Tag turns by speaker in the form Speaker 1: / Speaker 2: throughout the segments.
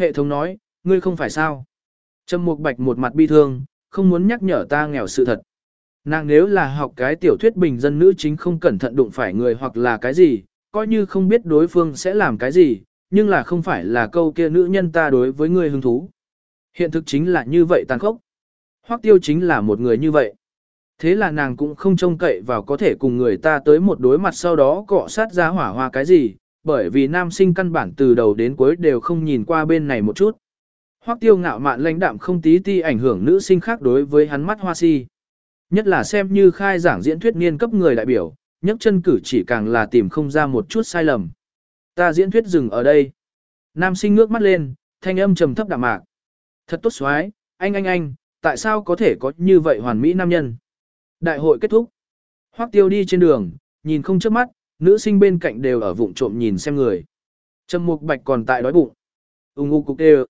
Speaker 1: Hệ thống nói, ngươi không phải sao. Trầm Mục Bạch một mặt bi thương, không muốn nhắc nhở ta nghèo sự thật. Nàng nếu là học cái tiểu thuyết bình dân nữ chính không cẩn thận đụng phải người hoặc là cái gì, coi như không biết đối phương sẽ làm cái gì, nhưng là không phải là câu kia nữ nhân ta đối với ngươi hứng thú. Hiện thực chính là như vậy tàn khốc. Hoắc tiêu chính là một người như vậy. Thế là nàng cũng không trông cậy vào có thể cùng người ta tới một đối mặt sau đó cọ sát ra hỏa hoa cái gì, bởi vì nam sinh căn bản từ đầu đến cuối đều không nhìn qua bên này một chút. Hoắc tiêu ngạo mạn lãnh đạm không tí ti ảnh hưởng nữ sinh khác đối với hắn mắt hoa si. Nhất là xem như khai giảng diễn thuyết niên cấp người đại biểu, nhấc chân cử chỉ càng là tìm không ra một chút sai lầm. Ta diễn thuyết dừng ở đây. Nam sinh ngước mắt lên, thanh âm trầm thấp đạm mạc. Thật tốt xoái, anh anh anh, tại sao có thể có như vậy hoàn mỹ nam nhân? Đại hội kết thúc. Hoắc tiêu đi trên đường, nhìn không chớp mắt, nữ sinh bên cạnh đều ở vụng trộm nhìn xem người. Trầm mục bạch còn tại đói bụng. Ung u cục đều.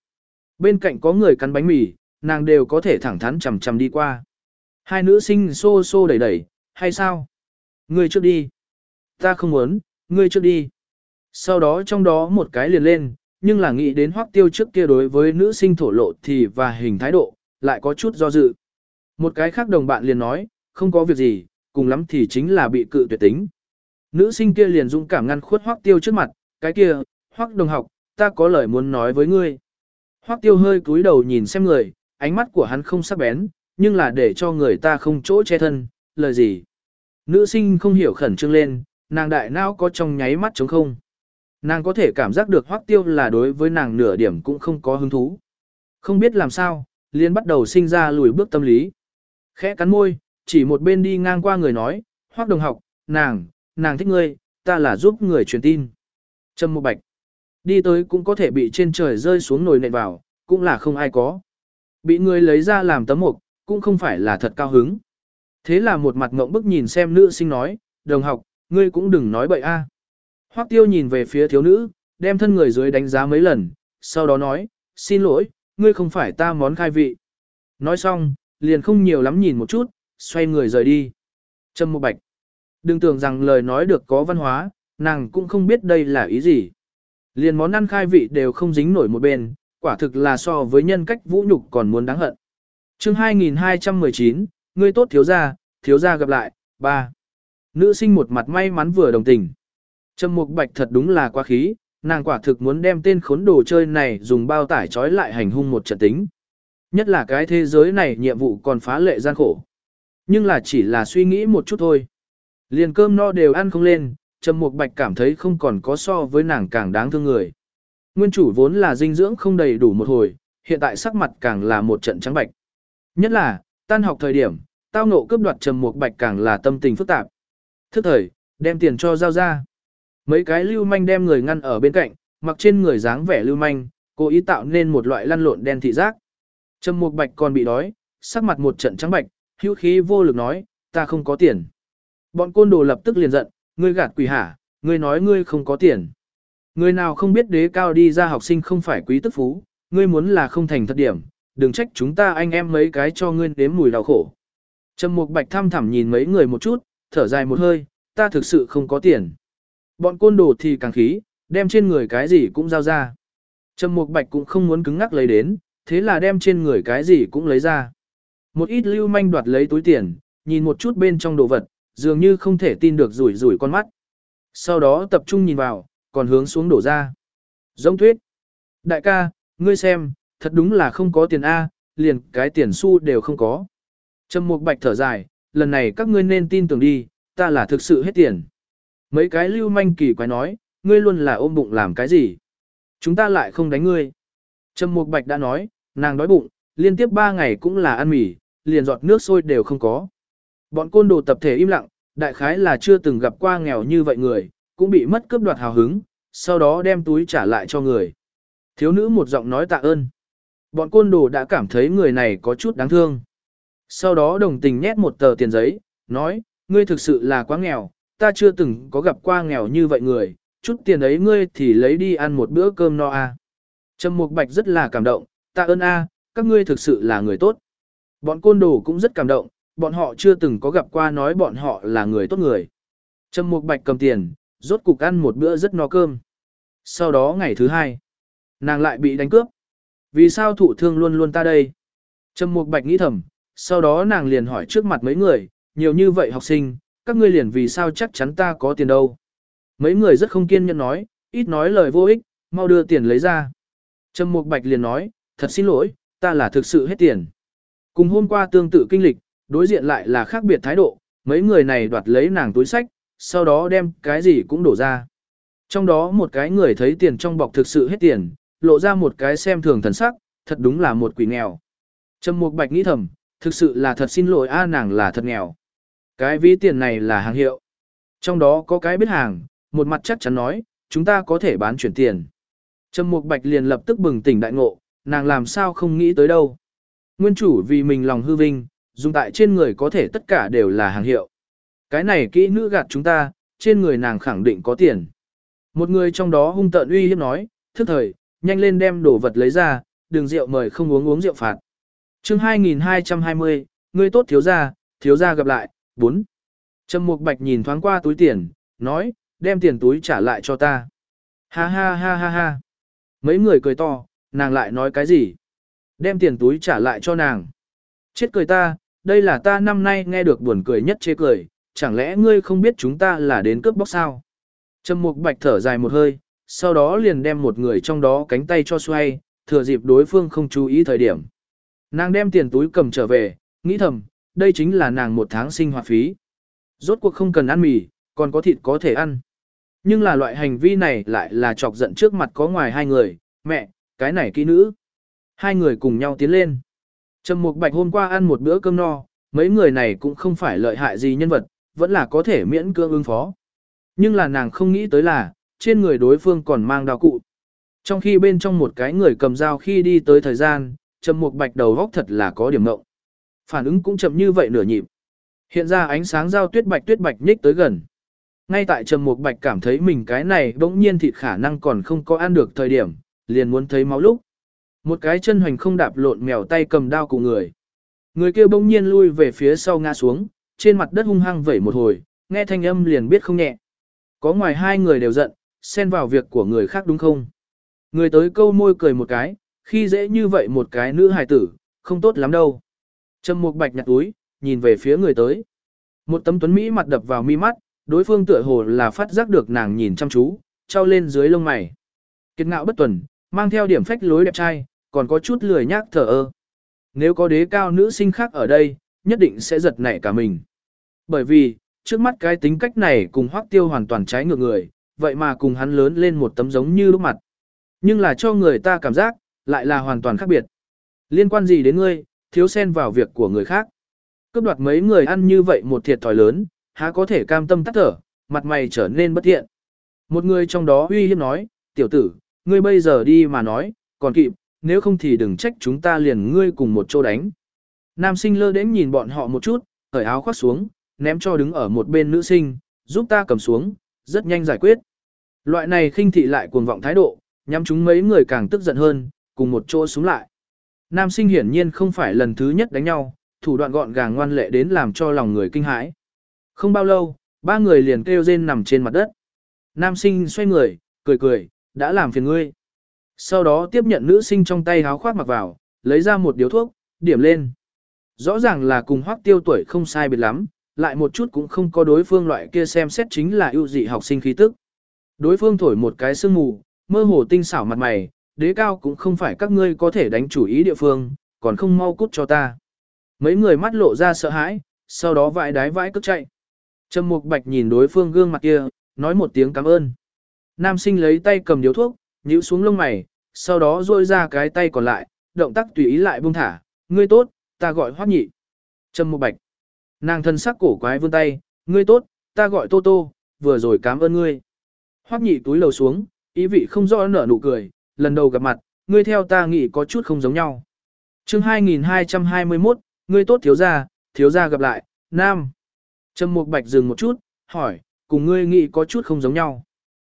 Speaker 1: Bên cạnh có người cắn bánh mì, nàng đều có thể thẳng thắn chầm chầm đi qua. Hai nữ sinh xô xô đẩy đẩy, hay sao? Ngươi trước đi. Ta không muốn, ngươi trước đi. Sau đó trong đó một cái liền lên, nhưng là nghĩ đến hoắc tiêu trước kia đối với nữ sinh thổ lộ thì và hình thái độ, lại có chút do dự. Một cái khác đồng bạn liền nói, không có việc gì, cùng lắm thì chính là bị cự tuyệt tính. Nữ sinh kia liền dũng cảm ngăn khuất hoắc tiêu trước mặt, cái kia, hoắc đồng học, ta có lời muốn nói với ngươi. Hoắc tiêu hơi cúi đầu nhìn xem người, ánh mắt của hắn không sắc bén, nhưng là để cho người ta không chỗ che thân, lời gì. Nữ sinh không hiểu khẩn trương lên, nàng đại não có trong nháy mắt trống không. Nàng có thể cảm giác được hoắc tiêu là đối với nàng nửa điểm cũng không có hứng thú. Không biết làm sao, liền bắt đầu sinh ra lùi bước tâm lý. Khẽ cắn môi, chỉ một bên đi ngang qua người nói, hoắc đồng học, nàng, nàng thích ngươi, ta là giúp người truyền tin. Trâm Mộ bạch. Đi tới cũng có thể bị trên trời rơi xuống nồi nện vào, cũng là không ai có. Bị người lấy ra làm tấm mục, cũng không phải là thật cao hứng. Thế là một mặt ngộng bức nhìn xem nữ sinh nói, đồng học, ngươi cũng đừng nói bậy a. Hoắc tiêu nhìn về phía thiếu nữ, đem thân người dưới đánh giá mấy lần, sau đó nói, xin lỗi, ngươi không phải ta món khai vị. Nói xong, liền không nhiều lắm nhìn một chút, xoay người rời đi. Trâm Mộ bạch. Đừng tưởng rằng lời nói được có văn hóa, nàng cũng không biết đây là ý gì. Liền món ăn khai vị đều không dính nổi một bên, quả thực là so với nhân cách vũ nhục còn muốn đáng hận. chương 2219, ngươi tốt thiếu gia, thiếu gia gặp lại, ba. Nữ sinh một mặt may mắn vừa đồng tình. Trầm Mục Bạch thật đúng là quá khí, nàng quả thực muốn đem tên khốn đồ chơi này dùng bao tải trói lại hành hung một trận tính. Nhất là cái thế giới này nhiệm vụ còn phá lệ gian khổ. Nhưng là chỉ là suy nghĩ một chút thôi. Liền cơm no đều ăn không lên, Trầm Mục Bạch cảm thấy không còn có so với nàng càng đáng thương người. Nguyên chủ vốn là dinh dưỡng không đầy đủ một hồi, hiện tại sắc mặt càng là một trận trắng bạch. Nhất là, tan học thời điểm, tao ngộ cướp đoạt Trầm Mục Bạch càng là tâm tình phức tạp. Thức thời, đem tiền cho giao ra. Mấy cái lưu manh đem người ngăn ở bên cạnh, mặc trên người dáng vẻ lưu manh, cố ý tạo nên một loại lăn lộn đen thị giác. Trầm Mục Bạch còn bị đói, sắc mặt một trận trắng bạch, hữu khí vô lực nói, ta không có tiền. Bọn côn đồ lập tức liền giận, ngươi gạt quỷ hả, ngươi nói ngươi không có tiền. Người nào không biết đế cao đi ra học sinh không phải quý tức phú, ngươi muốn là không thành thật điểm, đừng trách chúng ta anh em mấy cái cho ngươi đếm mùi đau khổ. Trầm Mục Bạch thăm thẳm nhìn mấy người một chút, thở dài một hơi, ta thực sự không có tiền. Bọn côn đồ thì càng khí, đem trên người cái gì cũng giao ra. Trầm Mục Bạch cũng không muốn cứng ngắc lấy đến, thế là đem trên người cái gì cũng lấy ra. Một ít lưu manh đoạt lấy túi tiền, nhìn một chút bên trong đồ vật, dường như không thể tin được rủi rủi con mắt. Sau đó tập trung nhìn vào, còn hướng xuống đổ ra. Giống tuyết. Đại ca, ngươi xem, thật đúng là không có tiền A, liền cái tiền xu đều không có. Trầm Mục Bạch thở dài, lần này các ngươi nên tin tưởng đi, ta là thực sự hết tiền. Mấy cái lưu manh kỳ quái nói, ngươi luôn là ôm bụng làm cái gì? Chúng ta lại không đánh ngươi. Trầm Mục Bạch đã nói, nàng đói bụng, liên tiếp 3 ngày cũng là ăn mì, liền giọt nước sôi đều không có. Bọn côn đồ tập thể im lặng, đại khái là chưa từng gặp qua nghèo như vậy người, cũng bị mất cướp đoạt hào hứng, sau đó đem túi trả lại cho người. Thiếu nữ một giọng nói tạ ơn. Bọn côn đồ đã cảm thấy người này có chút đáng thương. Sau đó đồng tình nhét một tờ tiền giấy, nói, ngươi thực sự là quá nghèo, ta chưa từng có gặp qua nghèo như vậy người, chút tiền ấy ngươi thì lấy đi ăn một bữa cơm no a. À. Trầm Mục Bạch rất là cảm động, tạ ơn a, các ngươi thực sự là người tốt. Bọn côn đồ cũng rất cảm động, bọn họ chưa từng có gặp qua nói bọn họ là người tốt người. Trầm Mục Bạch cầm tiền, rốt cục ăn một bữa rất no cơm. Sau đó ngày thứ hai, nàng lại bị đánh cướp, Vì sao thụ thương luôn luôn ta đây? Trầm Mục Bạch nghĩ thầm, sau đó nàng liền hỏi trước mặt mấy người, nhiều như vậy học sinh, các ngươi liền vì sao chắc chắn ta có tiền đâu? Mấy người rất không kiên nhẫn nói, ít nói lời vô ích, mau đưa tiền lấy ra. Trầm Mục Bạch liền nói, thật xin lỗi, ta là thực sự hết tiền. Cùng hôm qua tương tự kinh lịch, đối diện lại là khác biệt thái độ, mấy người này đoạt lấy nàng túi sách, sau đó đem cái gì cũng đổ ra. Trong đó một cái người thấy tiền trong bọc thực sự hết tiền, lộ ra một cái xem thường thần sắc, thật đúng là một quỷ nghèo. Trầm Mục Bạch nghĩ thầm, thực sự là thật xin lỗi a à, nàng là thật nghèo. Cái ví tiền này là hàng hiệu. Trong đó có cái biết hàng, một mặt chắc chắn nói, chúng ta có thể bán chuyển tiền. Trầm Mục Bạch liền lập tức bừng tỉnh đại ngộ, nàng làm sao không nghĩ tới đâu. Nguyên chủ vì mình lòng hư vinh, dùng tại trên người có thể tất cả đều là hàng hiệu. Cái này kỹ nữ gạt chúng ta, trên người nàng khẳng định có tiền. Một người trong đó hung tợn uy hiếp nói, thức thời, nhanh lên đem đồ vật lấy ra, đường rượu mời không uống uống rượu phạt. chương 2220, người tốt thiếu gia, thiếu gia gặp lại, 4. Trầm Mục Bạch nhìn thoáng qua túi tiền, nói, đem tiền túi trả lại cho ta. Ha ha ha ha ha. Mấy người cười to, nàng lại nói cái gì? Đem tiền túi trả lại cho nàng. Chết cười ta, đây là ta năm nay nghe được buồn cười nhất chê cười, chẳng lẽ ngươi không biết chúng ta là đến cướp bóc sao? Trầm Mục Bạch thở dài một hơi, sau đó liền đem một người trong đó cánh tay cho xoay, thừa dịp đối phương không chú ý thời điểm. Nàng đem tiền túi cầm trở về, nghĩ thầm, đây chính là nàng một tháng sinh hoạt phí. Rốt cuộc không cần ăn mì, còn có thịt có thể ăn. Nhưng là loại hành vi này lại là chọc giận trước mặt có ngoài hai người, mẹ, cái này kỹ nữ. Hai người cùng nhau tiến lên. Trầm Mục Bạch hôm qua ăn một bữa cơm no, mấy người này cũng không phải lợi hại gì nhân vật, vẫn là có thể miễn cưỡng ứng phó. Nhưng là nàng không nghĩ tới là, trên người đối phương còn mang đao cụ. Trong khi bên trong một cái người cầm dao khi đi tới thời gian, Trầm Mục Bạch đầu góc thật là có điểm ngộng. Phản ứng cũng chậm như vậy nửa nhịp. Hiện ra ánh sáng dao tuyết bạch tuyết bạch nhích tới gần. Ngay tại Trầm Mục Bạch cảm thấy mình cái này bỗng nhiên thịt khả năng còn không có ăn được thời điểm, liền muốn thấy máu lúc. Một cái chân hoành không đạp lộn mèo tay cầm đao của người. Người kia bỗng nhiên lui về phía sau ngã xuống, trên mặt đất hung hăng vẩy một hồi, nghe thanh âm liền biết không nhẹ. Có ngoài hai người đều giận, xen vào việc của người khác đúng không? Người tới câu môi cười một cái, khi dễ như vậy một cái nữ hài tử, không tốt lắm đâu. Trầm Mục Bạch nhặt túi, nhìn về phía người tới. Một tấm tuấn mỹ mặt đập vào mi mắt, đối phương tựa hồ là phát giác được nàng nhìn chăm chú, trao lên dưới lông mày. Kiệt ngạo bất tuần, mang theo điểm phách lối đẹp trai, còn có chút lười nhác thở ơ. Nếu có đế cao nữ sinh khác ở đây, nhất định sẽ giật nảy cả mình. Bởi vì, trước mắt cái tính cách này cùng hoắc tiêu hoàn toàn trái ngược người, vậy mà cùng hắn lớn lên một tấm giống như lúc mặt. Nhưng là cho người ta cảm giác, lại là hoàn toàn khác biệt. Liên quan gì đến ngươi, thiếu xen vào việc của người khác. Cướp đoạt mấy người ăn như vậy một thiệt thòi lớn, há có thể cam tâm tắt thở, mặt mày trở nên bất thiện. Một người trong đó uy hiếp nói, tiểu tử, ngươi bây giờ đi mà nói, còn kịp, nếu không thì đừng trách chúng ta liền ngươi cùng một chỗ đánh. Nam sinh lơ đến nhìn bọn họ một chút, cởi áo khoác xuống, ném cho đứng ở một bên nữ sinh, giúp ta cầm xuống, rất nhanh giải quyết. Loại này khinh thị lại cuồng vọng thái độ, nhắm chúng mấy người càng tức giận hơn, cùng một chỗ xuống lại. Nam sinh hiển nhiên không phải lần thứ nhất đánh nhau, thủ đoạn gọn gàng ngoan lệ đến làm cho lòng người kinh hãi. Không bao lâu, ba người liền kêu rên nằm trên mặt đất. Nam sinh xoay người, cười cười, đã làm phiền ngươi. Sau đó tiếp nhận nữ sinh trong tay háo khoác mặc vào, lấy ra một điếu thuốc, điểm lên. Rõ ràng là cùng hoác tiêu tuổi không sai biệt lắm, lại một chút cũng không có đối phương loại kia xem xét chính là ưu dị học sinh khí tức. Đối phương thổi một cái sương mù, mơ hồ tinh xảo mặt mày, đế cao cũng không phải các ngươi có thể đánh chủ ý địa phương, còn không mau cút cho ta. Mấy người mắt lộ ra sợ hãi, sau đó vãi đái vãi cất chạy. Trầm Mục Bạch nhìn đối phương gương mặt kia, nói một tiếng cảm ơn. Nam sinh lấy tay cầm điếu thuốc, nhíu xuống lông mày, sau đó duỗi ra cái tay còn lại, động tác tùy ý lại buông thả, ngươi tốt, ta gọi Hoắc Nhị. Trâm Mộ Bạch. Nàng thân sắc cổ quái vươn tay, ngươi tốt, ta gọi Tô Tô, vừa rồi cảm ơn ngươi. Hoắc Nhị túi lầu xuống, ý vị không rõ nở nụ cười, lần đầu gặp mặt, ngươi theo ta nghĩ có chút không giống nhau. Chương 2221, ngươi tốt thiếu gia, thiếu gia gặp lại, nam. Trâm Mục Bạch dừng một chút, hỏi, cùng ngươi nghĩ có chút không giống nhau.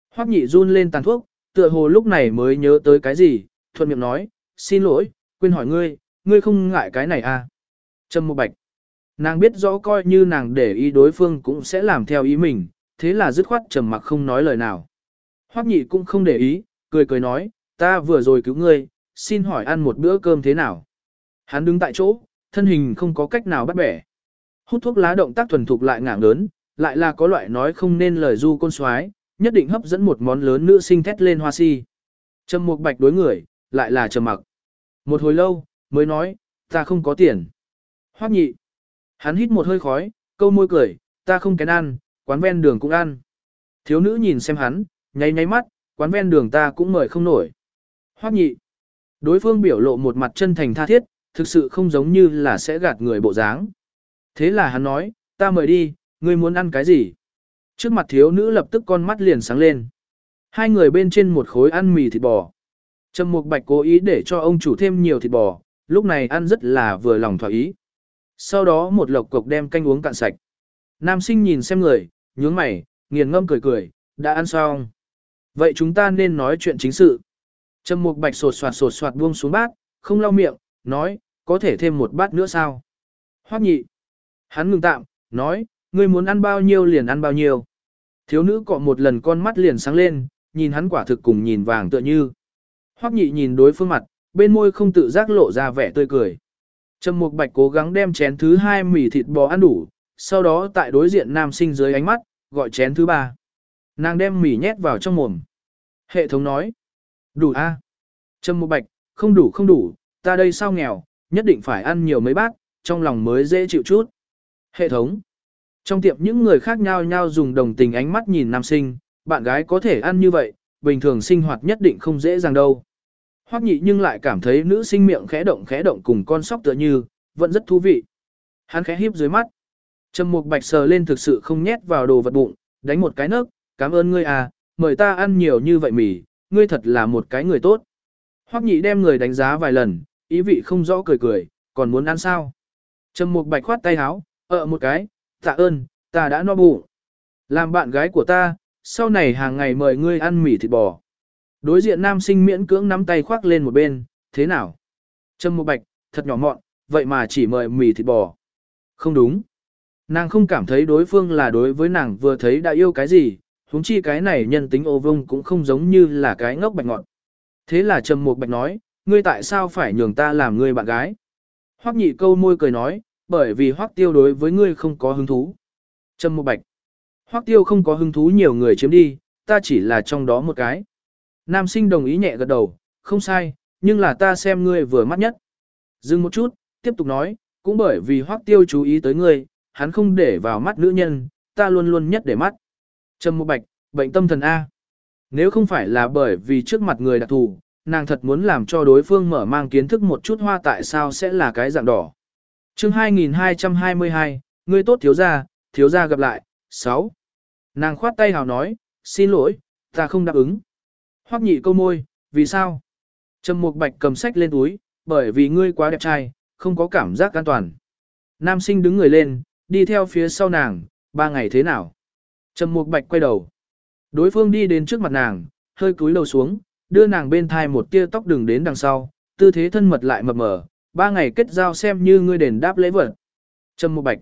Speaker 1: Hoắc Nhị run lên tàn thuốc, tựa hồ lúc này mới nhớ tới cái gì, thuận miệng nói, xin lỗi, quên hỏi ngươi, ngươi không ngại cái này à? Trâm Mục Bạch. Nàng biết rõ coi như nàng để ý đối phương cũng sẽ làm theo ý mình, thế là dứt khoát trầm mặc không nói lời nào. Hoắc Nhị cũng không để ý, cười cười nói, ta vừa rồi cứu ngươi, xin hỏi ăn một bữa cơm thế nào? Hắn đứng tại chỗ, thân hình không có cách nào bắt bẻ. Hút thuốc lá động tác thuần thục lại ngạng lớn, lại là có loại nói không nên lời du côn xoái, nhất định hấp dẫn một món lớn nữ sinh thét lên hoa si. Trầm Mục Bạch đối người, lại là trầm mặc. Một hồi lâu, mới nói, ta không có tiền. Hoắc nhị. Hắn hít một hơi khói, câu môi cười, ta không kén ăn, quán ven đường cũng ăn. Thiếu nữ nhìn xem hắn, nháy nháy mắt, quán ven đường ta cũng mời không nổi. Hoắc nhị. Đối phương biểu lộ một mặt chân thành tha thiết, thực sự không giống như là sẽ gạt người bộ dáng. Thế là hắn nói, ta mời đi, ngươi muốn ăn cái gì? Trước mặt thiếu nữ lập tức con mắt liền sáng lên. Hai người bên trên một khối ăn mì thịt bò. Trầm Mục Bạch cố ý để cho ông chủ thêm nhiều thịt bò, lúc này ăn rất là vừa lòng thỏa ý. Sau đó một lộc cục đem canh uống cạn sạch. Nam sinh nhìn xem người, nhướng mày, nghiền ngâm cười cười, đã ăn xong. Vậy chúng ta nên nói chuyện chính sự. Trầm Mục Bạch sột soạt sột soạt buông xuống bát, không lau miệng, nói, có thể thêm một bát nữa sao? Hoắc nhị. Hắn ngừng tạm, nói, ngươi muốn ăn bao nhiêu liền ăn bao nhiêu. Thiếu nữ cọ một lần con mắt liền sáng lên, nhìn hắn quả thực cùng nhìn vàng tựa như. Hoắc nhị nhìn đối phương mặt, bên môi không tự giác lộ ra vẻ tươi cười. Trầm Mục Bạch cố gắng đem chén thứ hai mì thịt bò ăn đủ, sau đó tại đối diện nam sinh dưới ánh mắt, gọi chén thứ ba. Nàng đem mì nhét vào trong mồm. Hệ thống nói. Đủ a à? Trầm Mục Bạch, không đủ không đủ, ta đây sao nghèo, nhất định phải ăn nhiều mấy bát, trong lòng mới dễ chịu chút. Hệ thống. Trong tiệm những người khác nhau nhau dùng đồng tình ánh mắt nhìn nam sinh, bạn gái có thể ăn như vậy, bình thường sinh hoạt nhất định không dễ dàng đâu. Hoắc nhị nhưng lại cảm thấy nữ sinh miệng khẽ động khẽ động cùng con sóc tựa như, vẫn rất thú vị. Hắn khẽ híp dưới mắt. Trầm mục bạch sờ lên thực sự không nhét vào đồ vật bụng, đánh một cái nấc, cảm ơn ngươi à, mời ta ăn nhiều như vậy mì, ngươi thật là một cái người tốt. Hoắc nhị đem người đánh giá vài lần, ý vị không rõ cười cười, còn muốn ăn sao? Trầm mục bạch khoát tay háo, ợ một cái, tạ ơn, ta đã no bụng. Làm bạn gái của ta, sau này hàng ngày mời ngươi ăn mì thịt bò. Đối diện nam sinh miễn cưỡng nắm tay khoác lên một bên, thế nào? Trâm một Bạch, thật nhỏ mọn, vậy mà chỉ mời mì thịt bò. Không đúng. Nàng không cảm thấy đối phương là đối với nàng vừa thấy đã yêu cái gì, huống chi cái này nhân tính ô vông cũng không giống như là cái ngốc bạch ngọn. Thế là Trầm Mục Bạch nói, ngươi tại sao phải nhường ta làm ngươi bạn gái? Hoắc nhị câu môi cười nói, bởi vì Hoắc tiêu đối với ngươi không có hứng thú. Trầm Mộ Bạch, Hoắc tiêu không có hứng thú nhiều người chiếm đi, ta chỉ là trong đó một cái. Nam sinh đồng ý nhẹ gật đầu, không sai, nhưng là ta xem ngươi vừa mắt nhất. Dừng một chút, tiếp tục nói, cũng bởi vì hoắc tiêu chú ý tới ngươi, hắn không để vào mắt nữ nhân, ta luôn luôn nhất để mắt. Trầm Mộ bạch, bệnh tâm thần A. Nếu không phải là bởi vì trước mặt người đặc thù, nàng thật muốn làm cho đối phương mở mang kiến thức một chút hoa tại sao sẽ là cái dạng đỏ chương 2222, ngươi tốt thiếu gia, thiếu gia gặp lại, 6. Nàng khoát tay hào nói, xin lỗi, ta không đáp ứng. Hoắc nhị câu môi, vì sao? Trầm Mục Bạch cầm sách lên túi, bởi vì ngươi quá đẹp trai, không có cảm giác an toàn. Nam sinh đứng người lên, đi theo phía sau nàng, ba ngày thế nào? Trầm Mục Bạch quay đầu. Đối phương đi đến trước mặt nàng, hơi cúi đầu xuống, đưa nàng bên thai một tia tóc đừng đến đằng sau, tư thế thân mật lại mập mờ, ba ngày kết giao xem như ngươi đền đáp lễ vật. Trầm Mục Bạch.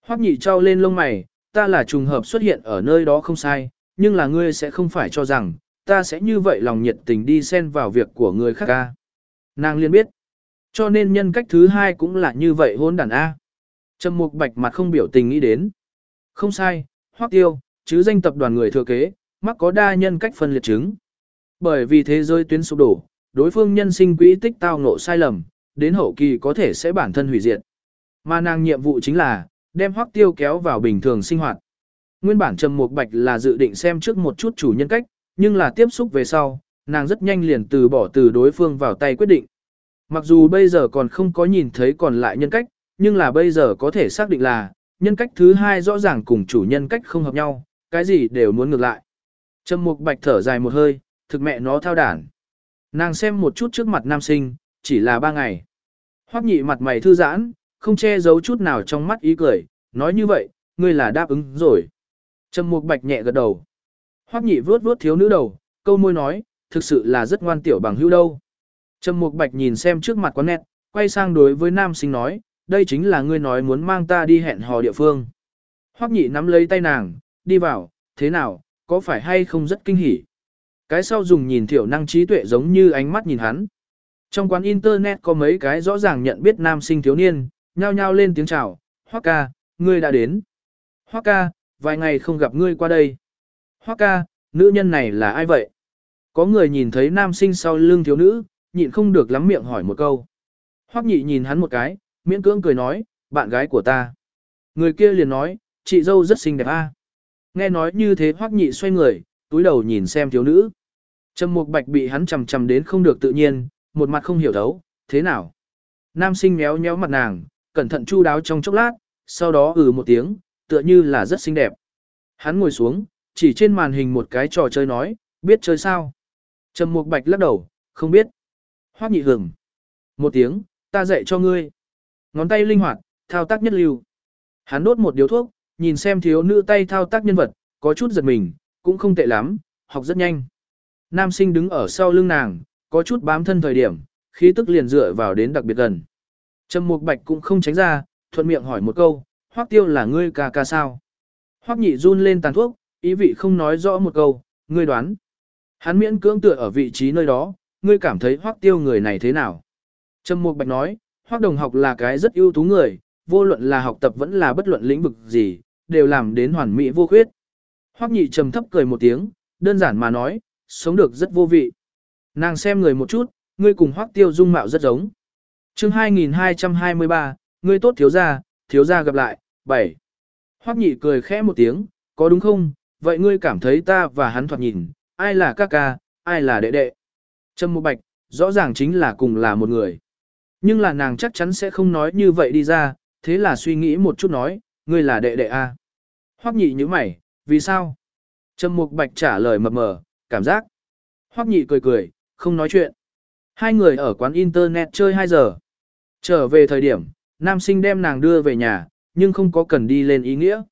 Speaker 1: Hoắc nhị trao lên lông mày, ta là trùng hợp xuất hiện ở nơi đó không sai, nhưng là ngươi sẽ không phải cho rằng, ta sẽ như vậy lòng nhiệt tình đi xen vào việc của người khác ca. Nàng liên biết. Cho nên nhân cách thứ hai cũng là như vậy hôn đàn A. Trầm mục bạch mặt không biểu tình nghĩ đến. Không sai, hoắc tiêu, chứ danh tập đoàn người thừa kế, mắc có đa nhân cách phân liệt chứng. Bởi vì thế giới tuyến sụp đổ, đối phương nhân sinh quỹ tích tao ngộ sai lầm, đến hậu kỳ có thể sẽ bản thân hủy diệt. Mà nàng nhiệm vụ chính là, đem hoắc tiêu kéo vào bình thường sinh hoạt. Nguyên bản Trầm Mục Bạch là dự định xem trước một chút chủ nhân cách, nhưng là tiếp xúc về sau, nàng rất nhanh liền từ bỏ từ đối phương vào tay quyết định. Mặc dù bây giờ còn không có nhìn thấy còn lại nhân cách, nhưng là bây giờ có thể xác định là, nhân cách thứ hai rõ ràng cùng chủ nhân cách không hợp nhau, cái gì đều muốn ngược lại. Trầm mục bạch thở dài một hơi, thực mẹ nó thao đản. Nàng xem một chút trước mặt nam sinh, chỉ là ba ngày. Hoắc nhị mặt mày thư giãn, không che giấu chút nào trong mắt ý cười, nói như vậy, ngươi là đáp ứng rồi. Trầm mục bạch nhẹ gật đầu. Hoắc nhị vuốt vuốt thiếu nữ đầu, câu môi nói, thực sự là rất ngoan tiểu bằng hữu đâu. Trầm Mục Bạch nhìn xem trước mặt quán nét, quay sang đối với nam sinh nói, đây chính là ngươi nói muốn mang ta đi hẹn hò địa phương. Hoắc nhị nắm lấy tay nàng, đi vào, thế nào, có phải hay không rất kinh hỉ. Cái sau dùng nhìn thiểu năng trí tuệ giống như ánh mắt nhìn hắn. Trong quán internet có mấy cái rõ ràng nhận biết nam sinh thiếu niên, nhao nhao lên tiếng chào, Hoắc ca, ngươi đã đến. Hoắc ca, vài ngày không gặp ngươi qua đây. Hoắc ca, nữ nhân này là ai vậy? Có người nhìn thấy nam sinh sau lưng thiếu nữ, nhịn không được lắm miệng hỏi một câu. Hoắc nhị nhìn hắn một cái, miễn cưỡng cười nói, bạn gái của ta. Người kia liền nói, chị dâu rất xinh đẹp a. Nghe nói như thế Hoắc nhị xoay người, túi đầu nhìn xem thiếu nữ. Trầm Mục Bạch bị hắn chầm chầm đến không được tự nhiên, một mặt không hiểu thấu, thế nào? Nam sinh méo méo mặt nàng, cẩn thận chu đáo trong chốc lát, sau đó ừ một tiếng, tựa như là rất xinh đẹp. Hắn ngồi xuống, chỉ trên màn hình một cái trò chơi nói, biết chơi sao? Trầm Mục Bạch lắc đầu, không biết. Hoắc nhị Hừng. Một tiếng, ta dạy cho ngươi. Ngón tay linh hoạt, thao tác nhất lưu. Hắn đốt một điếu thuốc, nhìn xem thiếu nữ tay thao tác nhân vật, có chút giật mình, cũng không tệ lắm, học rất nhanh. Nam sinh đứng ở sau lưng nàng, có chút bám thân thời điểm, khí tức liền dựa vào đến đặc biệt gần. Trầm Mục Bạch cũng không tránh ra, thuận miệng hỏi một câu, Hoắc Tiêu là ngươi ca ca sao? Hoắc Nhị run lên tàn thuốc, ý vị không nói rõ một câu, ngươi đoán. Hắn miễn cưỡng tựa ở vị trí nơi đó, ngươi cảm thấy Hoắc Tiêu người này thế nào? Trầm Mục Bạch nói, Hoắc Đồng học là cái rất ưu tú người, vô luận là học tập vẫn là bất luận lĩnh vực gì, đều làm đến hoàn mỹ vô khuyết. Hoắc Nhị trầm thấp cười một tiếng, đơn giản mà nói, sống được rất vô vị. Nàng xem người một chút, ngươi cùng Hoắc Tiêu dung mạo rất giống. Chương 2223, ngươi tốt thiếu gia, thiếu gia gặp lại, 7. Hoắc Nhị cười khẽ một tiếng, có đúng không? Vậy ngươi cảm thấy ta và hắn thoạt nhìn, ai là ca ca, ai là đệ đệ? Trâm Mộ Bạch, rõ ràng chính là cùng là một người. Nhưng là nàng chắc chắn sẽ không nói như vậy đi ra, thế là suy nghĩ một chút nói, ngươi là đệ đệ a. Hoắc Nhị nhíu mày, vì sao? Trâm Mục Bạch trả lời mập mờ, cảm giác. Hoắc Nhị cười cười, không nói chuyện. Hai người ở quán internet chơi 2 giờ. Trở về thời điểm, nam sinh đem nàng đưa về nhà, nhưng không có cần đi lên ý nghĩa.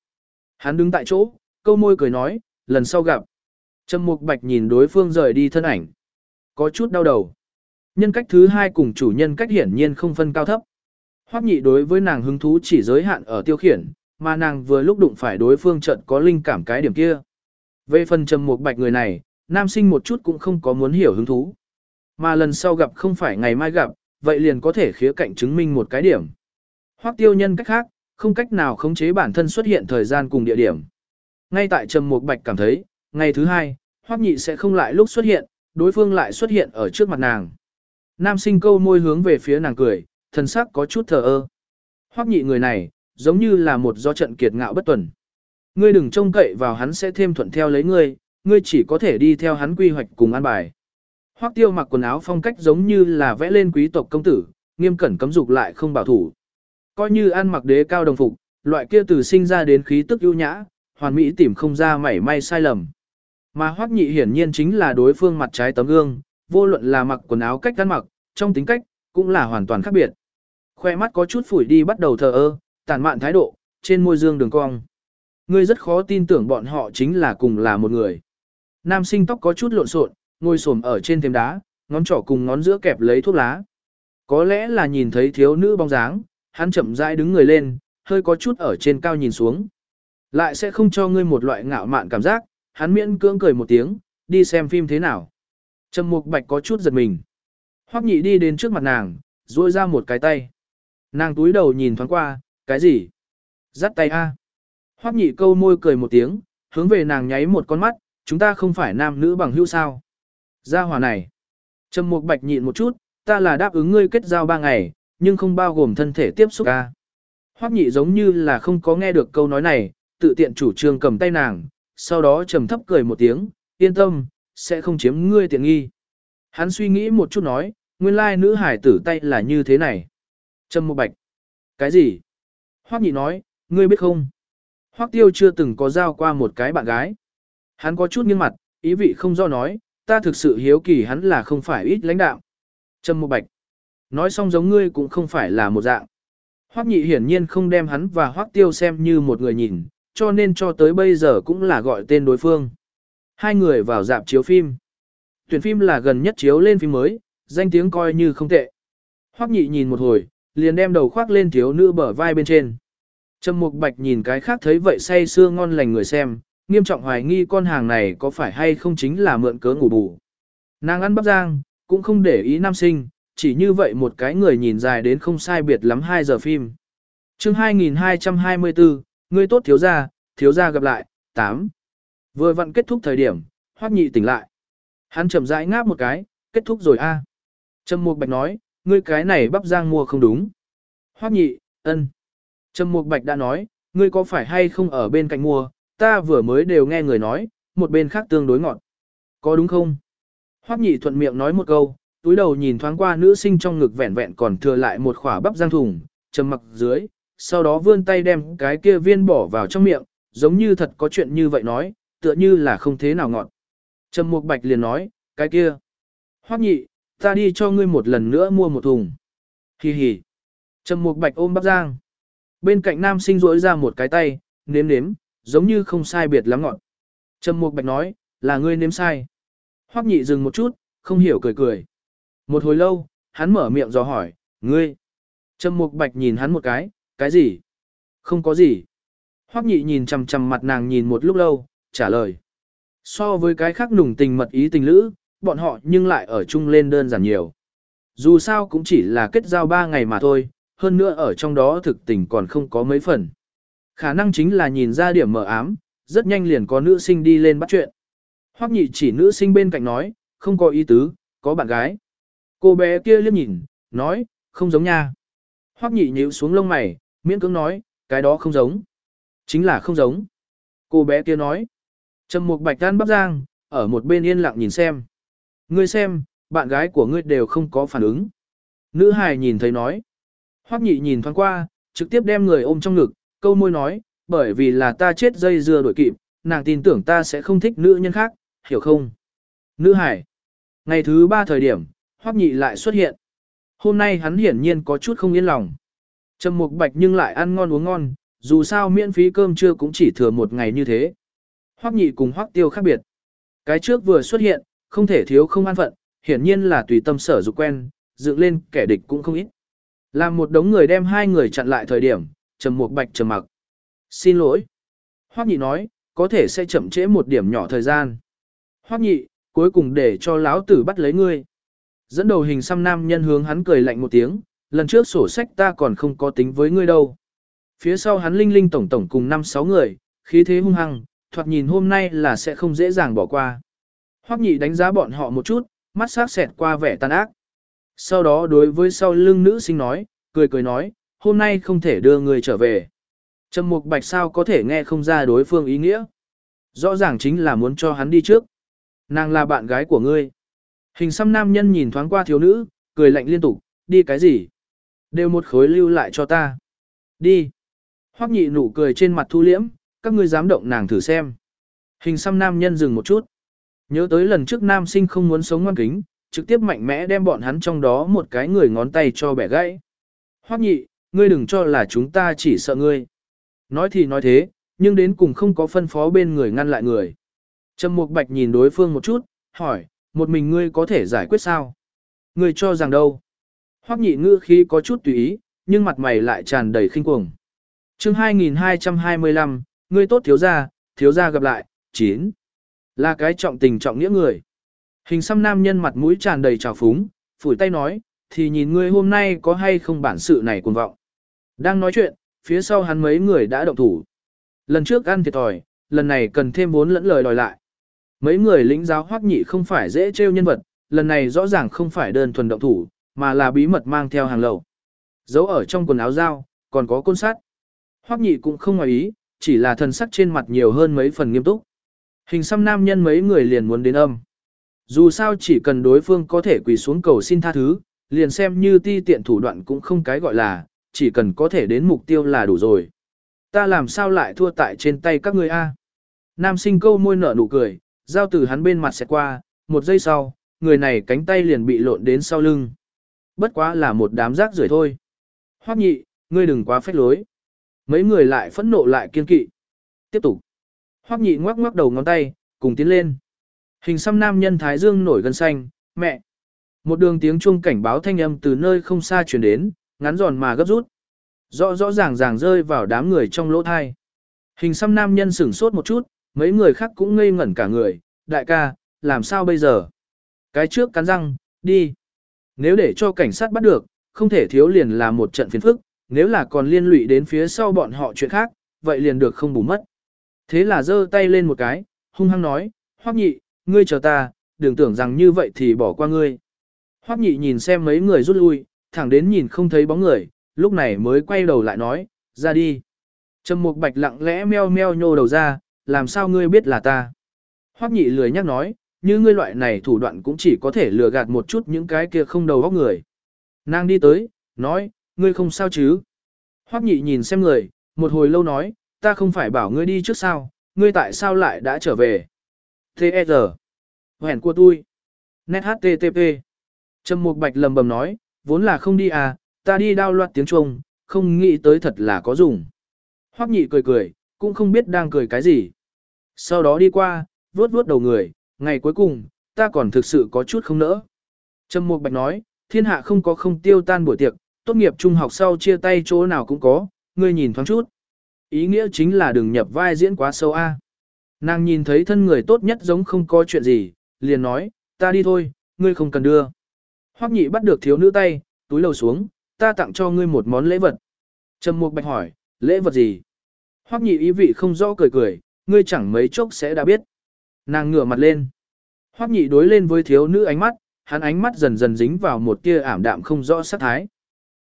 Speaker 1: Hắn đứng tại chỗ, câu môi cười nói, lần sau gặp. Trầm Mục Bạch nhìn đối phương rời đi thân ảnh. Có chút đau đầu. Nhân cách thứ hai cùng chủ nhân cách hiển nhiên không phân cao thấp. Hoắc nhị đối với nàng hứng thú chỉ giới hạn ở tiêu khiển, mà nàng vừa lúc đụng phải đối phương trận có linh cảm cái điểm kia. Về phần Trầm Mục Bạch người này, nam sinh một chút cũng không có muốn hiểu hứng thú. Mà lần sau gặp không phải ngày mai gặp, vậy liền có thể khía cạnh chứng minh một cái điểm. Hoắc tiêu nhân cách khác, không cách nào khống chế bản thân xuất hiện thời gian cùng địa điểm. Ngay tại Trầm Mục Bạch cảm thấy, ngày thứ hai, Hoắc Nhị sẽ không lại lúc xuất hiện, đối phương lại xuất hiện ở trước mặt nàng. Nam sinh câu môi hướng về phía nàng cười, thần sắc có chút thờ ơ. Hoắc Nhị người này, giống như là một do trận kiệt ngạo bất tuần. Ngươi đừng trông cậy vào hắn sẽ thêm thuận theo lấy ngươi, ngươi chỉ có thể đi theo hắn quy hoạch cùng an bài. Hoắc Tiêu mặc quần áo phong cách giống như là vẽ lên quý tộc công tử, nghiêm cẩn cấm dục lại không bảo thủ. Coi như ăn mặc đế cao đồng phục, loại kia từ sinh ra đến khí tức ưu nhã, hoàn mỹ tìm không ra mảy may sai lầm. Mà Hoắc Nhị hiển nhiên chính là đối phương mặt trái tấm gương, vô luận là mặc quần áo cách ăn mặc, trong tính cách cũng là hoàn toàn khác biệt. Khoe mắt có chút phủi đi bắt đầu thờ ơ, tàn mạn thái độ, trên môi dương đường cong. Ngươi rất khó tin tưởng bọn họ chính là cùng là một người. Nam sinh tóc có chút lộn xộn, ngồi xổm ở trên thềm đá, ngón trỏ cùng ngón giữa kẹp lấy thuốc lá. Có lẽ là nhìn thấy thiếu nữ bóng dáng, hắn chậm rãi đứng người lên, hơi có chút ở trên cao nhìn xuống. Lại sẽ không cho ngươi một loại ngạo mạn cảm giác, hắn miễn cưỡng cười một tiếng, đi xem phim thế nào. Trầm Mục Bạch có chút giật mình. Hoắc Nhị đi đến trước mặt nàng, duỗi ra một cái tay. Nàng túi đầu nhìn thoáng qua, cái gì? Dắt tay a. Hoắc Nhị câu môi cười một tiếng, hướng về nàng nháy một con mắt, chúng ta không phải nam nữ bằng hữu sao? Gia hòa này. Trầm Mục Bạch nhịn một chút, ta là đáp ứng ngươi kết giao ba ngày, nhưng không bao gồm thân thể tiếp xúc ca. Hoắc nhị giống như là không có nghe được câu nói này, tự tiện chủ trương cầm tay nàng, sau đó trầm thấp cười một tiếng, yên tâm, sẽ không chiếm ngươi tiện nghi. Hắn suy nghĩ một chút nói, nguyên lai nữ hải tử tay là như thế này. Trầm Mục Bạch. Cái gì? Hoắc nhị nói, ngươi biết không? Hoắc tiêu chưa từng có giao qua một cái bạn gái. Hắn có chút nghiêng mặt, ý vị không do nói, ta thực sự hiếu kỳ hắn là không phải ít lãnh đạo. Trâm Mộ Bạch. Nói xong giống ngươi cũng không phải là một dạng. Hoắc nhị hiển nhiên không đem hắn và Hoắc tiêu xem như một người nhìn, cho nên cho tới bây giờ cũng là gọi tên đối phương. Hai người vào dạp chiếu phim. Tuyển phim là gần nhất chiếu lên phim mới, danh tiếng coi như không tệ. Hoắc nhị nhìn một hồi, liền đem đầu khoác lên thiếu nữ bờ vai bên trên. Trầm Mục Bạch nhìn cái khác thấy vậy say sưa ngon lành người xem, nghiêm trọng hoài nghi con hàng này có phải hay không chính là mượn cớ ngủ bù. Nàng ăn bắp giang, cũng không để ý nam sinh, chỉ như vậy một cái người nhìn dài đến không sai biệt lắm 2 giờ phim. chương 2224, người tốt thiếu gia, thiếu gia gặp lại, 8. Vừa vặn kết thúc thời điểm, hoắc nhị tỉnh lại. Hắn chậm rãi ngáp một cái, kết thúc rồi a. Trầm Mục Bạch nói, ngươi cái này bắp giang mua không đúng. Hoắc nhị, ân. Trầm Mục Bạch đã nói, ngươi có phải hay không ở bên cạnh mua, ta vừa mới đều nghe người nói, một bên khác tương đối ngọt. Có đúng không? Hoắc nhị thuận miệng nói một câu, túi đầu nhìn thoáng qua nữ sinh trong ngực vẹn vẹn còn thừa lại một khỏa bắp giang thùng, trầm mặc dưới, sau đó vươn tay đem cái kia viên bỏ vào trong miệng, giống như thật có chuyện như vậy nói, tựa như là không thế nào ngọt. Trầm Mục Bạch liền nói, cái kia. Hoắc nhị, ta đi cho ngươi một lần nữa mua một thùng. Hi hi. Trầm Mục Bạch ôm bắp giang. Bên cạnh nam sinh rỗi ra một cái tay, nếm nếm, giống như không sai biệt lắm ngọt. Trầm Mục Bạch nói, là ngươi nếm sai. Hoắc nhị dừng một chút, không hiểu cười cười. Một hồi lâu, hắn mở miệng dò hỏi, ngươi. Trầm Mục Bạch nhìn hắn một cái, cái gì? Không có gì. Hoắc nhị nhìn chằm chằm mặt nàng nhìn một lúc lâu, trả lời. So với cái khác nùng tình mật ý tình lữ, bọn họ nhưng lại ở chung lên đơn giản nhiều. Dù sao cũng chỉ là kết giao 3 ngày mà thôi, hơn nữa ở trong đó thực tình còn không có mấy phần. Khả năng chính là nhìn ra điểm mờ ám, rất nhanh liền có nữ sinh đi lên bắt chuyện. Hoắc nhị chỉ nữ sinh bên cạnh nói, không có ý tứ, có bạn gái. Cô bé kia liếc nhìn, nói, không giống nha. Hoắc nhị nhíu xuống lông mày, miễn cưỡng nói, cái đó không giống. Chính là không giống. Cô bé kia nói. Trầm Mục Bạch Đan bắp giang, ở một bên yên lặng nhìn xem. Ngươi xem, bạn gái của ngươi đều không có phản ứng. Nữ hài nhìn thấy nói. Hoắc nhị nhìn thoáng qua, trực tiếp đem người ôm trong ngực, câu môi nói, bởi vì là ta chết dây dưa đổi kịp, nàng tin tưởng ta sẽ không thích nữ nhân khác, hiểu không? Nữ hải. Ngày thứ ba thời điểm, Hoắc nhị lại xuất hiện. Hôm nay hắn hiển nhiên có chút không yên lòng. Trầm Mục Bạch nhưng lại ăn ngon uống ngon, dù sao miễn phí cơm trưa cũng chỉ thừa một ngày như thế. Hoắc nhị cùng Hoắc tiêu khác biệt. Cái trước vừa xuất hiện, không thể thiếu không an phận, hiển nhiên là tùy tâm sở dục quen, dựng lên kẻ địch cũng không ít. Làm một đống người đem hai người chặn lại thời điểm, Trầm Mục Bạch trầm mặc. Xin lỗi. Hoắc nhị nói, có thể sẽ chậm trễ một điểm nhỏ thời gian. Hoắc nhị, cuối cùng để cho lão tử bắt lấy ngươi. Dẫn đầu hình xăm nam nhân hướng hắn cười lạnh một tiếng, lần trước sổ sách ta còn không có tính với ngươi đâu. Phía sau hắn linh linh tổng tổng cùng năm sáu người, khí thế hung hăng, thoạt nhìn hôm nay là sẽ không dễ dàng bỏ qua. Hoắc nhị đánh giá bọn họ một chút, mắt sắc xẹt qua vẻ tàn ác. Sau đó đối với sau lưng nữ sinh nói, cười cười nói, hôm nay không thể đưa người trở về. Trầm mục bạch sao có thể nghe không ra đối phương ý nghĩa. Rõ ràng chính là muốn cho hắn đi trước. Nàng là bạn gái của ngươi. Hình xăm nam nhân nhìn thoáng qua thiếu nữ, cười lạnh liên tục, đi cái gì? Đều một khối lưu lại cho ta. Đi. Hoắc nhị nụ cười trên mặt thu liễm, các ngươi dám động nàng thử xem. Hình xăm nam nhân dừng một chút. Nhớ tới lần trước nam sinh không muốn sống ngoan kính, trực tiếp mạnh mẽ đem bọn hắn trong đó một cái người ngón tay cho bẻ gãy. Hoắc nhị, ngươi đừng cho là chúng ta chỉ sợ ngươi. Nói thì nói thế, nhưng đến cùng không có phân phó bên người ngăn lại người. Trầm Mục Bạch nhìn đối phương một chút, hỏi, một mình ngươi có thể giải quyết sao? Ngươi cho rằng đâu? Hoắc nhị ngữ khí có chút tùy ý, nhưng mặt mày lại tràn đầy khinh cuồng. chương 2225, ngươi tốt thiếu gia, thiếu gia gặp lại, 9. Là cái trọng tình trọng nghĩa người. Hình xăm nam nhân mặt mũi tràn đầy trào phúng, phủi tay nói, thì nhìn ngươi hôm nay có hay không bản sự này cuồng vọng. Đang nói chuyện, phía sau hắn mấy người đã động thủ. Lần trước ăn thiệt thòi, lần này cần thêm vốn lẫn lời đòi lại. Mấy người lĩnh giáo hoắc nhị không phải dễ trêu nhân vật, lần này rõ ràng không phải đơn thuần động thủ, mà là bí mật mang theo hàng lậu. Giấu ở trong quần áo dao, còn có côn sắt. Hoắc nhị cũng không ngoài ý, chỉ là thần sắc trên mặt nhiều hơn mấy phần nghiêm túc. Hình xăm nam nhân mấy người liền muốn đến âm. Dù sao chỉ cần đối phương có thể quỳ xuống cầu xin tha thứ, liền xem như ti tiện thủ đoạn cũng không cái gọi là, chỉ cần có thể đến mục tiêu là đủ rồi. Ta làm sao lại thua tại trên tay các ngươi a? Nam sinh câu môi nở nụ cười, giao từ hắn bên mặt sẽ qua, một giây sau, người này cánh tay liền bị lộn đến sau lưng. Bất quá là một đám rác rưởi thôi. Hoắc nhị, ngươi đừng quá phách lối. Mấy người lại phẫn nộ lại kiên kỵ. Tiếp tục. Hoắc nhị ngoắc ngoắc đầu ngón tay, cùng tiến lên. Hình xăm nam nhân thái dương nổi gân xanh, mẹ. Một đường tiếng chuông cảnh báo thanh âm từ nơi không xa truyền đến, ngắn giòn mà gấp rút. Rõ rõ ràng ràng rơi vào đám người trong lỗ thai. Hình xăm nam nhân sửng sốt một chút, mấy người khác cũng ngây ngẩn cả người, đại ca, làm sao bây giờ? Cái trước cắn răng, đi. Nếu để cho cảnh sát bắt được, không thể thiếu liền là một trận phiền phức, nếu là còn liên lụy đến phía sau bọn họ chuyện khác, vậy liền được không bù mất. Thế là giơ tay lên một cái, hung hăng nói, Hoắc nhị, ngươi chờ ta, đừng tưởng rằng như vậy thì bỏ qua ngươi. Hoắc nhị nhìn xem mấy người rút lui, thẳng đến nhìn không thấy bóng người, lúc này mới quay đầu lại nói, ra đi. Trầm Mục Bạch lặng lẽ meo meo nhô đầu ra, làm sao ngươi biết là ta? Hoắc nhị lười nhắc nói, như ngươi loại này thủ đoạn cũng chỉ có thể lừa gạt một chút những cái kia không đầu óc người. Nàng đi tới, nói, ngươi không sao chứ? Hoắc nhị nhìn xem người, một hồi lâu nói, ta không phải bảo ngươi đi trước sao, ngươi tại sao lại đã trở về? T.E.R. Hẹn của tôi. Net HTTP. Trầm Mục Bạch lầm bầm nói, vốn là không đi à, ta đi đao loạt tiếng Trung, không nghĩ tới thật là có dùng. Hoắc nhị cười cười, cũng không biết đang cười cái gì. Sau đó đi qua, vuốt vuốt đầu người, ngày cuối cùng, ta còn thực sự có chút không nỡ. Trầm Mục Bạch nói, thiên hạ không có không tiêu tan buổi tiệc, tốt nghiệp trung học sau chia tay chỗ nào cũng có, ngươi nhìn thoáng chút. Ý nghĩa chính là đừng nhập vai diễn quá sâu a. Nàng nhìn thấy thân người tốt nhất giống không có chuyện gì, liền nói, ta đi thôi, ngươi không cần đưa. Hoắc nhị bắt được thiếu nữ tay, túi lầu xuống, ta tặng cho ngươi một món lễ vật. Trầm Mục Bạch hỏi, lễ vật gì? Hoắc nhị ý vị không rõ cười cười, ngươi chẳng mấy chốc sẽ đã biết. Nàng ngửa mặt lên. Hoắc nhị đối lên với thiếu nữ ánh mắt, hắn ánh mắt dần dần dính vào một tia ảm đạm không rõ sắc thái.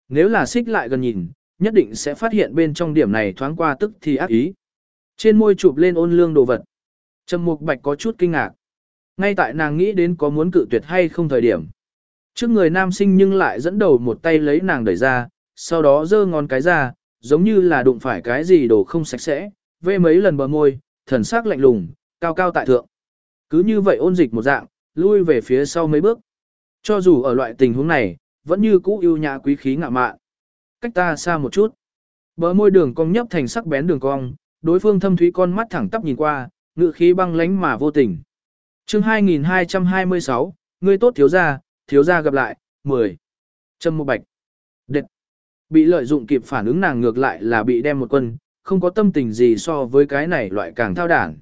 Speaker 1: Nếu là xích lại gần nhìn, nhất định sẽ phát hiện bên trong điểm này thoáng qua tức thì ác ý. Trên môi chụp lên ôn lương đồ vật. Trầm Mục Bạch có chút kinh ngạc. Ngay tại nàng nghĩ đến có muốn cự tuyệt hay không thời điểm. Trước người nam sinh nhưng lại dẫn đầu một tay lấy nàng đẩy ra, sau đó giơ ngón cái ra, giống như là đụng phải cái gì đồ không sạch sẽ, vê mấy lần bờ môi, thần sắc lạnh lùng, cao cao tại thượng. Cứ như vậy ôn dịch một dạng, lui về phía sau mấy bước. Cho dù ở loại tình huống này, vẫn như cũ yêu nhã quý khí ngạ mạn. Cách ta xa một chút. Bờ môi đường cong nhấp thành sắc bén đường cong, đối phương thâm thúy con mắt thẳng tắp nhìn qua, ngự khí băng lánh mà vô tình. Chương 2226, ngươi tốt thiếu gia, thiếu gia gặp lại, 10. Trâm Mộ Bạch. Đệt. Bị lợi dụng kịp phản ứng nàng ngược lại là bị đem một quân, không có tâm tình gì so với cái này loại càng thao đản.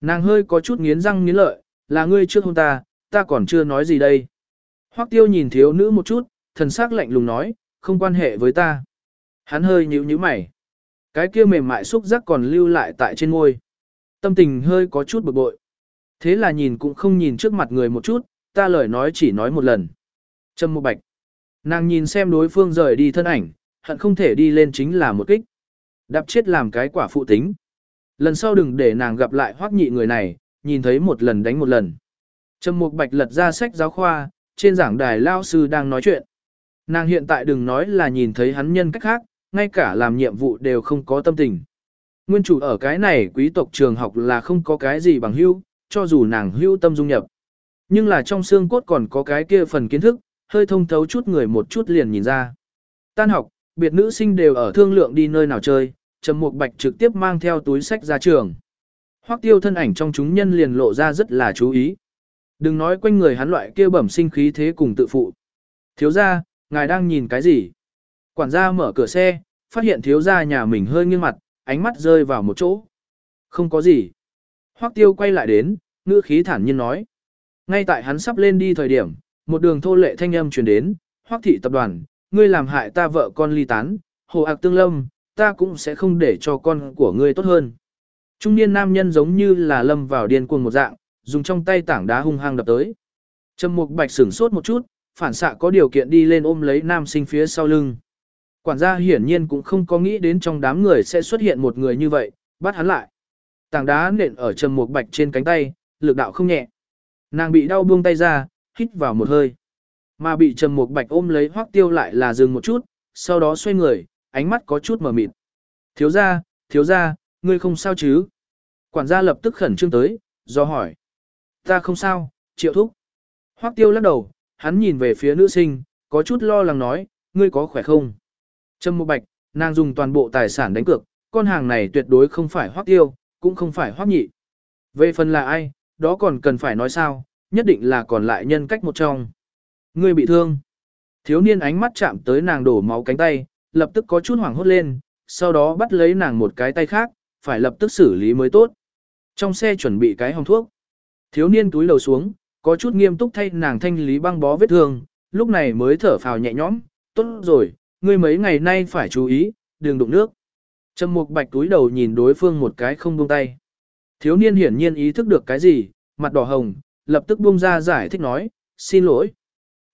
Speaker 1: Nàng hơi có chút nghiến răng nghiến lợi, là ngươi trước hôn ta, ta còn chưa nói gì đây. Hoắc tiêu nhìn thiếu nữ một chút, thần sắc lạnh lùng nói, không quan hệ với ta. Hắn hơi nhíu nhíu mày. Cái kia mềm mại xúc giác còn lưu lại tại trên môi. Tâm tình hơi có chút bực bội. Thế là nhìn cũng không nhìn trước mặt người một chút, ta lời nói chỉ nói một lần. Trâm Mộ bạch. Nàng nhìn xem đối phương rời đi thân ảnh, hận không thể đi lên chính là một kích. Đạp chết làm cái quả phụ tính. Lần sau đừng để nàng gặp lại hoắc nhị người này, nhìn thấy một lần đánh một lần. Trầm Mục Bạch lật ra sách giáo khoa, trên giảng đài lao sư đang nói chuyện. Nàng hiện tại đừng nói là nhìn thấy hắn nhân cách khác, ngay cả làm nhiệm vụ đều không có tâm tình. Nguyên chủ ở cái này quý tộc trường học là không có cái gì bằng hưu, cho dù nàng hưu tâm dung nhập. Nhưng là trong xương cốt còn có cái kia phần kiến thức, hơi thông thấu chút người một chút liền nhìn ra. Tan học, biệt nữ sinh đều ở thương lượng đi nơi nào chơi, Trầm Mục Bạch trực tiếp mang theo túi sách ra trường. Hoắc Tiêu thân ảnh trong chúng nhân liền lộ ra rất là chú ý. Đừng nói quanh người hắn loại kia bẩm sinh khí thế cùng tự phụ. Thiếu gia, ngài đang nhìn cái gì? Quản gia mở cửa xe, phát hiện thiếu gia nhà mình hơi nghiêng mặt, ánh mắt rơi vào một chỗ. Không có gì. Hoắc Tiêu quay lại đến, ngữ khí thản nhiên nói. Ngay tại hắn sắp lên đi thời điểm, một đường thô lệ thanh âm truyền đến, Hoắc thị tập đoàn, ngươi làm hại ta vợ con ly tán, hồ ạc tương lâm, ta cũng sẽ không để cho con của ngươi tốt hơn. Trung niên nam nhân giống như là lâm vào điên cuồng một dạng, dùng trong tay tảng đá hung hăng đập tới. Trầm Mục Bạch sửng sốt một chút, phản xạ có điều kiện đi lên ôm lấy nam sinh phía sau lưng. Quản gia hiển nhiên cũng không có nghĩ đến trong đám người sẽ xuất hiện một người như vậy, bắt hắn lại. Tảng đá nện ở Trầm Mục Bạch trên cánh tay, lực đạo không nhẹ. Nàng bị đau buông tay ra, hít vào một hơi. Mà bị Trầm Mục Bạch ôm lấy Hoắc Tiêu lại là dừng một chút, sau đó xoay người, ánh mắt có chút mờ mịt. Thiếu gia, thiếu gia, ngươi không sao chứ? Quản gia lập tức khẩn trương tới, do hỏi. Ta không sao, triệu thúc. Hoắc tiêu lắc đầu, hắn nhìn về phía nữ sinh, có chút lo lắng nói, ngươi có khỏe không? Trầm Mục Bạch, nàng dùng toàn bộ tài sản đánh cược, con hàng này tuyệt đối không phải Hoắc tiêu, cũng không phải Hoắc nhị. Về phần là ai, đó còn cần phải nói sao, nhất định là còn lại nhân cách một trong. Ngươi bị thương. Thiếu niên ánh mắt chạm tới nàng đổ máu cánh tay, lập tức có chút hoảng hốt lên, sau đó bắt lấy nàng một cái tay khác, phải lập tức xử lý mới tốt. Trong xe chuẩn bị cái hồng thuốc. Thiếu niên túi lầu xuống, có chút nghiêm túc thay nàng thanh lý băng bó vết thương, lúc này mới thở phào nhẹ nhõm, tốt rồi, ngươi mấy ngày nay phải chú ý, đừng đụng nước. Trầm Mục Bạch túi đầu nhìn đối phương một cái không buông tay. Thiếu niên hiển nhiên ý thức được cái gì, mặt đỏ hồng, lập tức buông ra giải thích nói, xin lỗi.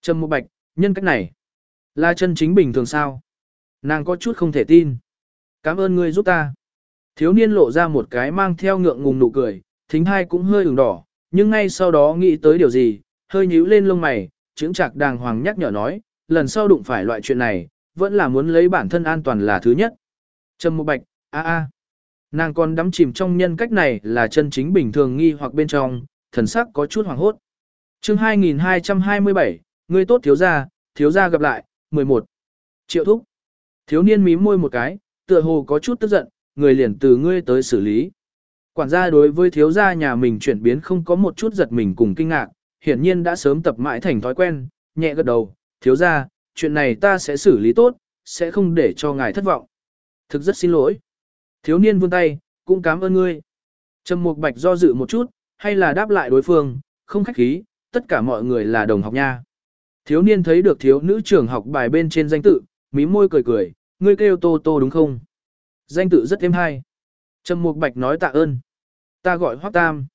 Speaker 1: Trầm Mục Bạch, nhân cách này, là chân chính bình thường sao? Nàng có chút không thể tin. Cảm ơn ngươi giúp ta. Thiếu niên lộ ra một cái mang theo ngượng ngùng nụ cười, thính hai cũng hơi ửng đỏ, nhưng ngay sau đó nghĩ tới điều gì, hơi nhíu lên lông mày, chứng chạc đàng hoàng nhắc nhở nói, lần sau đụng phải loại chuyện này, vẫn là muốn lấy bản thân an toàn là thứ nhất. Trầm Mục Bạch, a a. Nàng còn đắm chìm trong nhân cách này là chân chính bình thường nghi hoặc bên trong, thần sắc có chút hoàng hốt. Chương 2227, người tốt thiếu gia, thiếu gia gặp lại, 11. Triệu thúc. Thiếu niên mím môi một cái, tựa hồ có chút tức giận, người liền từ ngươi tới xử lý. Quản gia đối với thiếu gia nhà mình chuyển biến không có một chút giật mình cùng kinh ngạc, hiển nhiên đã sớm tập mãi thành thói quen, nhẹ gật đầu, thiếu gia, chuyện này ta sẽ xử lý tốt, sẽ không để cho ngài thất vọng. Thực rất xin lỗi. Thiếu niên vươn tay, cũng cảm ơn ngươi. Trầm Mục Bạch do dự một chút, hay là đáp lại đối phương, không khách khí, tất cả mọi người là đồng học nha. Thiếu niên thấy được thiếu nữ trưởng học bài bên trên danh tự, mí môi cười cười, ngươi kêu Tô Tô đúng không? Danh tự rất êm hay. Trầm Mục Bạch nói tạ ơn. Ta gọi Hoắc Tam.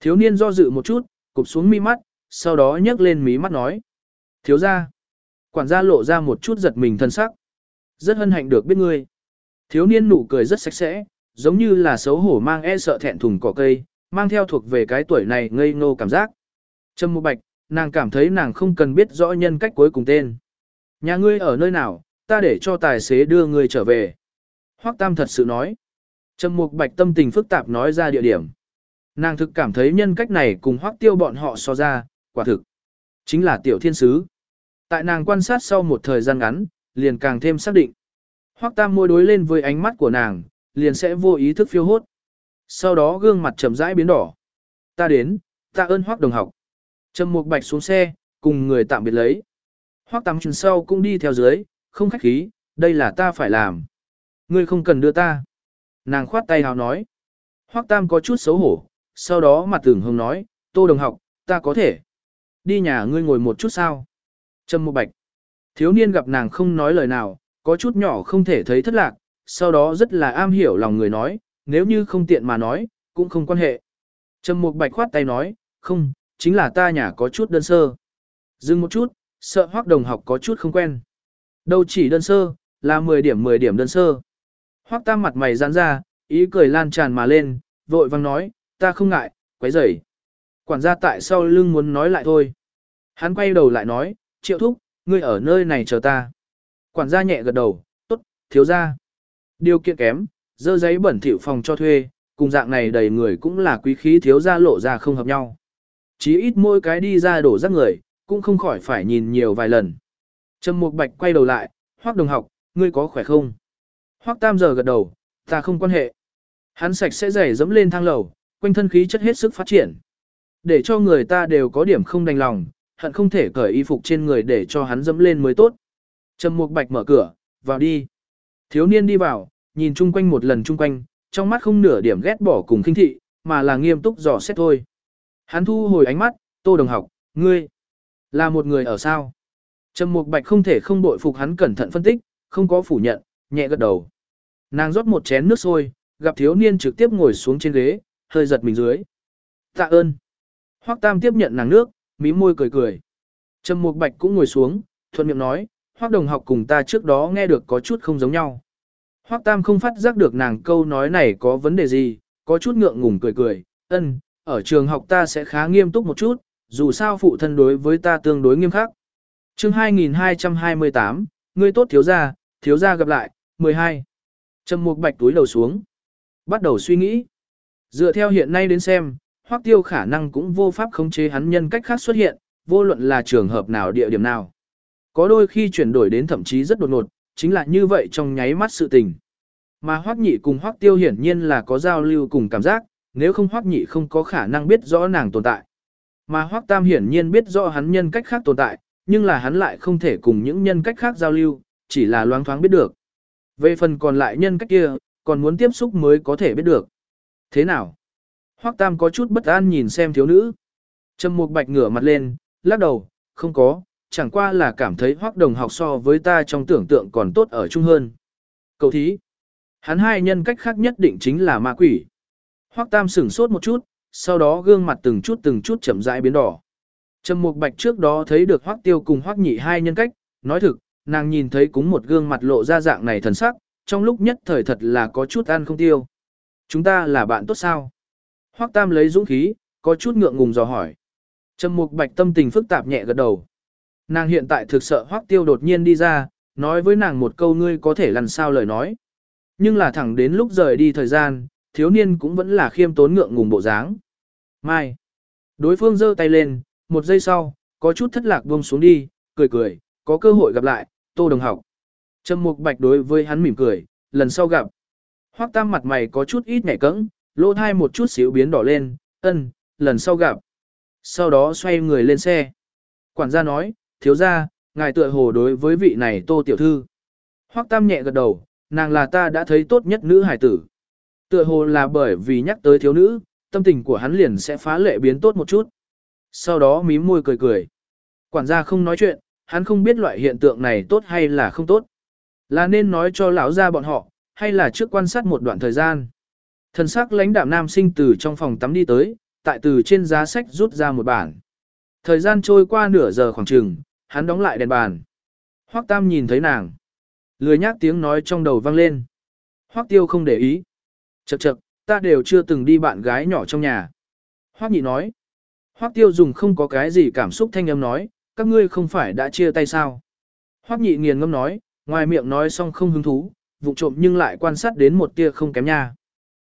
Speaker 1: Thiếu niên do dự một chút, cụp xuống mi mắt, sau đó nhấc lên mí mắt nói. Thiếu gia. Quản gia lộ ra một chút giật mình thân sắc. Rất hân hạnh được biết ngươi. Thiếu niên nụ cười rất sạch sẽ, giống như là xấu hổ mang e sợ thẹn thùng cỏ cây, mang theo thuộc về cái tuổi này ngây ngô cảm giác. Trâm Mộ Bạch, nàng cảm thấy nàng không cần biết rõ nhân cách cuối cùng tên. Nhà ngươi ở nơi nào, ta để cho tài xế đưa ngươi trở về. Hoắc Tam thật sự nói. Trâm Mục Bạch tâm tình phức tạp nói ra địa điểm. Nàng thực cảm thấy nhân cách này cùng Hoắc Tiêu bọn họ so ra, quả thực. Chính là tiểu thiên sứ. Tại nàng quan sát sau một thời gian ngắn, liền càng thêm xác định. Hoắc Tam môi đối lên với ánh mắt của nàng, liền sẽ vô ý thức phiêu hốt. Sau đó gương mặt chậm rãi biến đỏ. Ta đến, ta ơn Hoắc đồng học. Trầm Mục Bạch xuống xe, cùng người tạm biệt lấy. Hoắc Tam chừng sau cũng đi theo dưới, không khách khí, đây là ta phải làm. Ngươi không cần đưa ta. Nàng khoát tay hào nói. Hoắc Tam có chút xấu hổ, sau đó mặt tưởng hồng nói, Tô đồng học, ta có thể. Đi nhà ngươi ngồi một chút sao. Trầm Mục Bạch. Thiếu niên gặp nàng không nói lời nào, có chút nhỏ không thể thấy thất lạc, sau đó rất là am hiểu lòng người nói, nếu như không tiện mà nói, cũng không quan hệ. Trầm Mục Bạch khoát tay nói, không, chính là ta nhà có chút đơn sơ. Dừng một chút, sợ hoác đồng học có chút không quen. Đâu chỉ đơn sơ, là 10 điểm 10 điểm đơn sơ. Hoác tam mặt mày giãn ra, ý cười lan tràn mà lên, vội vang nói, ta không ngại, quấy rầy. Quản gia tại sau lưng muốn nói lại thôi. Hắn quay đầu lại nói, triệu thúc, ngươi ở nơi này chờ ta. Quản gia nhẹ gật đầu, tốt, thiếu gia. Điều kiện kém, dơ giấy bẩn thỉu phòng cho thuê, cùng dạng này đầy người cũng là quý khí thiếu gia lộ ra không hợp nhau. Chí ít mỗi cái đi ra đổ rác người, cũng không khỏi phải nhìn nhiều vài lần. Trầm Mục Bạch quay đầu lại, Hoắc đồng học, ngươi có khỏe không? Hoắc Tam giờ gật đầu, ta không quan hệ. Hắn sạch sẽ giày dẫm lên thang lầu, quanh thân khí chất hết sức phát triển. Để cho người ta đều có điểm không đành lòng, hận không thể cởi y phục trên người để cho hắn dẫm lên mới tốt. Trầm Mục Bạch mở cửa, vào đi. Thiếu niên đi vào, nhìn chung quanh một lần chung quanh, trong mắt không nửa điểm ghét bỏ cùng khinh thị, mà là nghiêm túc dò xét thôi. Hắn thu hồi ánh mắt, Tô Đồng học, ngươi là một người ở sao? Trầm Mục Bạch không thể không bội phục hắn cẩn thận phân tích, không có phủ nhận, nhẹ gật đầu. Nàng rót một chén nước sôi, gặp thiếu niên trực tiếp ngồi xuống trên ghế, hơi giật mình dưới. Tạ ơn. Hoắc Tam tiếp nhận nàng nước, mí môi cười cười. Trầm Mục Bạch cũng ngồi xuống, thuận miệng nói, Hoắc đồng học cùng ta trước đó nghe được có chút không giống nhau. Hoắc Tam không phát giác được nàng câu nói này có vấn đề gì, có chút ngượng ngùng cười cười, ân, ở trường học ta sẽ khá nghiêm túc một chút, dù sao phụ thân đối với ta tương đối nghiêm khắc. chương 2228, ngươi tốt thiếu gia, thiếu gia gặp lại, 12. Trầm Mục Bạch túi đầu xuống, bắt đầu suy nghĩ. Dựa theo hiện nay đến xem, Hoắc Tiêu khả năng cũng vô pháp khống chế hắn nhân cách khác xuất hiện, vô luận là trường hợp nào địa điểm nào. Có đôi khi chuyển đổi đến thậm chí rất đột ngột, chính là như vậy trong nháy mắt sự tình. Mà Hoắc Nhị cùng Hoắc Tiêu hiển nhiên là có giao lưu cùng cảm giác, nếu không Hoắc Nhị không có khả năng biết rõ nàng tồn tại. Mà Hoắc Tam hiển nhiên biết rõ hắn nhân cách khác tồn tại, nhưng là hắn lại không thể cùng những nhân cách khác giao lưu, chỉ là loáng thoáng biết được. Về phần còn lại nhân cách kia, còn muốn tiếp xúc mới có thể biết được. Thế nào? Hoắc Tam có chút bất an nhìn xem thiếu nữ. Trầm Mục Bạch ngửa mặt lên, lắc đầu, không có, chẳng qua là cảm thấy hoác đồng học so với ta trong tưởng tượng còn tốt ở chung hơn. Cầu thí. Hắn hai nhân cách khác nhất định chính là ma quỷ. Hoác tam sửng sốt một chút, sau đó gương mặt từng chút từng chút chậm rãi biến đỏ. Trầm Mục Bạch trước đó thấy được Hoắc Tiêu cùng Hoắc Nhị hai nhân cách, nói thực, nàng nhìn thấy cúng một gương mặt lộ ra dạng này thần sắc, trong lúc nhất thời thật là có chút ăn không tiêu. Chúng ta là bạn tốt sao? Hoắc Tam lấy dũng khí, có chút ngượng ngùng dò hỏi. Trầm Mục Bạch tâm tình phức tạp nhẹ gật đầu. Nàng hiện tại thực sợ Hoắc Tiêu đột nhiên đi ra, nói với nàng một câu ngươi có thể lần sao lời nói. Nhưng là thẳng đến lúc rời đi thời gian, thiếu niên cũng vẫn là khiêm tốn ngượng ngùng bộ dáng. Mai. Đối phương giơ tay lên, một giây sau, có chút thất lạc buông xuống đi, cười cười, có cơ hội gặp lại, tô đồng học. Trầm mục bạch đối với hắn mỉm cười, lần sau gặp. Hoắc tam mặt mày có chút ít nhẹ cẫng, lỗ thai một chút xíu biến đỏ lên, ân, lần sau gặp. Sau đó xoay người lên xe. Quản gia nói, thiếu gia, ngài tựa hồ đối với vị này tô tiểu thư. Hoắc tam nhẹ gật đầu, nàng là ta đã thấy tốt nhất nữ hải tử. Tựa hồ là bởi vì nhắc tới thiếu nữ, tâm tình của hắn liền sẽ phá lệ biến tốt một chút. Sau đó mím môi cười cười. Quản gia không nói chuyện, hắn không biết loại hiện tượng này tốt hay là không tốt. Là nên nói cho lão gia bọn họ, hay là trước quan sát một đoạn thời gian. Thần sắc lãnh đạm nam sinh từ trong phòng tắm đi tới, tại từ trên giá sách rút ra một bản. Thời gian trôi qua nửa giờ khoảng chừng, hắn đóng lại đèn bàn. Hoắc Tam nhìn thấy nàng. Lười nhác tiếng nói trong đầu vang lên. Hoắc Tiêu không để ý. Chậc chậc, ta đều chưa từng đi bạn gái nhỏ trong nhà. Hoắc Nhị nói. Hoắc Tiêu dùng không có cái gì cảm xúc thanh âm nói, các ngươi không phải đã chia tay sao? Hoắc Nhị nghiền ngâm nói, ngoài miệng nói xong không hứng thú, vụng trộm nhưng lại quan sát đến một tia không kém nha.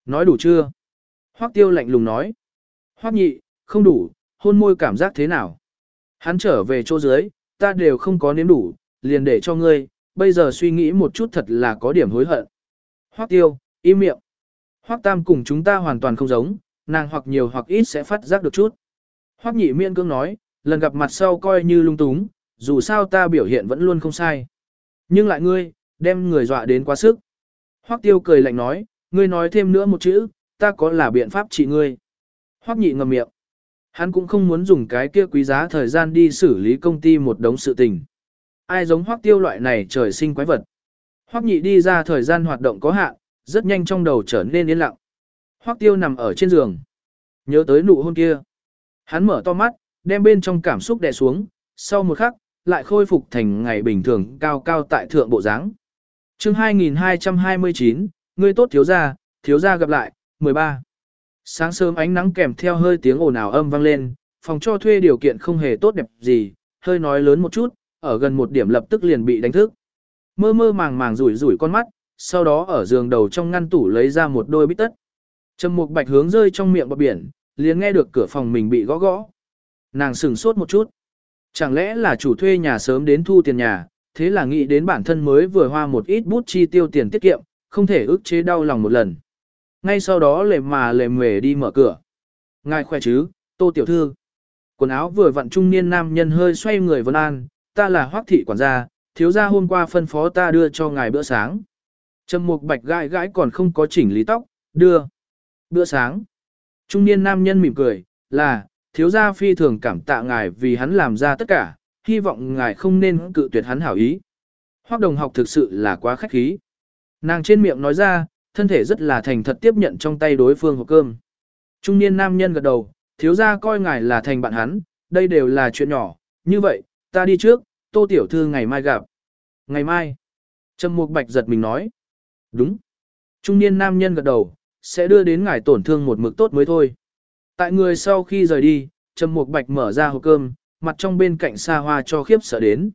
Speaker 1: Nói đủ chưa? Hoắc Tiêu lạnh lùng nói. Hoắc Nhị, không đủ, hôn môi cảm giác thế nào? Hắn trở về chỗ dưới, ta đều không có nếm đủ, liền để cho ngươi, bây giờ suy nghĩ một chút thật là có điểm hối hận. Hoắc Tiêu, im miệng. Hoắc Tam cùng chúng ta hoàn toàn không giống, nàng hoặc nhiều hoặc ít sẽ phát giác được chút. Hoắc nhị miên cương nói, lần gặp mặt sau coi như lung túng, dù sao ta biểu hiện vẫn luôn không sai. Nhưng lại ngươi, đem người dọa đến quá sức. Hoắc tiêu cười lạnh nói, ngươi nói thêm nữa một chữ, ta có là biện pháp trị ngươi. Hoắc nhị ngậm miệng. Hắn cũng không muốn dùng cái kia quý giá thời gian đi xử lý công ty một đống sự tình. Ai giống Hoắc tiêu loại này trời sinh quái vật. Hoắc nhị đi ra thời gian hoạt động có hạn, rất nhanh trong đầu trở nên yên lặng. Hoắc tiêu nằm ở trên giường. Nhớ tới nụ hôn kia. Hắn mở to mắt, đem bên trong cảm xúc đè xuống, sau một khắc, lại khôi phục thành ngày bình thường cao cao tại thượng bộ dáng. Chương 2229, ngươi tốt thiếu gia, thiếu gia gặp lại, 13. Sáng sớm ánh nắng kèm theo hơi tiếng ồn ào âm vang lên, phòng cho thuê điều kiện không hề tốt đẹp gì, hơi nói lớn một chút, ở gần một điểm lập tức liền bị đánh thức. Mơ mơ màng màng rủi rủi con mắt, sau đó ở giường đầu trong ngăn tủ lấy ra một đôi bít tất. Trầm Mục Bạch hướng rơi trong miệng bọt biển, liền nghe được cửa phòng mình bị gõ gõ. Nàng sửng sốt một chút. Chẳng lẽ là chủ thuê nhà sớm đến thu tiền nhà, thế là nghĩ đến bản thân mới vừa hoa một ít bút chi tiêu tiền tiết kiệm, không thể ức chế đau lòng một lần. Ngay sau đó lề mà lề mề đi mở cửa. Ngài khỏe chứ, tô tiểu thư. Quần áo vừa vặn trung niên nam nhân hơi xoay người vân an, ta là hoác thị quản gia, thiếu gia hôm qua phân phó ta đưa cho ngài bữa sáng. Trầm mục bạch gãi gãi còn không có chỉnh lý tóc, đưa. Bữa sáng. Trung niên nam nhân mỉm cười, là, thiếu gia phi thường cảm tạ ngài vì hắn làm ra tất cả, hy vọng ngài không nên cự tuyệt hắn hảo ý. Hoác đồng học thực sự là quá khách khí. Nàng trên miệng nói ra, thân thể rất là thành thật tiếp nhận trong tay đối phương hộp cơm. Trung niên nam nhân gật đầu, thiếu gia coi ngài là thành bạn hắn, đây đều là chuyện nhỏ, như vậy, ta đi trước, tô tiểu thư ngày mai gặp. Ngày mai, Trầm Mục Bạch giật mình nói. Đúng. Trung niên nam nhân gật đầu, sẽ đưa đến ngài tổn thương một mực tốt mới thôi. Tại người sau khi rời đi, Trầm Mục Bạch mở ra hộp cơm, mặt trong bên cạnh xa hoa cho khiếp sợ đến.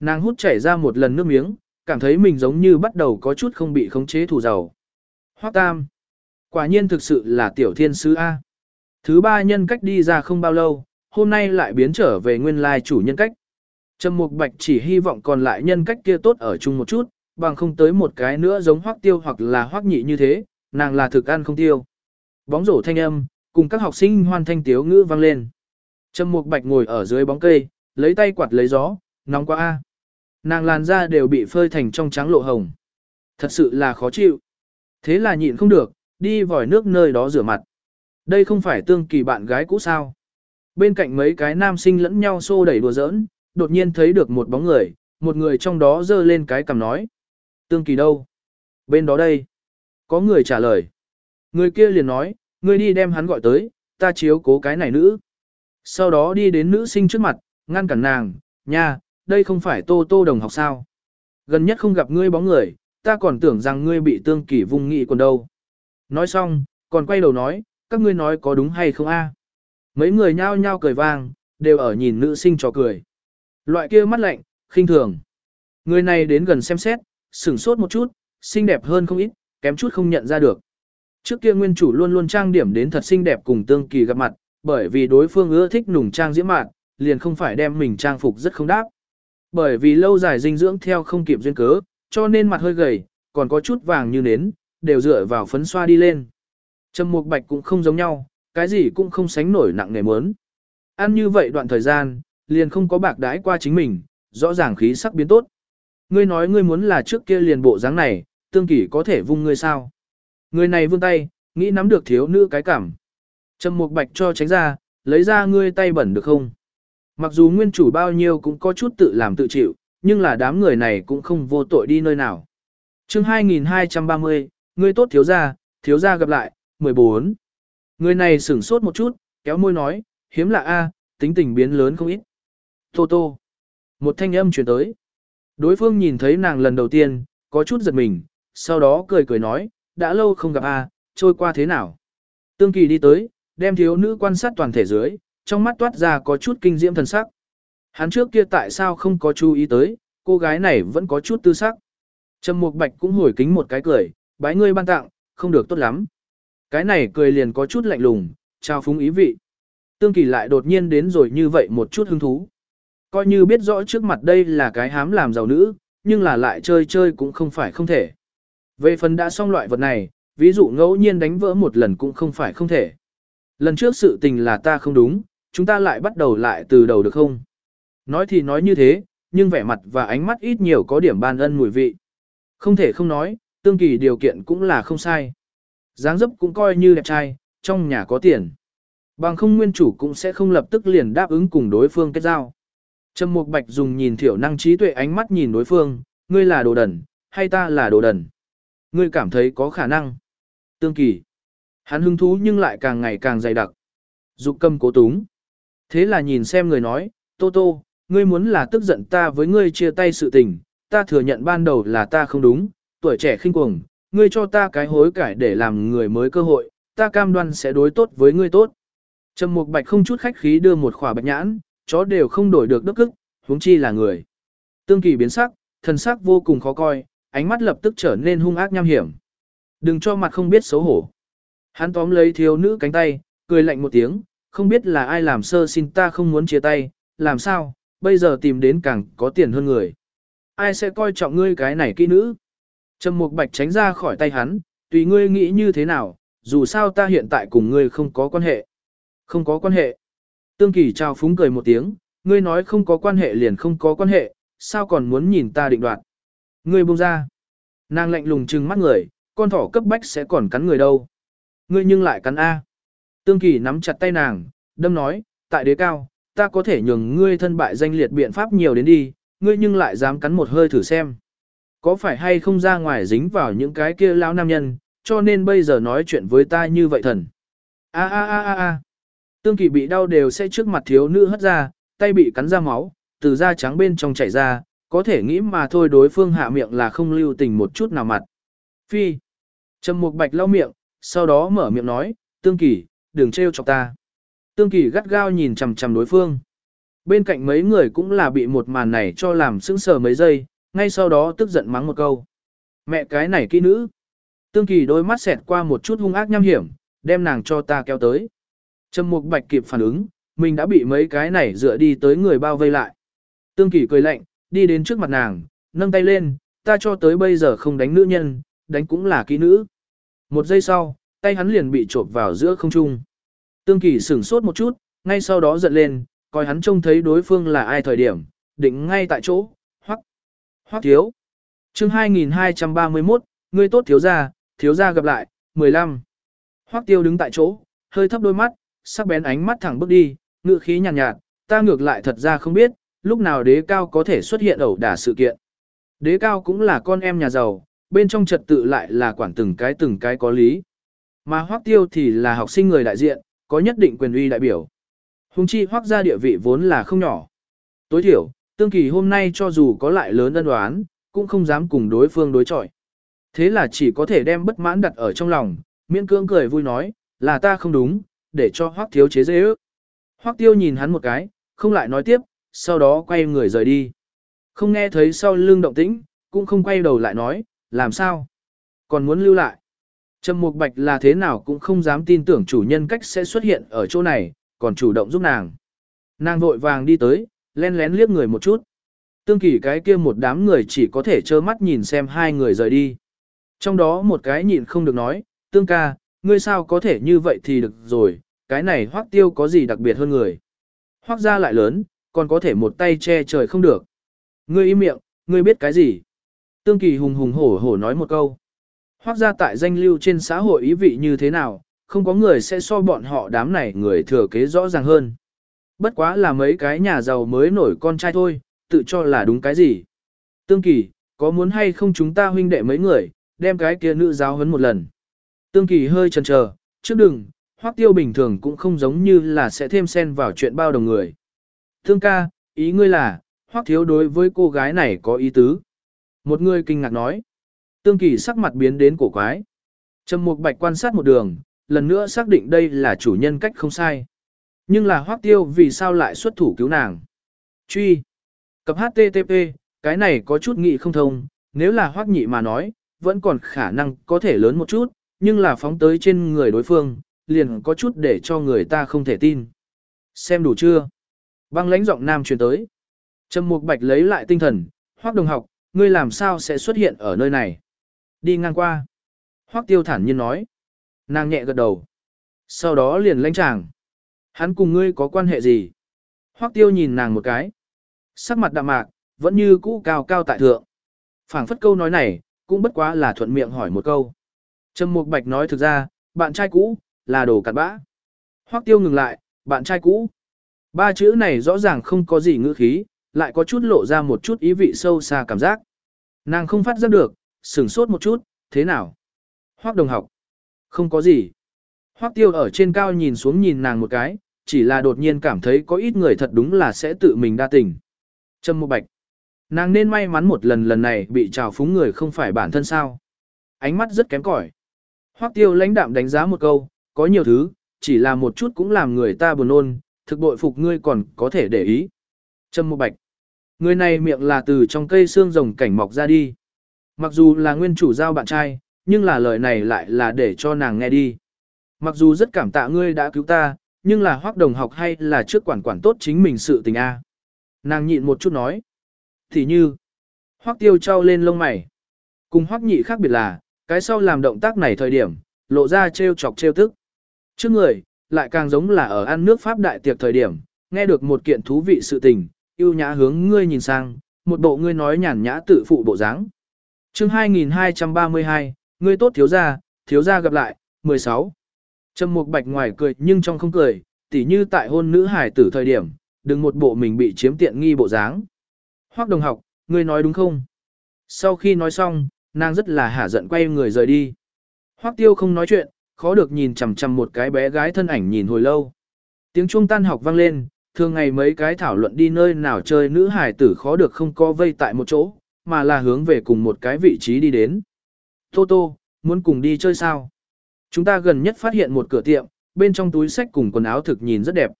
Speaker 1: Nàng hút chảy ra một lần nước miếng, cảm thấy mình giống như bắt đầu có chút không bị khống chế thủ giàu. Hoắc Tam. Quả nhiên thực sự là tiểu thiên sứ A. Thứ ba nhân cách đi ra không bao lâu, hôm nay lại biến trở về nguyên lai chủ nhân cách. Trầm Mục Bạch chỉ hy vọng còn lại nhân cách kia tốt ở chung một chút, bằng không tới một cái nữa giống Hoắc Tiêu hoặc là Hoắc Nhị như thế, nàng là thực ăn không tiêu. Bóng rổ thanh âm, cùng các học sinh hoan thanh tiếu ngữ vang lên. Trầm Mục Bạch ngồi ở dưới bóng cây, lấy tay quạt lấy gió, nóng quá a. Nàng làn da đều bị phơi thành trong trắng lộ hồng. Thật sự là khó chịu. Thế là nhịn không được, đi vòi nước nơi đó rửa mặt. Đây không phải tương kỳ bạn gái cũ sao. Bên cạnh mấy cái nam sinh lẫn nhau xô đẩy đùa giỡn, đột nhiên thấy được một bóng người, một người trong đó giơ lên cái cằm nói. Tương kỳ đâu? Bên đó đây. Có người trả lời. Người kia liền nói, người đi đem hắn gọi tới, ta chiếu cố cái này nữ. Sau đó đi đến nữ sinh trước mặt, ngăn cản nàng, nha, đây không phải tô tô đồng học sao. Gần nhất không gặp ngươi bóng người, ta còn tưởng rằng ngươi bị tương kỳ vung nghị còn đâu. Nói xong, còn quay đầu nói, các ngươi nói có đúng hay không a? Mấy người nhao nhao cười vang, đều ở nhìn nữ sinh trò cười. Loại kia mắt lạnh, khinh thường. Người này đến gần xem xét, sửng sốt một chút, xinh đẹp hơn không ít, kém chút không nhận ra được. Trước kia nguyên chủ luôn luôn trang điểm đến thật xinh đẹp cùng tương kỳ gặp mặt, bởi vì đối phương ưa thích nùng trang diễm mạn, liền không phải đem mình trang phục rất không đáp. Bởi vì lâu dài dinh dưỡng theo không kịp duyên cớ, cho nên mặt hơi gầy, còn có chút vàng như nến, đều dựa vào phấn xoa đi lên. Trầm Mục Bạch cũng không giống nhau, cái gì cũng không sánh nổi nặng nề muốn. Ăn như vậy đoạn thời gian, liền không có bạc đãi qua chính mình, rõ ràng khí sắc biến tốt. Ngươi nói ngươi muốn là trước kia liền bộ dáng này, tương kỷ có thể vung ngươi sao? Người này vươn tay, nghĩ nắm được thiếu nữ cái cảm. Trầm Mục Bạch cho tránh ra, lấy ra ngươi tay bẩn được không? Mặc dù nguyên chủ bao nhiêu cũng có chút tự làm tự chịu, nhưng là đám người này cũng không vô tội đi nơi nào. chương 2230, người tốt thiếu gia, thiếu gia gặp lại, 14. Người này sửng sốt một chút, kéo môi nói, hiếm lạ a, tính tình biến lớn không ít. Tô tô. Một thanh âm truyền tới. Đối phương nhìn thấy nàng lần đầu tiên, có chút giật mình, sau đó cười cười nói, đã lâu không gặp a, trôi qua thế nào. Tương kỳ đi tới, đem thiếu nữ quan sát toàn thể dưới, trong mắt toát ra có chút kinh diễm thần sắc. Hắn trước kia tại sao không có chú ý tới, cô gái này vẫn có chút tư sắc. Trầm Mục Bạch cũng hồi kính một cái cười, bái ngươi ban tặng, không được tốt lắm. Cái này cười liền có chút lạnh lùng, trao phúng ý vị. Tương Kỳ lại đột nhiên đến rồi như vậy một chút hứng thú. Coi như biết rõ trước mặt đây là cái hám làm giàu nữ, nhưng là lại chơi chơi cũng không phải không thể. Về phần đã xong loại vật này, ví dụ ngẫu nhiên đánh vỡ một lần cũng không phải không thể. Lần trước sự tình là ta không đúng, chúng ta lại bắt đầu lại từ đầu được không? Nói thì nói như thế, nhưng vẻ mặt và ánh mắt ít nhiều có điểm ban ân mùi vị. Không thể không nói, tương kỳ điều kiện cũng là không sai. dáng dấp cũng coi như đẹp trai, trong nhà có tiền. Bằng không nguyên chủ cũng sẽ không lập tức liền đáp ứng cùng đối phương kết giao. Trầm Mục Bạch dùng nhìn thiểu năng trí tuệ ánh mắt nhìn đối phương, ngươi là đồ đần, hay ta là đồ đần? Ngươi cảm thấy có khả năng. Tương kỳ. Hắn hứng thú nhưng lại càng ngày càng dày đặc. Dục cầm cố túng. Thế là nhìn xem người nói, Tô Tô, ngươi muốn là tức giận ta với ngươi chia tay sự tình, ta thừa nhận ban đầu là ta không đúng, tuổi trẻ khinh cuồng, ngươi cho ta cái hối cải để làm người mới cơ hội, ta cam đoan sẽ đối tốt với ngươi tốt. Trầm Mục Bạch không chút khách khí đưa một khỏa bạch nhãn, chó đều không đổi được đức ức, huống chi là người. Tương Kỳ biến sắc, thần sắc vô cùng khó coi, ánh mắt lập tức trở nên hung ác nham hiểm. Đừng cho mặt không biết xấu hổ. Hắn tóm lấy thiếu nữ cánh tay, cười lạnh một tiếng, không biết là ai làm sơ xin ta không muốn chia tay, làm sao, bây giờ tìm đến càng có tiền hơn người. Ai sẽ coi trọng ngươi cái này kỹ nữ? Trầm Mục Bạch tránh ra khỏi tay hắn, tùy ngươi nghĩ như thế nào, dù sao ta hiện tại cùng ngươi không có quan hệ. Không có quan hệ. Tương Kỳ trao phúng cười một tiếng, ngươi nói không có quan hệ liền không có quan hệ, sao còn muốn nhìn ta định đoạt. Ngươi buông ra. Nàng lạnh lùng trừng mắt người, con thỏ cấp bách sẽ còn cắn người đâu. Ngươi nhưng lại cắn A. Tương Kỳ nắm chặt tay nàng, đâm nói, tại đế cao, ta có thể nhường ngươi thân bại danh liệt biện pháp nhiều đến đi, ngươi nhưng lại dám cắn một hơi thử xem. Có phải hay không ra ngoài dính vào những cái kia lão nam nhân, cho nên bây giờ nói chuyện với ta như vậy thần. A a a a a. Tương Kỳ bị đau đều sẽ trước mặt thiếu nữ hất ra, tay bị cắn ra máu, từ da trắng bên trong chảy ra, có thể nghĩ mà thôi đối phương hạ miệng là không lưu tình một chút nào mặt. Phi. Trầm Mục Bạch lau miệng, sau đó mở miệng nói, Tương Kỳ, đừng trêu chọc ta. Tương Kỳ gắt gao nhìn chằm chằm đối phương. Bên cạnh mấy người cũng là bị một màn này cho làm sững sờ mấy giây, ngay sau đó tức giận mắng một câu. Mẹ cái này kỹ nữ. Tương Kỳ đôi mắt xẹt qua một chút hung ác nham hiểm, đem nàng cho ta kéo tới. Trầm Mục Bạch kịp phản ứng, mình đã bị mấy cái này dựa đi tới người bao vây lại. Tương Kỳ cười lạnh, đi đến trước mặt nàng, nâng tay lên, ta cho tới bây giờ không đánh nữ nhân, đánh cũng là kỹ nữ. Một giây sau, tay hắn liền bị trộm vào giữa không trung. Tương Kỳ sửng sốt một chút, ngay sau đó giận lên, coi hắn trông thấy đối phương là ai thời điểm, định ngay tại chỗ, hoắc, hoắc thiếu. chương 2231, ngươi tốt thiếu gia, thiếu gia gặp lại, 15. Hoắc tiêu đứng tại chỗ, hơi thấp đôi mắt, sắc bén ánh mắt thẳng bước đi, ngựa khí nhàn nhạt, nhạt, ta ngược lại thật ra không biết, lúc nào đế cao có thể xuất hiện ẩu đả sự kiện. Đế cao cũng là con em nhà giàu, bên trong trật tự lại là quản từng cái từng cái có lý. Mà Hoắc Tiêu thì là học sinh người đại diện, có nhất định quyền uy đại biểu. Hùng chi hoác gia địa vị vốn là không nhỏ. Tối thiểu, Tương Kỳ hôm nay cho dù có lại lớn ân đoán, cũng không dám cùng đối phương đối chọi. Thế là chỉ có thể đem bất mãn đặt ở trong lòng, miễn cưỡng cười vui nói, là ta không đúng, để cho hoác Thiếu chế dễ ước. Hoác Tiêu nhìn hắn một cái, không lại nói tiếp, sau đó quay người rời đi. Không nghe thấy sau lưng động tĩnh, cũng không quay đầu lại nói, làm sao? Còn muốn lưu lại. Trầm Mục Bạch là thế nào cũng không dám tin tưởng chủ nhân cách sẽ xuất hiện ở chỗ này, còn chủ động giúp nàng. Nàng vội vàng đi tới, len lén liếc người một chút. Tương kỳ cái kia một đám người chỉ có thể trơ mắt nhìn xem hai người rời đi. Trong đó một cái nhịn không được nói, tương ca, ngươi sao có thể như vậy thì được rồi, cái này hoác tiêu có gì đặc biệt hơn người. Hoác ra lại lớn, còn có thể một tay che trời không được. Ngươi im miệng, ngươi biết cái gì? Tương kỳ hùng hùng hổ hổ nói một câu. Hoác ra tại danh lưu trên xã hội ý vị như thế nào, không có người sẽ so bọn họ đám này người thừa kế rõ ràng hơn. Bất quá là mấy cái nhà giàu mới nổi con trai thôi, tự cho là đúng cái gì. Tương Kỳ, có muốn hay không chúng ta huynh đệ mấy người, đem cái kia nữ giáo huấn một lần. Tương Kỳ hơi chần chờ, trước đừng, hoác tiêu bình thường cũng không giống như là sẽ thêm xen vào chuyện bao đồng người. Thương ca, ý ngươi là, hoác thiếu đối với cô gái này có ý tứ. Một người kinh ngạc nói. Tương Kỳ sắc mặt biến đến cổ quái. Trầm Mục Bạch quan sát một đường, lần nữa xác định đây là chủ nhân cách không sai. Nhưng là Hoắc tiêu vì sao lại xuất thủ cứu nàng. Truy. Cập HTTP, cái này có chút nghị không thông, nếu là Hoắc nhị mà nói, vẫn còn khả năng có thể lớn một chút, nhưng là phóng tới trên người đối phương, liền có chút để cho người ta không thể tin. Xem đủ chưa? Băng lãnh giọng nam truyền tới. Trầm Mục Bạch lấy lại tinh thần, Hoắc đồng học, ngươi làm sao sẽ xuất hiện ở nơi này? Đi ngang qua. Hoắc tiêu thản nhiên nói. Nàng nhẹ gật đầu. Sau đó liền lãnh chàng. Hắn cùng ngươi có quan hệ gì? Hoắc tiêu nhìn nàng một cái. Sắc mặt đạm mạc, vẫn như cũ cao cao tại thượng. phảng phất câu nói này, cũng bất quá là thuận miệng hỏi một câu. Trầm Mục Bạch nói thực ra, bạn trai cũ, là đồ cặn bã. Hoắc tiêu ngừng lại, bạn trai cũ. Ba chữ này rõ ràng không có gì ngữ khí, lại có chút lộ ra một chút ý vị sâu xa cảm giác. Nàng không phát giác được, sửng sốt một chút, thế nào? Hoắc đồng học. Không có gì. Hoắc tiêu ở trên cao nhìn xuống nhìn nàng một cái, chỉ là đột nhiên cảm thấy có ít người thật đúng là sẽ tự mình đa tình. Trâm Mộ Bạch. Nàng nên may mắn một lần lần này bị trào phúng người không phải bản thân sao. Ánh mắt rất kém cỏi. Hoắc tiêu lãnh đạm đánh giá một câu, có nhiều thứ, chỉ là một chút cũng làm người ta buồn nôn, thực bội phục ngươi còn có thể để ý. Trâm Mộ Bạch. Người này miệng là từ trong cây xương rồng cảnh mọc ra đi. Mặc dù là nguyên chủ giao bạn trai, nhưng là lời này lại là để cho nàng nghe đi. Mặc dù rất cảm tạ ngươi đã cứu ta, nhưng là hoác đồng học hay là trước quản quản tốt chính mình sự tình a Nàng nhịn một chút nói. Thì như, hoác tiêu trao lên lông mày. Cùng hoác nhị khác biệt là, cái sau làm động tác này thời điểm, lộ ra trêu chọc trêu tức. Trước người, lại càng giống là ở ăn nước Pháp đại tiệc thời điểm, nghe được một kiện thú vị sự tình, yêu nhã hướng ngươi nhìn sang, một bộ ngươi nói nhàn nhã tự phụ bộ dáng. Chương 2232, ngươi tốt thiếu gia, thiếu gia gặp lại, 16. Trầm Mục Bạch ngoài cười nhưng trong không cười, tỉ như tại hôn nữ hải tử thời điểm, đừng một bộ mình bị chiếm tiện nghi bộ dáng. Hoắc đồng học, ngươi nói đúng không? Sau khi nói xong, nàng rất là hả giận quay người rời đi. Hoắc tiêu không nói chuyện, khó được nhìn chằm chằm một cái bé gái thân ảnh nhìn hồi lâu. Tiếng chuông tan học vang lên, thường ngày mấy cái thảo luận đi nơi nào chơi nữ hải tử khó được không có vây tại một chỗ, mà là hướng về cùng một cái vị trí đi đến. Tô Tô, muốn cùng đi chơi sao? Chúng ta gần nhất phát hiện một cửa tiệm, bên trong túi sách cùng quần áo thực nhìn rất đẹp.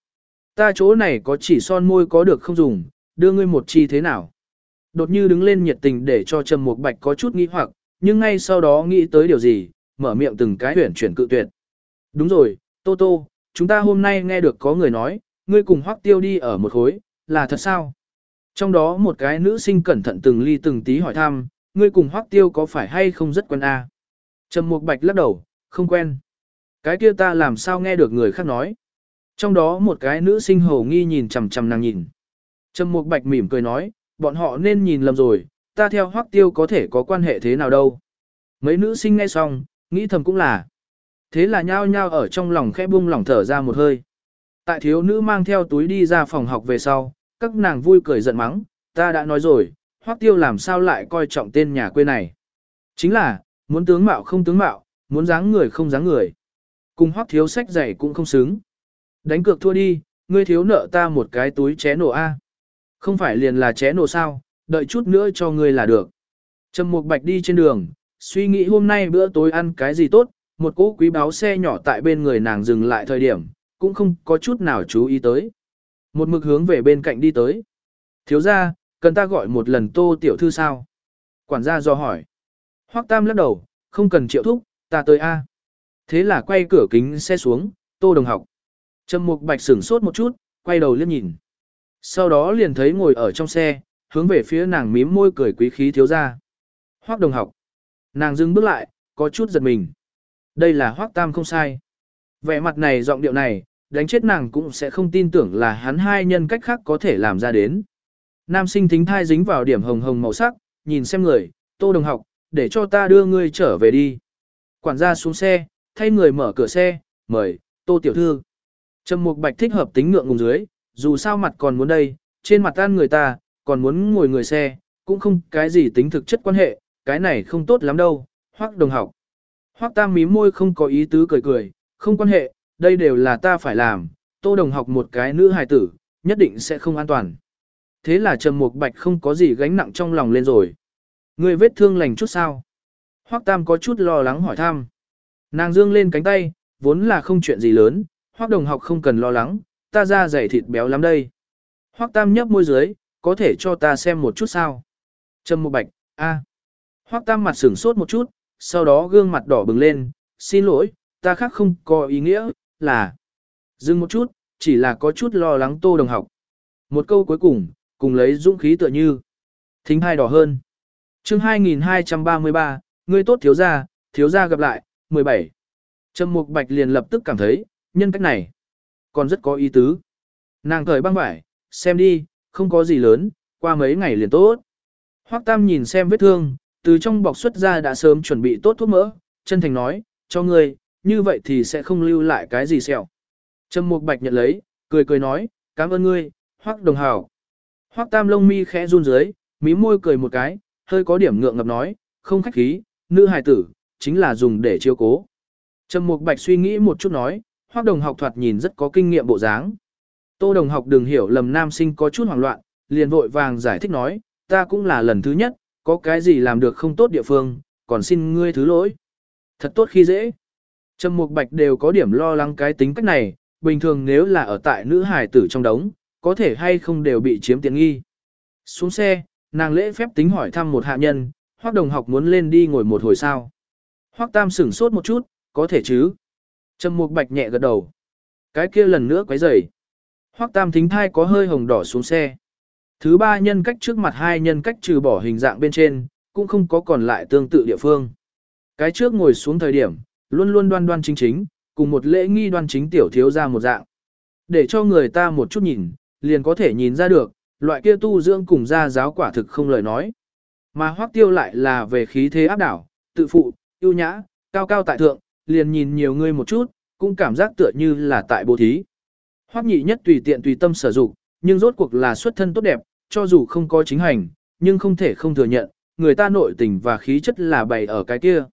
Speaker 1: Ta chỗ này có chỉ son môi có được không dùng, đưa ngươi một chi thế nào? Đột như đứng lên nhiệt tình để cho Trầm Mục Bạch có chút nghi hoặc, nhưng ngay sau đó nghĩ tới điều gì, mở miệng từng cái huyển chuyển cự tuyệt. Đúng rồi, Tô Tô, chúng ta hôm nay nghe được có người nói, ngươi cùng Hoắc Tiêu đi ở một khối, là thật sao? Trong đó một cái nữ sinh cẩn thận từng ly từng tí hỏi thăm, ngươi cùng Hoắc Tiêu có phải hay không rất quen a? À? Trầm Mục Bạch lắc đầu, không quen. Cái kia ta làm sao nghe được người khác nói. Trong đó một cái nữ sinh hầu nghi nhìn chằm chằm nàng nhìn. Trầm Mục Bạch mỉm cười nói, bọn họ nên nhìn lầm rồi, ta theo Hoắc Tiêu có thể có quan hệ thế nào đâu. Mấy nữ sinh nghe xong, nghĩ thầm cũng là. Thế là nhao nhao ở trong lòng khẽ buông lỏng thở ra một hơi. Tại thiếu nữ mang theo túi đi ra phòng học về sau, các nàng vui cười giận mắng, ta đã nói rồi, hoắc tiêu làm sao lại coi trọng tên nhà quê này. Chính là, muốn tướng mạo không tướng mạo, muốn dáng người không dáng người. Cùng hoắc thiếu sách giày cũng không xứng. Đánh cược thua đi, ngươi thiếu nợ ta một cái túi ché nổ A. Không phải liền là ché nổ sao, đợi chút nữa cho ngươi là được. Trầm Mục Bạch đi trên đường, suy nghĩ hôm nay bữa tối ăn cái gì tốt, một cỗ quý báo xe nhỏ tại bên người nàng dừng lại thời điểm, cũng không có chút nào chú ý tới. Một mực hướng về bên cạnh đi tới. Thiếu ra, cần ta gọi một lần tô tiểu thư sao? Quản gia do hỏi. Hoắc Tam lắc đầu, không cần triệu thúc, ta tới A. Thế là quay cửa kính xe xuống, tô đồng học. Trầm Mục Bạch sửng sốt một chút, quay đầu liếc nhìn. Sau đó liền thấy ngồi ở trong xe, hướng về phía nàng mím môi cười quý khí thiếu ra. Hoắc đồng học. Nàng dừng bước lại, có chút giật mình. Đây là Hoắc Tam không sai. Vẻ mặt này giọng điệu này, đánh chết nàng cũng sẽ không tin tưởng là hắn hai nhân cách khác có thể làm ra đến. Nam sinh thính thai dính vào điểm hồng hồng màu sắc, nhìn xem người, tô đồng học, để cho ta đưa ngươi trở về đi. Quản gia xuống xe, thay người mở cửa xe, mời, tô tiểu thư. Trầm mục bạch thích hợp tính ngượng ngùng dưới, dù sao mặt còn muốn đây, trên mặt tan người ta, còn muốn ngồi người xe, cũng không cái gì tính thực chất quan hệ, cái này không tốt lắm đâu, hoắc đồng học. Hoắc tam mím môi không có ý tứ cười cười, không quan hệ, đây đều là ta phải làm, tô đồng học một cái nữ hài tử, nhất định sẽ không an toàn. Thế là Trầm Mục Bạch không có gì gánh nặng trong lòng lên rồi. Người vết thương lành chút sao? Hoắc Tam có chút lo lắng hỏi thăm. Nàng dương lên cánh tay, vốn là không chuyện gì lớn, Hoắc đồng học không cần lo lắng, ta ra dày thịt béo lắm đây. Hoắc Tam nhấp môi dưới, có thể cho ta xem một chút sao? Trầm Mục Bạch, a. Hoắc Tam mặt sửng sốt một chút, sau đó gương mặt đỏ bừng lên, xin lỗi, ta khác không có ý nghĩa, là. Dừng một chút, chỉ là có chút lo lắng tô đồng học. Một câu cuối cùng, cùng lấy dũng khí tựa như. Thính hai đỏ hơn. chương 2233, ngươi tốt thiếu gia, thiếu gia gặp lại, 17. Trầm Mục Bạch liền lập tức cảm thấy, nhân cách này, còn rất có ý tứ. Nàng thời băng vải, xem đi, không có gì lớn, qua mấy ngày liền tốt. Hoắc Tam nhìn xem vết thương, từ trong bọc xuất ra đã sớm chuẩn bị tốt thuốc mỡ, chân thành nói, cho ngươi, như vậy thì sẽ không lưu lại cái gì sẹo. Trầm Mục Bạch nhận lấy, cười cười nói, cảm ơn ngươi, Hoắc Đồng Hào. Hoắc Tam lông mi khẽ run dưới, mí môi cười một cái, hơi có điểm ngượng ngập nói, không khách khí, nữ hài tử, chính là dùng để chiêu cố. Trầm Mục Bạch suy nghĩ một chút nói, Hoắc Đồng học thoạt nhìn rất có kinh nghiệm bộ dáng. Tô Đồng học đừng hiểu lầm nam sinh có chút hoảng loạn, liền vội vàng giải thích nói, ta cũng là lần thứ nhất, có cái gì làm được không tốt địa phương, còn xin ngươi thứ lỗi. Thật tốt khi dễ. Trầm Mục Bạch đều có điểm lo lắng cái tính cách này, bình thường nếu là ở tại nữ hài tử trong đống, có thể hay không đều bị chiếm tiện nghi. Xuống xe, nàng lễ phép tính hỏi thăm một hạ nhân, Hoắc đồng học muốn lên đi ngồi một hồi sao. Hoắc Tam sửng sốt một chút, có thể chứ. Trầm Mục Bạch nhẹ gật đầu. Cái kia lần nữa quấy rầy. Hoắc Tam thính thai có hơi hồng đỏ xuống xe. Thứ ba nhân cách trước mặt hai nhân cách trừ bỏ hình dạng bên trên, cũng không có còn lại tương tự địa phương. Cái trước ngồi xuống thời điểm, luôn luôn đoan đoan chính chính, cùng một lễ nghi đoan chính tiểu thiếu ra một dạng. Để cho người ta một chút nhìn, liền có thể nhìn ra được, loại kia tu dưỡng cùng gia giáo quả thực không lời nói. Mà hoắc tiêu lại là về khí thế áp đảo, tự phụ, yêu nhã, cao cao tại thượng, liền nhìn nhiều người một chút, cũng cảm giác tựa như là tại bố thí. Hoắc nhị nhất tùy tiện tùy tâm sử dụng, nhưng rốt cuộc là xuất thân tốt đẹp, cho dù không có chính hành, nhưng không thể không thừa nhận, người ta nội tình và khí chất là bày ở cái kia.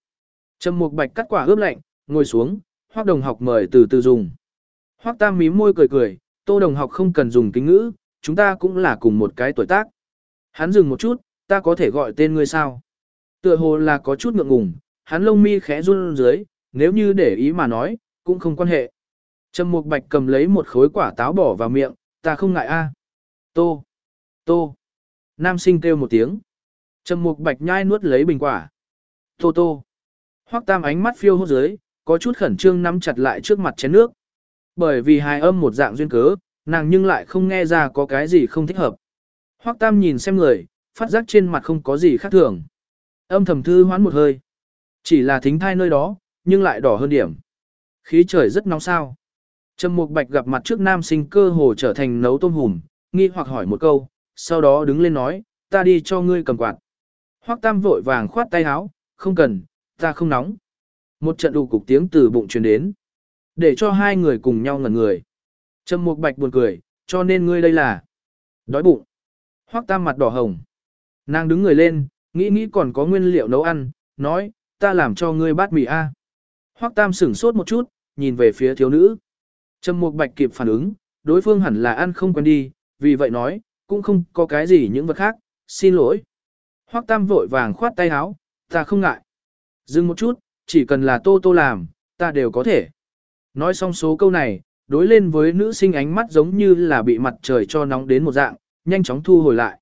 Speaker 1: Trầm Mục Bạch cắt quả ướp lạnh, ngồi xuống, Hoắc Đồng học mời từ từ dùng. Hoắc Tam mím môi cười cười, Tô Đồng học không cần dùng kính ngữ, chúng ta cũng là cùng một cái tuổi tác. Hắn dừng một chút, ta có thể gọi tên ngươi sao? Tựa hồ là có chút ngượng ngùng, hắn lông mi khẽ run dưới, nếu như để ý mà nói, cũng không quan hệ. Trầm Mục Bạch cầm lấy một khối quả táo bỏ vào miệng, ta không ngại a. Tô, tô. Nam sinh kêu một tiếng. Trầm Mục Bạch nhai nuốt lấy bình quả. Tô tô. Hoắc Tam ánh mắt phiêu hốt dưới, có chút khẩn trương nắm chặt lại trước mặt chén nước. Bởi vì hài âm một dạng duyên cớ, nàng nhưng lại không nghe ra có cái gì không thích hợp. Hoắc Tam nhìn xem người, phát giác trên mặt không có gì khác thường. Âm thầm thư hoán một hơi. Chỉ là thính thai nơi đó, nhưng lại đỏ hơn điểm. Khí trời rất nóng sao. Trầm Mục Bạch gặp mặt trước nam sinh cơ hồ trở thành nấu tôm hùm, nghi hoặc hỏi một câu, sau đó đứng lên nói, ta đi cho ngươi cầm quạt. Hoắc Tam vội vàng khoát tay áo, không cần, ta không nóng. Một trận đủ cục tiếng từ bụng truyền đến. Để cho hai người cùng nhau ngẩn người. Trầm Mục Bạch buồn cười, cho nên ngươi đây là. Đói bụng. Hoắc Tam mặt đỏ hồng. Nàng đứng người lên, nghĩ nghĩ còn có nguyên liệu nấu ăn, nói, ta làm cho ngươi bát mì a. Hoắc Tam sửng sốt một chút, nhìn về phía thiếu nữ. Trầm Mục Bạch kịp phản ứng, đối phương hẳn là ăn không quen đi, vì vậy nói, cũng không có cái gì những vật khác, xin lỗi. Hoắc Tam vội vàng khoát tay áo, ta không ngại. Dừng một chút, chỉ cần là Tô Tô làm, ta đều có thể. Nói xong số câu này, đối lên với nữ sinh ánh mắt giống như là bị mặt trời cho nóng đến một dạng, nhanh chóng thu hồi lại.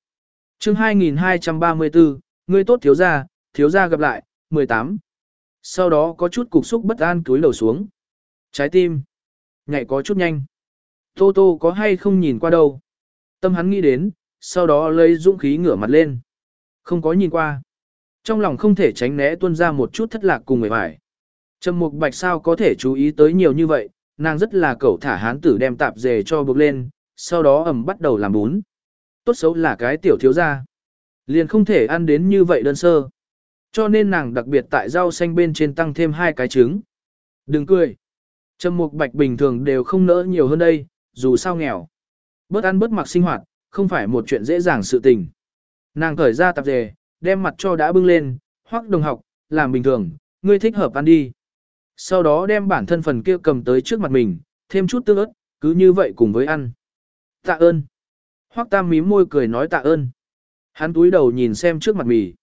Speaker 1: chương 2234, ngươi tốt thiếu gia, thiếu gia gặp lại, 18. Sau đó có chút cục xúc bất an túi đầu xuống. Trái tim. Nhảy có chút nhanh. Tô Tô có hay không nhìn qua đâu. Tâm hắn nghĩ đến, sau đó lấy dũng khí ngửa mặt lên. Không có nhìn qua. Trong lòng không thể tránh né tuôn ra một chút thất lạc cùng người phải. Trầm mục bạch sao có thể chú ý tới nhiều như vậy, nàng rất là cẩu thả hán tử đem tạp dề cho buộc lên, sau đó ẩm bắt đầu làm bún. Tốt xấu là cái tiểu thiếu gia. Liền không thể ăn đến như vậy đơn sơ. Cho nên nàng đặc biệt tại rau xanh bên trên tăng thêm hai cái trứng. Đừng cười. Trầm mục bạch bình thường đều không nỡ nhiều hơn đây, dù sao nghèo. Bớt ăn bớt mặc sinh hoạt, không phải một chuyện dễ dàng sự tình. Nàng cởi ra tạp dề, đem mặt cho đã bưng lên, hoắc đồng học, làm bình thường, ngươi thích hợp ăn đi. Sau đó đem bản thân phần kia cầm tới trước mặt mình, thêm chút tương ớt, cứ như vậy cùng với ăn. Tạ ơn. Hoắc tam mím môi cười nói tạ ơn. Hắn túi đầu nhìn xem trước mặt mì.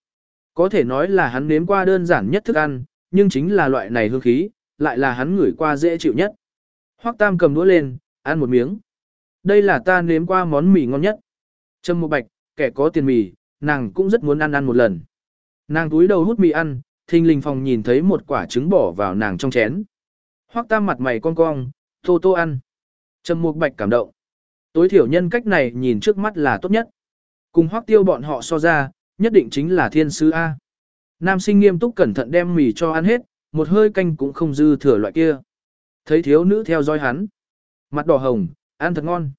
Speaker 1: Có thể nói là hắn nếm qua đơn giản nhất thức ăn, nhưng chính là loại này hương khí, lại là hắn ngửi qua dễ chịu nhất. Hoắc tam cầm đũa lên, ăn một miếng. Đây là ta nếm qua món mì ngon nhất. Trâm một bạch, kẻ có tiền mì, nàng cũng rất muốn ăn ăn một lần. Nàng túi đầu hút mì ăn, thình lình phòng nhìn thấy một quả trứng bỏ vào nàng trong chén. Hoắc tam mặt mày cong cong, tô tô ăn. Trầm mục bạch cảm động. Tối thiểu nhân cách này nhìn trước mắt là tốt nhất. Cùng hoắc tiêu bọn họ so ra, nhất định chính là thiên sứ A. Nam sinh nghiêm túc cẩn thận đem mì cho ăn hết, một hơi canh cũng không dư thừa loại kia. Thấy thiếu nữ theo dõi hắn. Mặt đỏ hồng, ăn thật ngon.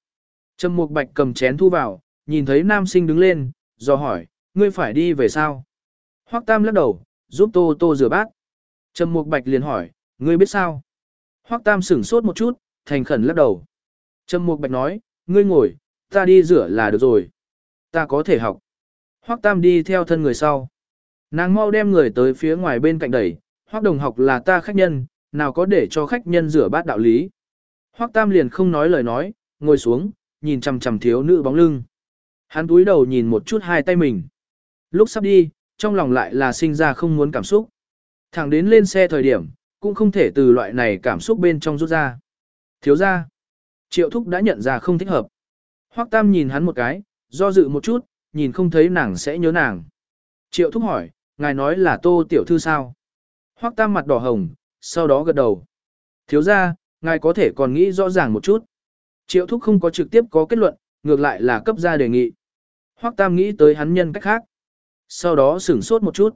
Speaker 1: Trầm mục bạch cầm chén thu vào, nhìn thấy nam sinh đứng lên, do hỏi, ngươi phải đi về sao? Hoắc tam lắc đầu, giúp tô tô rửa bát. Trầm mục bạch liền hỏi, ngươi biết sao? Hoắc tam sửng sốt một chút, thành khẩn lắc đầu. Trầm mục bạch nói, ngươi ngồi, ta đi rửa là được rồi. Ta có thể học. Hoắc tam đi theo thân người sau. Nàng mau đem người tới phía ngoài bên cạnh đẩy, Hoắc đồng học là ta khách nhân, nào có để cho khách nhân rửa bát đạo lý. Hoắc tam liền không nói lời nói, ngồi xuống, nhìn chằm chằm thiếu nữ bóng lưng. Hắn túi đầu nhìn một chút hai tay mình. Lúc sắp đi, trong lòng lại là sinh ra không muốn cảm xúc. Thẳng đến lên xe thời điểm, cũng không thể từ loại này cảm xúc bên trong rút ra. Thiếu ra. Triệu thúc đã nhận ra không thích hợp. Hoắc Tam nhìn hắn một cái, do dự một chút, nhìn không thấy nàng sẽ nhớ nàng. Triệu thúc hỏi, ngài nói là tô tiểu thư sao? Hoắc Tam mặt đỏ hồng, sau đó gật đầu. Thiếu ra, ngài có thể còn nghĩ rõ ràng một chút. Triệu thúc không có trực tiếp có kết luận, ngược lại là cấp ra đề nghị. Hoắc Tam nghĩ tới hắn nhân cách khác. Sau đó sửng sốt một chút.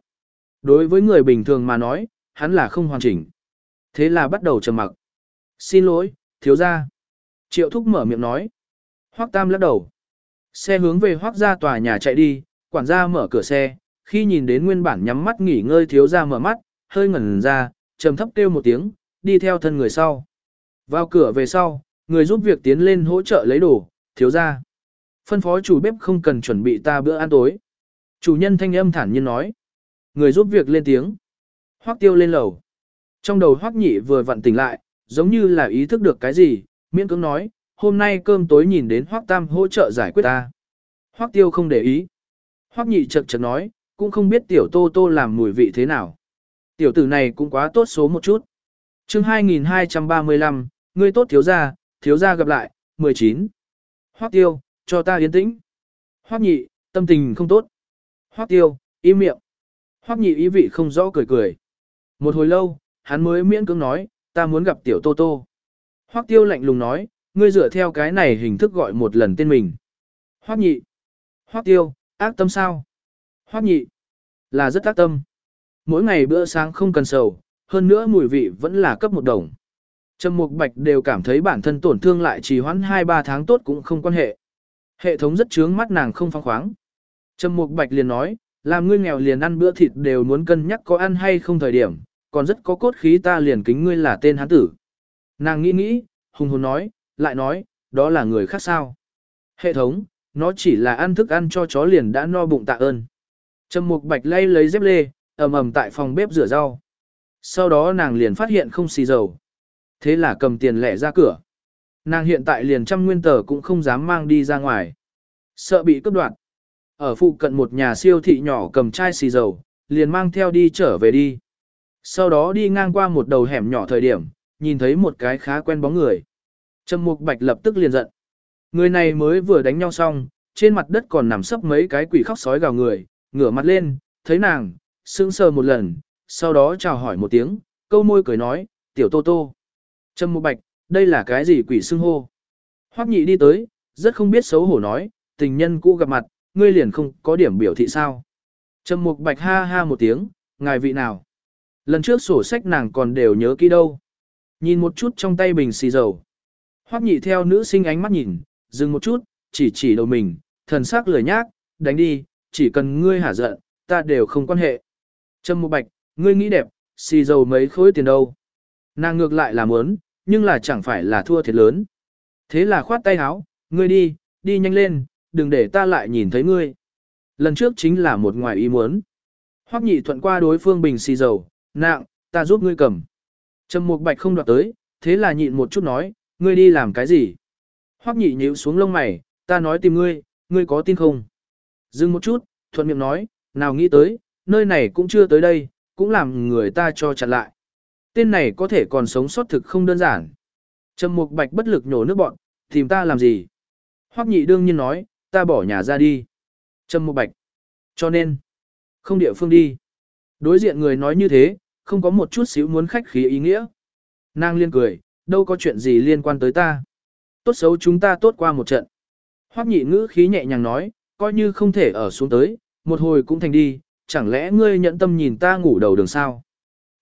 Speaker 1: Đối với người bình thường mà nói, hắn là không hoàn chỉnh. Thế là bắt đầu trầm mặc. Xin lỗi, thiếu gia. Triệu thúc mở miệng nói. Hoắc Tam lắc đầu. Xe hướng về Hoắc gia tòa nhà chạy đi, quản gia mở cửa xe, khi nhìn đến nguyên bản nhắm mắt nghỉ ngơi thiếu gia mở mắt, hơi ngẩn ra, trầm thấp kêu một tiếng, đi theo thân người sau. Vào cửa về sau, người giúp việc tiến lên hỗ trợ lấy đồ, thiếu gia. Phân phó chủ bếp không cần chuẩn bị ta bữa ăn tối. Chủ nhân thanh âm thản nhiên nói. Người giúp việc lên tiếng. Hoắc tiêu lên lầu. Trong đầu Hoắc nhị vừa vặn tỉnh lại, giống như là ý thức được cái gì, miễn cưỡng nói, hôm nay cơm tối nhìn đến Hoắc tam hỗ trợ giải quyết ta. Hoắc tiêu không để ý. Hoắc nhị chật chật nói, cũng không biết tiểu tô tô làm mùi vị thế nào. Tiểu tử này cũng quá tốt số một chút. chương 2235, ngươi tốt thiếu gia, thiếu gia gặp lại, 19. Hoắc tiêu, cho ta yên tĩnh. Hoắc nhị, tâm tình không tốt. Hoắc tiêu, im miệng. Hoắc nhị ý vị không rõ cười cười. Một hồi lâu, hắn mới miễn cưỡng nói, ta muốn gặp tiểu tô tô. Hoắc tiêu lạnh lùng nói, ngươi dựa theo cái này hình thức gọi một lần tên mình. Hoắc nhị. Hoắc tiêu, ác tâm sao? Hoắc nhị. Là rất ác tâm. Mỗi ngày bữa sáng không cần sầu, hơn nữa mùi vị vẫn là cấp một đồng. Trầm Mục Bạch đều cảm thấy bản thân tổn thương lại trì hoãn 2-3 tháng tốt cũng không quan hệ. Hệ thống rất chướng mắt nàng không phóng khoáng. Trầm Mục Bạch liền nói, làm ngươi nghèo liền ăn bữa thịt đều muốn cân nhắc có ăn hay không thời điểm, còn rất có cốt khí ta liền kính ngươi là tên hán tử. Nàng nghĩ nghĩ, hùng hồn nói, lại nói, đó là người khác sao. Hệ thống, nó chỉ là ăn thức ăn cho chó liền đã no bụng tạ ơn. Trầm Mục Bạch lay lấy dép lê, ầm ầm tại phòng bếp rửa rau. Sau đó nàng liền phát hiện không xì dầu. Thế là cầm tiền lẻ ra cửa. Nàng hiện tại liền trăm nguyên tờ cũng không dám mang đi ra ngoài. Sợ bị cướp đoạt. Ở phụ cận một nhà siêu thị nhỏ cầm chai xì dầu, liền mang theo đi trở về đi. Sau đó đi ngang qua một đầu hẻm nhỏ thời điểm, nhìn thấy một cái khá quen bóng người. Trầm Mục Bạch lập tức liền giận. Người này mới vừa đánh nhau xong, trên mặt đất còn nằm sấp mấy cái quỷ khóc sói gào người, ngửa mặt lên, thấy nàng, sững sờ một lần, sau đó chào hỏi một tiếng, câu môi cười nói, tiểu tô tô. Trầm Mục Bạch, đây là cái gì quỷ xưng hô? Hoắc nhị đi tới, rất không biết xấu hổ nói, tình nhân cũ gặp mặt, ngươi liền không có điểm biểu thị sao. Trầm Mục Bạch ha ha một tiếng, ngài vị nào? Lần trước sổ sách nàng còn đều nhớ kỹ đâu. Nhìn một chút trong tay bình xì dầu. Hoắc nhị theo nữ sinh ánh mắt nhìn, dừng một chút, chỉ chỉ đầu mình, thần sắc lười nhác, đánh đi, chỉ cần ngươi hả giận, ta đều không quan hệ. Trâm Mục Bạch, ngươi nghĩ đẹp, xì dầu mấy khối tiền đâu. Nàng ngược lại là muốn, nhưng là chẳng phải là thua thiệt lớn. Thế là khoát tay áo, ngươi đi, đi nhanh lên, đừng để ta lại nhìn thấy ngươi. Lần trước chính là một ngoài ý muốn. Hoắc nhị thuận qua đối phương bình xì dầu, nặng, ta giúp ngươi cầm. Trầm Mục Bạch không đoạt tới, thế là nhịn một chút nói, ngươi đi làm cái gì? Hoắc nhị nhíu xuống lông mày, ta nói tìm ngươi, ngươi có tin không? Dừng một chút, thuận miệng nói, nào nghĩ tới, nơi này cũng chưa tới đây, cũng làm người ta cho chặn lại. Tên này có thể còn sống sót thực không đơn giản. Trầm Mục Bạch bất lực nhổ nước bọn, tìm ta làm gì? Hoắc nhị đương nhiên nói, ta bỏ nhà ra đi. Trầm Mục Bạch. Cho nên, không địa phương đi. Đối diện người nói như thế, không có một chút xíu muốn khách khí ý nghĩa. Nàng liên cười, đâu có chuyện gì liên quan tới ta. Tốt xấu chúng ta tốt qua một trận. Hoắc nhị ngữ khí nhẹ nhàng nói, coi như không thể ở xuống tới, một hồi cũng thành đi, chẳng lẽ ngươi nhận tâm nhìn ta ngủ đầu đường sao?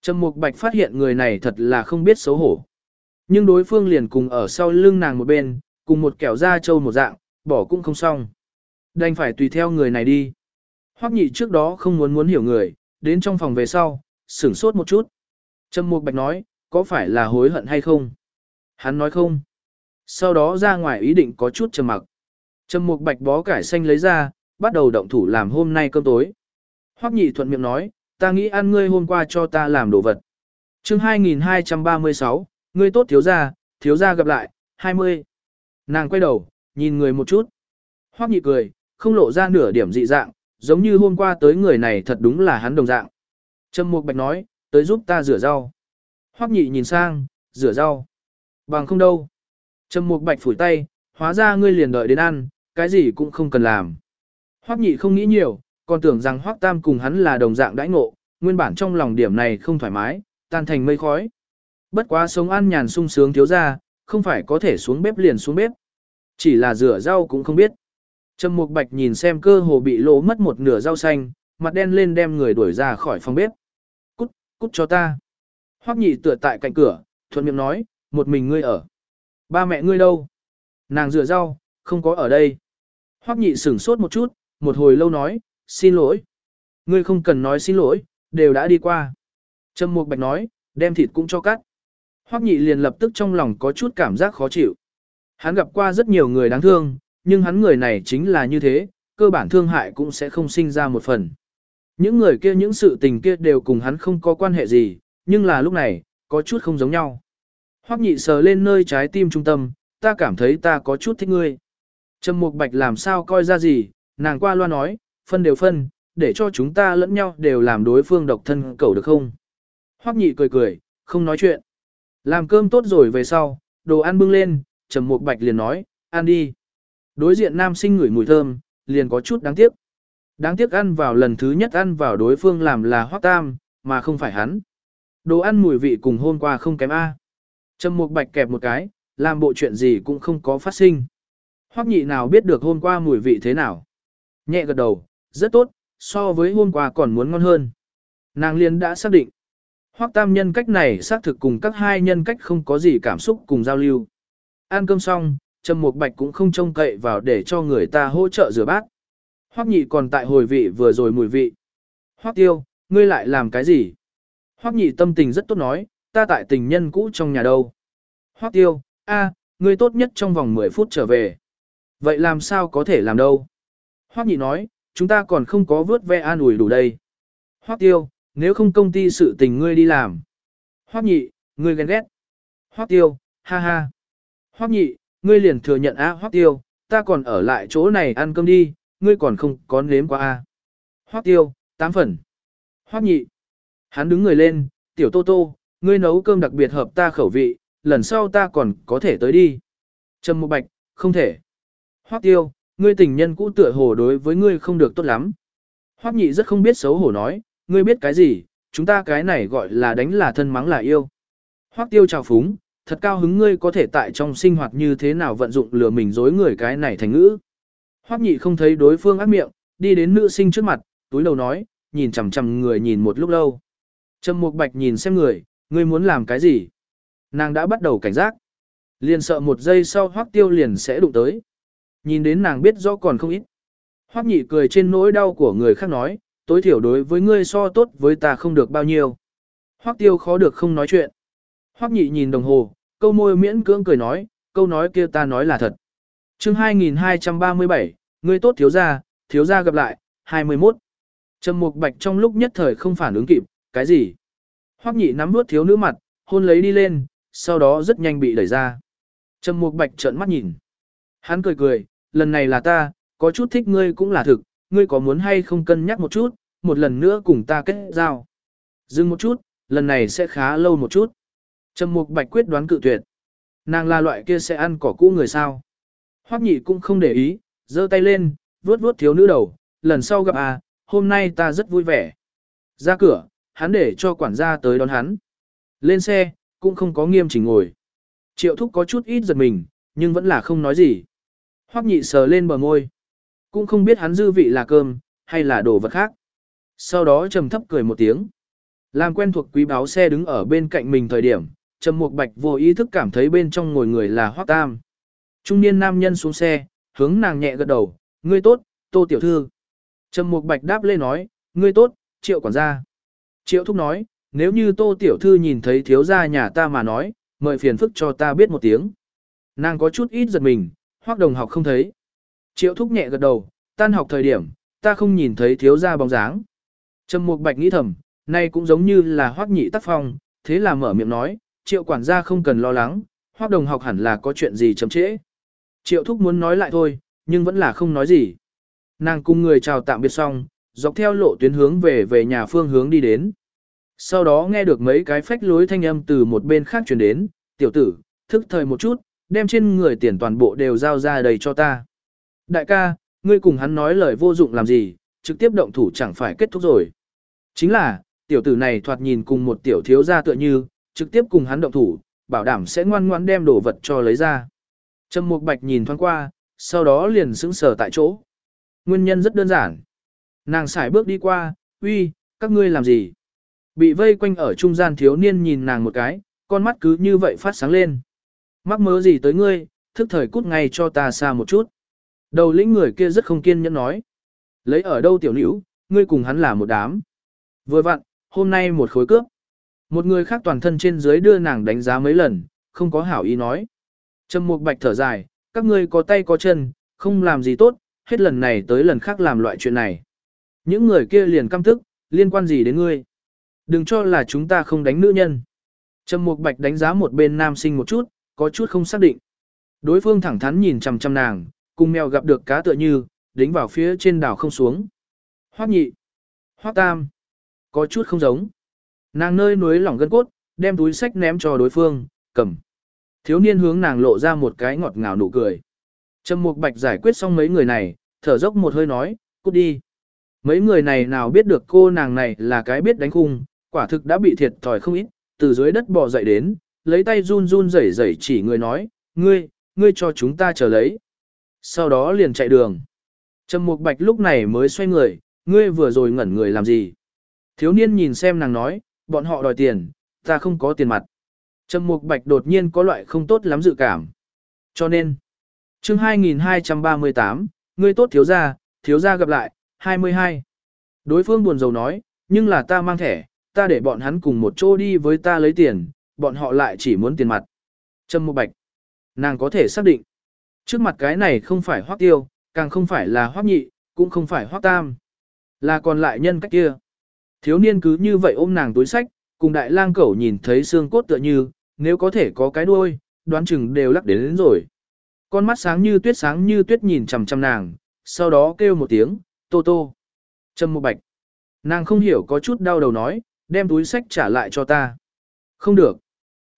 Speaker 1: Trầm Mục Bạch phát hiện người này thật là không biết xấu hổ. Nhưng đối phương liền cùng ở sau lưng nàng một bên, cùng một kẻo da trâu một dạng, bỏ cũng không xong. Đành phải tùy theo người này đi. Hoắc nhị trước đó không muốn muốn hiểu người, đến trong phòng về sau, sửng sốt một chút. Trầm Mục Bạch nói, có phải là hối hận hay không? Hắn nói không. Sau đó ra ngoài ý định có chút trầm mặc. Trầm Mục Bạch bó cải xanh lấy ra, bắt đầu động thủ làm hôm nay cơm tối. Hoắc Nhị thuận miệng nói, ta nghĩ ăn ngươi hôm qua cho ta làm đồ vật. Chương 2236, ngươi tốt thiếu gia, thiếu gia gặp lại, 20. Nàng quay đầu, nhìn người một chút. Hoắc Nhị cười, không lộ ra nửa điểm dị dạng, giống như hôm qua tới người này thật đúng là hắn đồng dạng. Trầm Mục Bạch nói, tới giúp ta rửa rau. Hoắc Nhị nhìn sang, rửa rau. Bằng không đâu. Trầm Mục Bạch phủi tay, hóa ra ngươi liền đợi đến ăn, cái gì cũng không cần làm. Hoắc Nhị không nghĩ nhiều, còn tưởng rằng Hoắc Tam cùng hắn là đồng dạng đãi ngộ, nguyên bản trong lòng điểm này không thoải mái, tan thành mây khói. Bất quá sống ăn nhàn sung sướng thiếu ra, không phải có thể xuống bếp liền xuống bếp. Chỉ là rửa rau cũng không biết. Trầm Mục Bạch nhìn xem cơ hồ bị lỗ mất một nửa rau xanh, mặt đen lên đem người đuổi ra khỏi phòng bếp. Cút, cút cho ta. Hoắc nhị tựa tại cạnh cửa, thuận miệng nói, một mình ngươi ở. Ba mẹ ngươi đâu? Nàng rửa rau, không có ở đây. Hoắc nhị sửng sốt một chút, một hồi lâu nói, xin lỗi. Ngươi không cần nói xin lỗi, đều đã đi qua. Trầm Mục Bạch nói, đem thịt cũng cho cắt. Hoắc nhị liền lập tức trong lòng có chút cảm giác khó chịu. Hắn gặp qua rất nhiều người đáng thương, nhưng hắn người này chính là như thế, cơ bản thương hại cũng sẽ không sinh ra một phần. Những người kia những sự tình kia đều cùng hắn không có quan hệ gì, nhưng là lúc này, có chút không giống nhau. Hoắc nhị sờ lên nơi trái tim trung tâm, ta cảm thấy ta có chút thích ngươi. Trầm Mục Bạch làm sao coi ra gì, nàng qua loa nói, phân đều phân, để cho chúng ta lẫn nhau đều làm đối phương độc thân cầu được không? Hoắc nhị cười cười, không nói chuyện. Làm cơm tốt rồi về sau, đồ ăn bưng lên, Trầm Mục Bạch liền nói, ăn đi. Đối diện nam sinh ngửi mùi thơm, liền có chút đáng tiếc. Đáng tiếc ăn vào lần thứ nhất ăn vào đối phương làm là Hoắc Tam, mà không phải hắn. Đồ ăn mùi vị cùng hôm qua không kém A. Trầm Mục Bạch kẹp một cái, làm bộ chuyện gì cũng không có phát sinh. Hoắc nhị nào biết được hôm qua mùi vị thế nào. Nhẹ gật đầu, rất tốt, so với hôm qua còn muốn ngon hơn. Nàng liền đã xác định. Hoắc tam nhân cách này xác thực cùng các hai nhân cách không có gì cảm xúc cùng giao lưu. Ăn cơm xong, Trầm Mục Bạch cũng không trông cậy vào để cho người ta hỗ trợ rửa bát. Hoắc nhị còn tại hồi vị vừa rồi mùi vị. Hoắc tiêu, ngươi lại làm cái gì? Hoắc nhị tâm tình rất tốt nói, ta tại tình nhân cũ trong nhà đâu. Hoắc tiêu, a, ngươi tốt nhất trong vòng 10 phút trở về. Vậy làm sao có thể làm đâu? Hoắc nhị nói, chúng ta còn không có vớt ve an ủi đủ đây. Hoắc tiêu, nếu không công ty sự tình ngươi đi làm. Hoắc nhị, ngươi ghen ghét. Hoắc tiêu, ha ha. Hoắc nhị, ngươi liền thừa nhận à? Hoắc tiêu, ta còn ở lại chỗ này ăn cơm đi, ngươi còn không có nếm qua a. Hoắc tiêu, tám phần. Hoắc nhị. Hắn đứng người lên, tiểu tô tô, ngươi nấu cơm đặc biệt hợp ta khẩu vị, lần sau ta còn có thể tới đi. Trầm Mục Bạch, không thể. Hoắc tiêu, ngươi tình nhân cũ tựa hồ đối với ngươi không được tốt lắm. Hoắc nhị rất không biết xấu hổ nói, ngươi biết cái gì, chúng ta cái này gọi là đánh là thân mắng là yêu. Hoắc tiêu chào phúng, thật cao hứng ngươi có thể tại trong sinh hoạt như thế nào vận dụng lừa mình dối người cái này thành ngữ. Hoắc nhị không thấy đối phương ác miệng, đi đến nữ sinh trước mặt, túi đầu nói, nhìn chằm chằm người nhìn một lúc lâu. Trầm Mục Bạch nhìn xem người, ngươi muốn làm cái gì? Nàng đã bắt đầu cảnh giác. Liền sợ một giây sau Hoắc Tiêu liền sẽ đụng tới. Nhìn đến nàng biết rõ còn không ít. Hoắc Nhị cười trên nỗi đau của người khác nói, tối thiểu đối với ngươi so tốt với ta không được bao nhiêu. Hoắc Tiêu khó được không nói chuyện. Hoắc Nhị nhìn đồng hồ, câu môi miễn cưỡng cười nói, câu nói kia ta nói là thật. Chương 2237, ngươi tốt thiếu gia, thiếu gia gặp lại, 21. Trầm Mục Bạch trong lúc nhất thời không phản ứng kịp, cái gì? Hoắc Nhị nắm bước thiếu nữ mặt, hôn lấy đi lên, sau đó rất nhanh bị đẩy ra. Trầm Mục Bạch trợn mắt nhìn. Hắn cười cười, lần này là ta, có chút thích ngươi cũng là thực, ngươi có muốn hay không cân nhắc một chút, một lần nữa cùng ta kết giao. Dừng một chút, lần này sẽ khá lâu một chút. Trầm Mục Bạch quyết đoán cự tuyệt. Nàng là loại kia sẽ ăn cỏ cũ người sao. Hoắc nhị cũng không để ý, giơ tay lên, vuốt vuốt thiếu nữ đầu, lần sau gặp à, hôm nay ta rất vui vẻ. Ra cửa, hắn để cho quản gia tới đón hắn. Lên xe, cũng không có nghiêm chỉnh ngồi. Triệu thúc có chút ít giật mình, nhưng vẫn là không nói gì. Hoắc nhị sờ lên bờ môi. Cũng không biết hắn dư vị là cơm, hay là đồ vật khác. Sau đó trầm thấp cười một tiếng. Làm quen thuộc quý báo xe đứng ở bên cạnh mình thời điểm, Trầm Mục Bạch vô ý thức cảm thấy bên trong ngồi người là Hoắc Tam. Trung niên nam nhân xuống xe, hướng nàng nhẹ gật đầu, "Ngươi tốt, Tô tiểu thư." Trầm Mục Bạch đáp lên nói, "Ngươi tốt, Triệu quản gia." Triệu thúc nói, "Nếu như Tô tiểu thư nhìn thấy thiếu gia nhà ta mà nói, mời phiền phức cho ta biết một tiếng." Nàng có chút ít giật mình, Hoắc đồng học không thấy. Triệu thúc nhẹ gật đầu, tan học thời điểm, ta không nhìn thấy thiếu gia bóng dáng. Trầm Mục Bạch nghĩ thầm, nay cũng giống như là Hoắc nhị tác phong, thế là mở miệng nói, Triệu quản gia không cần lo lắng, Hoắc đồng học hẳn là có chuyện gì chậm trễ. Triệu thúc muốn nói lại thôi, nhưng vẫn là không nói gì. Nàng cùng người chào tạm biệt xong, dọc theo lộ tuyến hướng về về nhà phương hướng đi đến. Sau đó nghe được mấy cái phách lối thanh âm từ một bên khác truyền đến, tiểu tử, thức thời một chút, đem trên người tiền toàn bộ đều giao ra đầy cho ta. Đại ca, ngươi cùng hắn nói lời vô dụng làm gì, trực tiếp động thủ chẳng phải kết thúc rồi. Chính là, tiểu tử này thoạt nhìn cùng một tiểu thiếu gia tựa như, trực tiếp cùng hắn động thủ, bảo đảm sẽ ngoan ngoãn đem đồ vật cho lấy ra. Trầm Mục Bạch nhìn thoáng qua, sau đó liền sững sờ tại chỗ. Nguyên nhân rất đơn giản. Nàng xài bước đi qua, uy, các ngươi làm gì? Bị vây quanh ở trung gian thiếu niên nhìn nàng một cái, con mắt cứ như vậy phát sáng lên. Mắc mớ gì tới ngươi, thức thời cút ngay cho ta xa một chút. Đầu lĩnh người kia rất không kiên nhẫn nói. Lấy ở đâu tiểu nữ, ngươi cùng hắn là một đám. Vừa vặn, hôm nay một khối cướp. Một người khác toàn thân trên dưới đưa nàng đánh giá mấy lần, không có hảo ý nói. Trầm Mục Bạch thở dài, các ngươi có tay có chân, không làm gì tốt, hết lần này tới lần khác làm loại chuyện này. Những người kia liền căm tức, liên quan gì đến ngươi? Đừng cho là chúng ta không đánh nữ nhân. Trầm Mục Bạch đánh giá một bên nam sinh một chút, có chút không xác định. Đối phương thẳng thắn nhìn chằm chằm nàng, cùng mèo gặp được cá tựa như, đính vào phía trên đảo không xuống. Hoắc nhị, Hoắc tam, có chút không giống. Nàng nơi núi lỏng gân cốt, đem túi sách ném cho đối phương, cầm. Thiếu niên hướng nàng lộ ra một cái ngọt ngào nụ cười. Trầm Mục Bạch giải quyết xong mấy người này, thở dốc một hơi nói, cút đi. Mấy người này nào biết được cô nàng này là cái biết đánh khung, quả thực đã bị thiệt thòi không ít, từ dưới đất bò dậy đến, lấy tay run run rẩy rẩy chỉ người nói, ngươi, ngươi cho chúng ta chờ lấy. Sau đó liền chạy đường. Trầm Mục Bạch lúc này mới xoay người, ngươi vừa rồi ngẩn người làm gì? Thiếu niên nhìn xem nàng nói, bọn họ đòi tiền, ta không có tiền mặt. Trầm Mục Bạch đột nhiên có loại không tốt lắm dự cảm. Cho nên, chương 2238, ngươi tốt thiếu gia, thiếu gia gặp lại, 22. Đối phương buồn rầu nói, nhưng là ta mang thẻ, ta để bọn hắn cùng một chỗ đi với ta lấy tiền, bọn họ lại chỉ muốn tiền mặt. Trâm Mộ Bạch, nàng có thể xác định. Trước mặt cái này không phải Hoắc tiêu, càng không phải là Hoắc nhị, cũng không phải Hoắc tam. Là còn lại nhân cách kia. Thiếu niên cứ như vậy ôm nàng túi sách, cùng đại lang cẩu nhìn thấy xương cốt tựa như, nếu có thể có cái đuôi, đoán chừng đều lắc đến, đến rồi. Con mắt sáng như tuyết sáng như tuyết nhìn chằm chằm nàng, sau đó kêu một tiếng, tô tô. Trâm Mộ bạch. Nàng không hiểu có chút đau đầu nói, đem túi sách trả lại cho ta. Không được.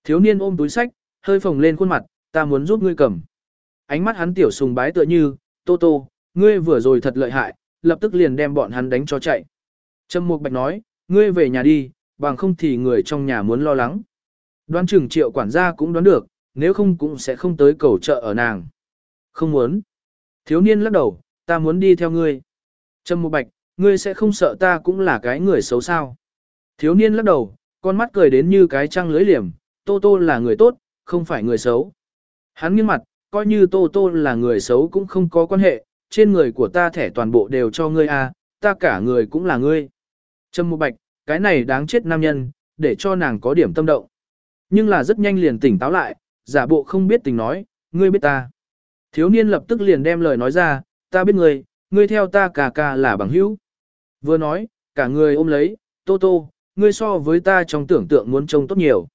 Speaker 1: Thiếu niên ôm túi sách, hơi phồng lên khuôn mặt, ta muốn giúp ngươi cầm. Ánh mắt hắn tiểu sùng bái tựa như, tô tô, ngươi vừa rồi thật lợi hại, lập tức liền đem bọn hắn đánh cho chạy. Trâm Mục Bạch nói, ngươi về nhà đi, bằng không thì người trong nhà muốn lo lắng. Đoán chừng triệu quản gia cũng đoán được, nếu không cũng sẽ không tới cầu trợ ở nàng. Không muốn. Thiếu niên lắc đầu, ta muốn đi theo ngươi. Trâm Mục Bạch, ngươi sẽ không sợ ta cũng là cái người xấu sao. Thiếu niên lắc đầu, con mắt cười đến như cái trăng lưới liềm, Tô Tô là người tốt, không phải người xấu. Hắn nghiêng mặt, coi như Tô Tô là người xấu cũng không có quan hệ, trên người của ta thẻ toàn bộ đều cho ngươi a, à, ta cả người cũng là ngươi. Trâm Mộ Bạch, cái này đáng chết nam nhân, để cho nàng có điểm tâm động. Nhưng là rất nhanh liền tỉnh táo lại, giả bộ không biết tình nói, ngươi biết ta. Thiếu niên lập tức liền đem lời nói ra, ta biết ngươi, ngươi theo ta cả cả là bằng hữu. Vừa nói, cả người ôm lấy, tô tô, ngươi so với ta trong tưởng tượng muốn trông tốt nhiều.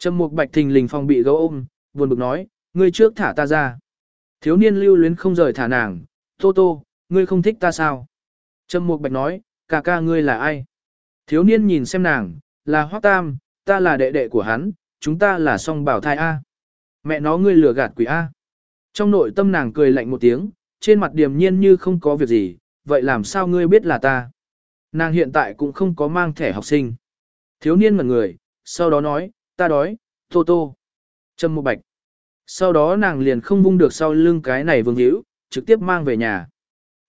Speaker 1: Trầm mục bạch thình lình phòng bị gấu ôm, buồn bực nói, ngươi trước thả ta ra. Thiếu niên lưu luyến không rời thả nàng, tô tô, ngươi không thích ta sao? Trầm mục bạch nói, ca ca ngươi là ai? Thiếu niên nhìn xem nàng, là Hoắc Tam, ta là đệ đệ của hắn, chúng ta là song bảo thai A. Mẹ nó ngươi lừa gạt quỷ A. Trong nội tâm nàng cười lạnh một tiếng, trên mặt điềm nhiên như không có việc gì, vậy làm sao ngươi biết là ta? Nàng hiện tại cũng không có mang thẻ học sinh. Thiếu niên ngẩn người, sau đó nói, ta đói, tô tô. Trâm một bạch. Sau đó nàng liền không vung được sau lưng cái này vương hữu, trực tiếp mang về nhà.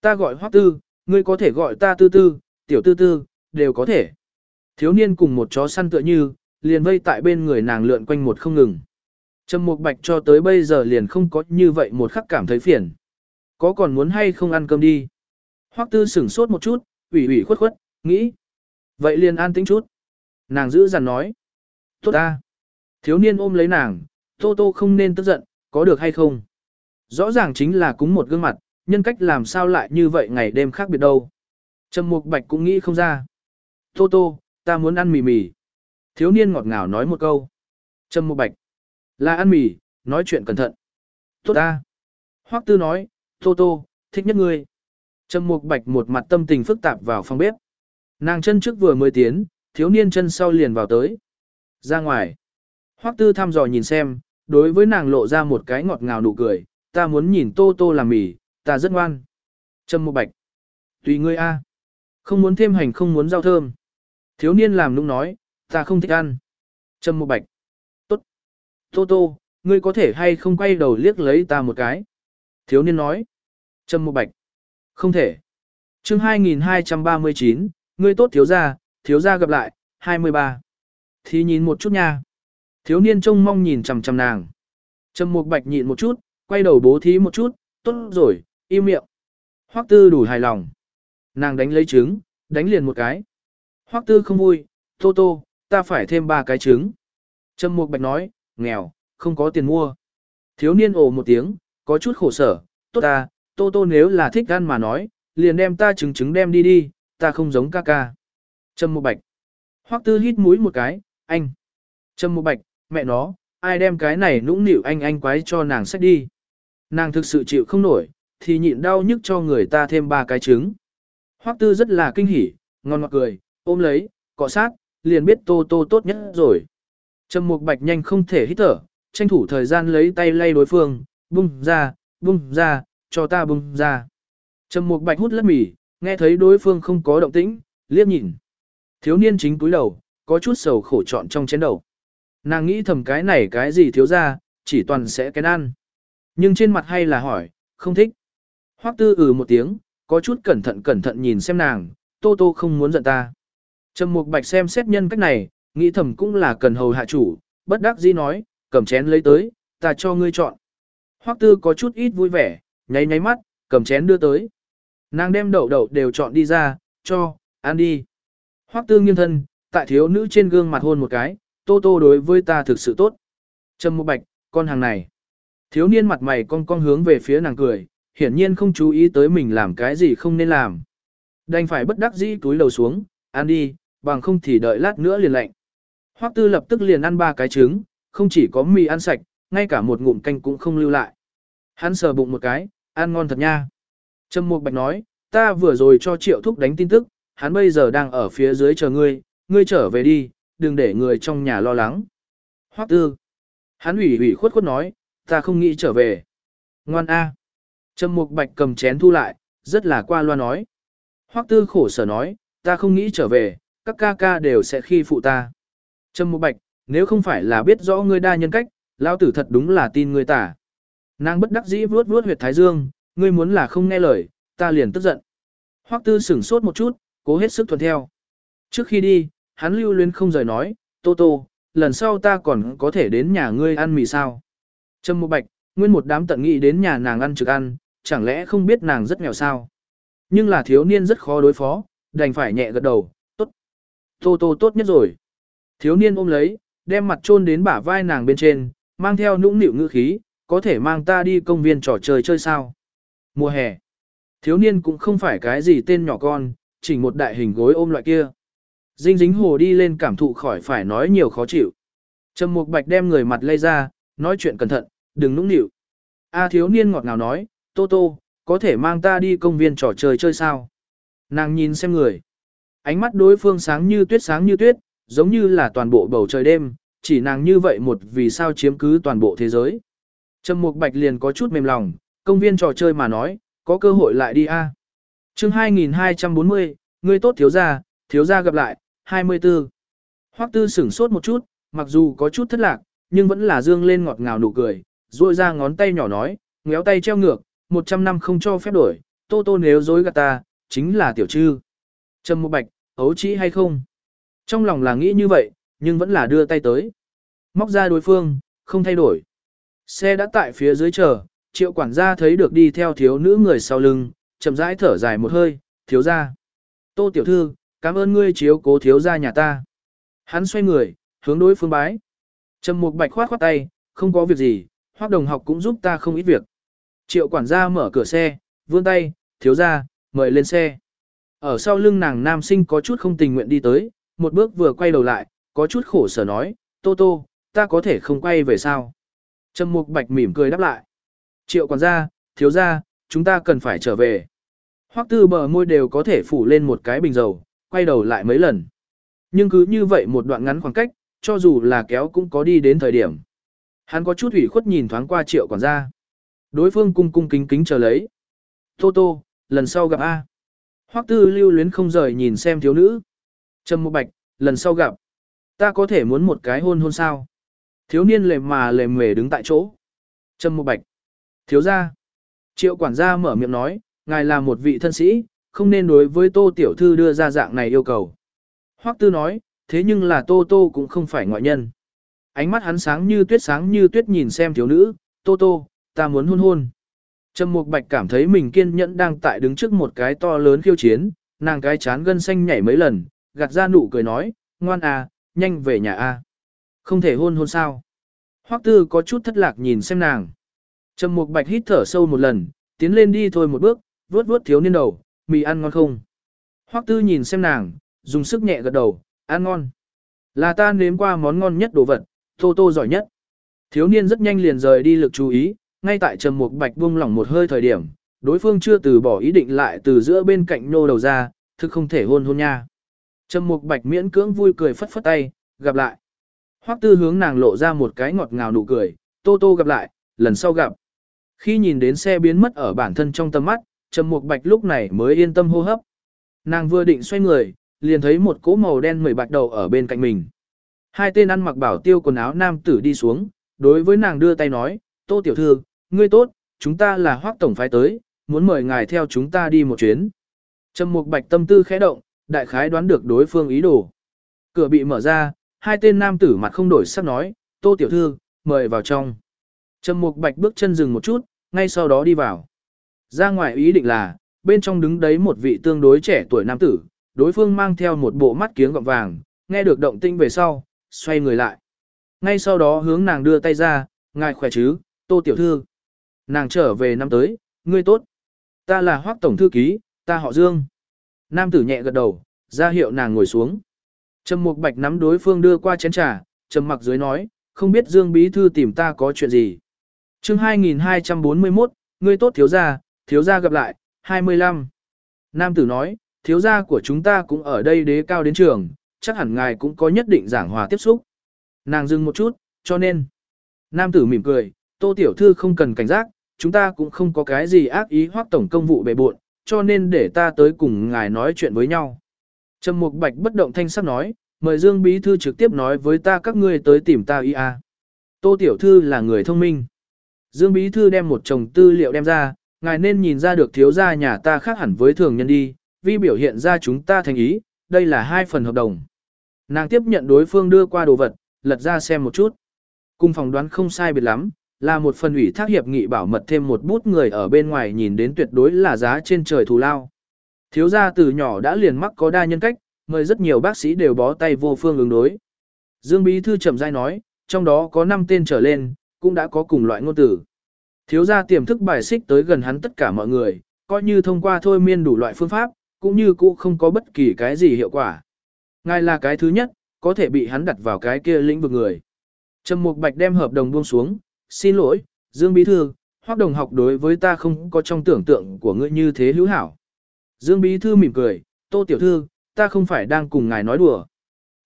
Speaker 1: Ta gọi hoắc tư, ngươi có thể gọi ta tư tư, tiểu tư tư, đều có thể. Thiếu niên cùng một chó săn tựa như, liền vây tại bên người nàng lượn quanh một không ngừng. Trầm Mục Bạch cho tới bây giờ liền không có như vậy một khắc cảm thấy phiền. Có còn muốn hay không ăn cơm đi? Hoắc Tư sửng sốt một chút, ủy ủy khuất khuất, nghĩ. Vậy liền an tĩnh chút. Nàng giữ dằn nói. Tốt ta. Thiếu niên ôm lấy nàng, Tô Tô không nên tức giận, có được hay không? Rõ ràng chính là cúng một gương mặt, nhân cách làm sao lại như vậy ngày đêm khác biệt đâu. Trầm Mục Bạch cũng nghĩ không ra. Tô Tô, ta muốn ăn mì mì. Thiếu niên ngọt ngào nói một câu. Trầm Mục Bạch. Là ăn mì, nói chuyện cẩn thận. Tốt ta. Hoắc Tư nói, Tô Tô, thích nhất ngươi. Trầm Mục Bạch một mặt tâm tình phức tạp vào phòng bếp. Nàng chân trước vừa mới tiến, thiếu niên chân sau liền vào tới. Ra ngoài. Hoắc Tư thăm dò nhìn xem, đối với nàng lộ ra một cái ngọt ngào nụ cười, ta muốn nhìn Tô Tô làm mì, ta rất ngoan. Trâm Mộ Bạch. Tùy ngươi a. Không muốn thêm hành không muốn rau thơm. Thiếu niên làm nũng nói, ta không thích ăn. Trâm Mộ Bạch. Tốt. Tô Tô, ngươi có thể hay không quay đầu liếc lấy ta một cái. Thiếu niên nói. Trâm Mộ Bạch. Không thể. chương 2239, ngươi tốt thiếu gia, thiếu gia gặp lại, 23. Thì nhìn một chút nha. Thiếu niên trông mong nhìn chằm chằm nàng. Trầm Mục Bạch nhịn một chút, quay đầu bố thí một chút, tốt rồi, im miệng. Hoắc Tư đủ hài lòng. Nàng đánh lấy trứng, đánh liền một cái. Hoắc Tư không vui, Tô Tô, ta phải thêm ba cái trứng. Trầm Mục Bạch nói, nghèo, không có tiền mua. Thiếu niên ồ một tiếng, có chút khổ sở, tốt ta, Tô Tô nếu là thích ăn mà nói, liền đem ta trứng trứng đem đi đi, ta không giống ca ca. Trầm Mục Bạch. Hoắc Tư hít mũi một cái, anh. Trầm Mục Bạch, mẹ nó, ai đem cái này nũng nịu anh anh quái cho nàng sách đi. Nàng thực sự chịu không nổi, thì nhịn đau nhức cho người ta thêm ba cái trứng. Hoắc Tư rất là kinh hỉ, ngon ngọt cười, ôm lấy, cọ sát, liền biết Tô Tô tốt nhất rồi. Trầm Mục Bạch nhanh không thể hít thở, tranh thủ thời gian lấy tay lay đối phương, bung ra, bung ra, cho ta bung ra. Trầm Mục Bạch hút lất mì, nghe thấy đối phương không có động tĩnh, liếc nhìn. Thiếu niên chính cúi đầu, có chút sầu khổ trọn trong chén đầu. Nàng nghĩ thầm cái này cái gì thiếu ra, chỉ toàn sẽ cái ăn. Nhưng trên mặt hay là hỏi, không thích. Hoắc tư ừ một tiếng, có chút cẩn thận cẩn thận nhìn xem nàng, tô tô không muốn giận ta. Trầm Mục Bạch xem xét nhân cách này, nghĩ thầm cũng là cần hầu hạ chủ, bất đắc dĩ nói, cầm chén lấy tới, ta cho ngươi chọn. Hoắc Tư có chút ít vui vẻ, nháy nháy mắt, cầm chén đưa tới. Nàng đem đậu đậu đều chọn đi ra, cho, ăn đi. Hoắc Tư nghiêng thân, tại thiếu nữ trên gương mặt hôn một cái, Tô Tô đối với ta thực sự tốt. Trầm Mục Bạch, con hàng này. Thiếu niên mặt mày cong cong hướng về phía nàng cười, hiển nhiên không chú ý tới mình làm cái gì không nên làm. Đành phải bất đắc dĩ túi lầu xuống, ăn đi, bằng không thì đợi lát nữa liền lạnh. Hoắc tư lập tức liền ăn ba cái trứng, không chỉ có mì ăn sạch, ngay cả một ngụm canh cũng không lưu lại. Hắn sờ bụng một cái, ăn ngon thật nha. Trâm Mục Bạch nói, ta vừa rồi cho Triệu Thúc đánh tin tức, hắn bây giờ đang ở phía dưới chờ ngươi, ngươi trở về đi, đừng để người trong nhà lo lắng. Hoắc tư. Hắn ủy ủy khuất khuất nói, ta không nghĩ trở về. Ngoan a. Trầm Mục Bạch cầm chén thu lại, rất là qua loa nói. Hoắc tư khổ sở nói, ta không nghĩ trở về, các ca ca đều sẽ khi phụ ta. Trầm Mục Bạch, nếu không phải là biết rõ ngươi đa nhân cách, lão tử thật đúng là tin ngươi tả. Nàng bất đắc dĩ vuốt vuốt huyệt thái dương, ngươi muốn là không nghe lời, ta liền tức giận. Hoắc tư sửng sốt một chút, cố hết sức thuận theo. Trước khi đi, hắn lưu luyến không rời nói, Tô Tô, lần sau ta còn có thể đến nhà ngươi ăn mì sao. Trâm Mộ Bạch, nguyên một đám tận nghị đến nhà nàng ăn trực ăn, chẳng lẽ không biết nàng rất nghèo sao. Nhưng là thiếu niên rất khó đối phó, đành phải nhẹ gật đầu, tốt. Tô Tô tốt nhất rồi. Thiếu niên ôm lấy, đem mặt chôn đến bả vai nàng bên trên, mang theo nũng nịu ngữ khí, có thể mang ta đi công viên trò chơi chơi sao. Mùa hè. Thiếu niên cũng không phải cái gì tên nhỏ con, chỉ một đại hình gối ôm loại kia. Dinh dính hồ đi lên cảm thụ khỏi phải nói nhiều khó chịu. Trầm Mục Bạch đem người mặt lây ra, nói chuyện cẩn thận, đừng nũng nịu. A thiếu niên ngọt ngào nói, Tô Tô, có thể mang ta đi công viên trò chơi chơi sao? Nàng nhìn xem người. Ánh mắt đối phương sáng như tuyết sáng như tuyết, giống như là toàn bộ bầu trời đêm, chỉ nàng như vậy một vì sao chiếm cứ toàn bộ thế giới. Trầm Mục Bạch liền có chút mềm lòng, công viên trò chơi mà nói, có cơ hội lại đi a. À. Chương 2240, người tốt thiếu gia, thiếu gia gặp lại, 24. Hoắc Tư sửng sốt một chút, mặc dù có chút thất lạc, nhưng vẫn là dương lên ngọt ngào nụ cười, duỗi ra ngón tay nhỏ nói, ngéo tay treo ngược, 100 năm không cho phép đổi, Tô Tô nếu dối gạt ta, chính là tiểu trư. Trầm một Bạch, ấu trĩ hay không? Trong lòng là nghĩ như vậy, nhưng vẫn là đưa tay tới. Móc ra đối phương, không thay đổi. Xe đã tại phía dưới chờ, triệu quản gia thấy được đi theo thiếu nữ người sau lưng, chậm rãi thở dài một hơi, thiếu gia. Tô tiểu thư, cảm ơn ngươi chiếu cố thiếu gia nhà ta. Hắn xoay người, hướng đối phương bái. Trầm mục bạch khoát khoát tay, không có việc gì, Hoắc đồng học cũng giúp ta không ít việc. Triệu quản gia mở cửa xe, vươn tay, thiếu gia, mời lên xe. Ở sau lưng nàng nam sinh có chút không tình nguyện đi tới, một bước vừa quay đầu lại, có chút khổ sở nói, Tô Tô, ta có thể không quay về sao? Trầm Mục Bạch mỉm cười đáp lại. Triệu quản gia, thiếu gia, chúng ta cần phải trở về. Hoắc tư bờ môi đều có thể phủ lên một cái bình dầu, quay đầu lại mấy lần. Nhưng cứ như vậy một đoạn ngắn khoảng cách, cho dù là kéo cũng có đi đến thời điểm. Hắn có chút ủy khuất nhìn thoáng qua triệu quản gia. Đối phương cung cung kính kính chờ lấy. Tô tô, lần sau gặp A. Hoắc tư lưu luyến không rời nhìn xem thiếu nữ. Trầm một Bạch, lần sau gặp. Ta có thể muốn một cái hôn hôn sao? Thiếu niên lề mà lề mề đứng tại chỗ. Trầm một Bạch. Thiếu gia. Triệu quản gia mở miệng nói, ngài là một vị thân sĩ, không nên đối với tô tiểu thư đưa ra dạng này yêu cầu. Hoắc tư nói, thế nhưng là tô tô cũng không phải ngoại nhân. Ánh mắt hắn sáng như tuyết sáng như tuyết nhìn xem thiếu nữ, tô tô, ta muốn hôn hôn. Trầm Mục Bạch cảm thấy mình kiên nhẫn đang tại đứng trước một cái to lớn khiêu chiến, nàng cái chán gân xanh nhảy mấy lần, gạt ra nụ cười nói, ngoan à, nhanh về nhà a. Không thể hôn hôn sao? Hoắc Tư có chút thất lạc nhìn xem nàng. Trầm Mục Bạch hít thở sâu một lần, tiến lên đi thôi một bước, vuốt vuốt thiếu niên đầu, mì ăn ngon không? Hoắc Tư nhìn xem nàng, dùng sức nhẹ gật đầu, ăn ngon. Là ta nếm qua món ngon nhất đồ vật, Tô Tô giỏi nhất. Thiếu niên rất nhanh liền rời đi lực chú ý, ngay tại Trầm Mục Bạch buông lỏng một hơi thời điểm, đối phương chưa từ bỏ ý định lại từ giữa bên cạnh nô đầu ra, thực không thể hôn hôn nha. Trầm Mục Bạch miễn cưỡng vui cười phất phất tay, gặp lại. Hoắc Tư hướng nàng lộ ra một cái ngọt ngào nụ cười, Tô Tô gặp lại, lần sau gặp. Khi nhìn đến xe biến mất ở bản thân trong tầm mắt, Trầm Mục Bạch lúc này mới yên tâm hô hấp. Nàng vừa định xoay người, liền thấy một cỗ màu đen mười bạch đầu ở bên cạnh mình. Hai tên ăn mặc bảo tiêu quần áo nam tử đi xuống, đối với nàng đưa tay nói, Tô Tiểu Thư, ngươi tốt, chúng ta là Hoắc Tổng phái tới, muốn mời ngài theo chúng ta đi một chuyến. Trầm Mục Bạch tâm tư khẽ động, đại khái đoán được đối phương ý đồ. Cửa bị mở ra, hai tên nam tử mặt không đổi sắc nói, Tô Tiểu Thư, mời vào trong. Trầm Mục Bạch bước chân dừng một chút, ngay sau đó đi vào. Ra ngoài ý định là, bên trong đứng đấy một vị tương đối trẻ tuổi nam tử, đối phương mang theo một bộ mắt kiếng gọng vàng, nghe được động tinh về sau, xoay người lại. Ngay sau đó hướng nàng đưa tay ra, ngài khỏe chứ, Tô tiểu thư. Nàng trở về năm tới, ngươi tốt. Ta là Hoắc tổng thư ký, ta họ Dương. Nam tử nhẹ gật đầu, ra hiệu nàng ngồi xuống. Trầm Mục Bạch nắm đối phương đưa qua chén trà, trầm mặc dưới nói, không biết Dương bí thư tìm ta có chuyện gì. Chương 2241, ngươi tốt thiếu gia, thiếu gia gặp lại, 25. Nam tử nói, thiếu gia của chúng ta cũng ở đây đế cao đến trường, chắc hẳn ngài cũng có nhất định giảng hòa tiếp xúc. Nàng dừng một chút, cho nên. Nam tử mỉm cười, tô tiểu thư không cần cảnh giác, chúng ta cũng không có cái gì ác ý hoặc tổng công vụ bề bộn, cho nên để ta tới cùng ngài nói chuyện với nhau. Trầm Mục Bạch bất động thanh sắc nói, mời Dương Bí Thư trực tiếp nói với ta các ngươi tới tìm ta ý à? Tô Tiểu Thư là người thông minh. Dương Bí Thư đem một chồng tư liệu đem ra, ngài nên nhìn ra được thiếu gia nhà ta khác hẳn với thường nhân đi, vì biểu hiện ra chúng ta thành ý, đây là hai phần hợp đồng. Nàng tiếp nhận đối phương đưa qua đồ vật, lật ra xem một chút. Cùng phòng đoán không sai biệt lắm, là một phần ủy thác hiệp nghị bảo mật thêm một bút người ở bên ngoài nhìn đến tuyệt đối là giá trên trời thù lao. Thiếu gia từ nhỏ đã liền mắc có đa nhân cách, mời rất nhiều bác sĩ đều bó tay vô phương ứng đối. Dương Bí Thư chậm rãi nói, trong đó có 5 tên trở lên, cũng đã có cùng loại ngôn tử. Thiếu gia tiềm thức bài xích tới gần hắn tất cả mọi người, coi như thông qua thôi miên đủ loại phương pháp, cũng như cũ không có bất kỳ cái gì hiệu quả. Ngài là cái thứ nhất, có thể bị hắn đặt vào cái kia lĩnh vực người. Trầm Mục Bạch đem hợp đồng buông xuống, xin lỗi, Dương Bí Thư, hoạt đồng học đối với ta không có trong tưởng tượng của ngươi như thế hữu hảo. Dương Bí Thư mỉm cười, Tô Tiểu Thư, ta không phải đang cùng ngài nói đùa.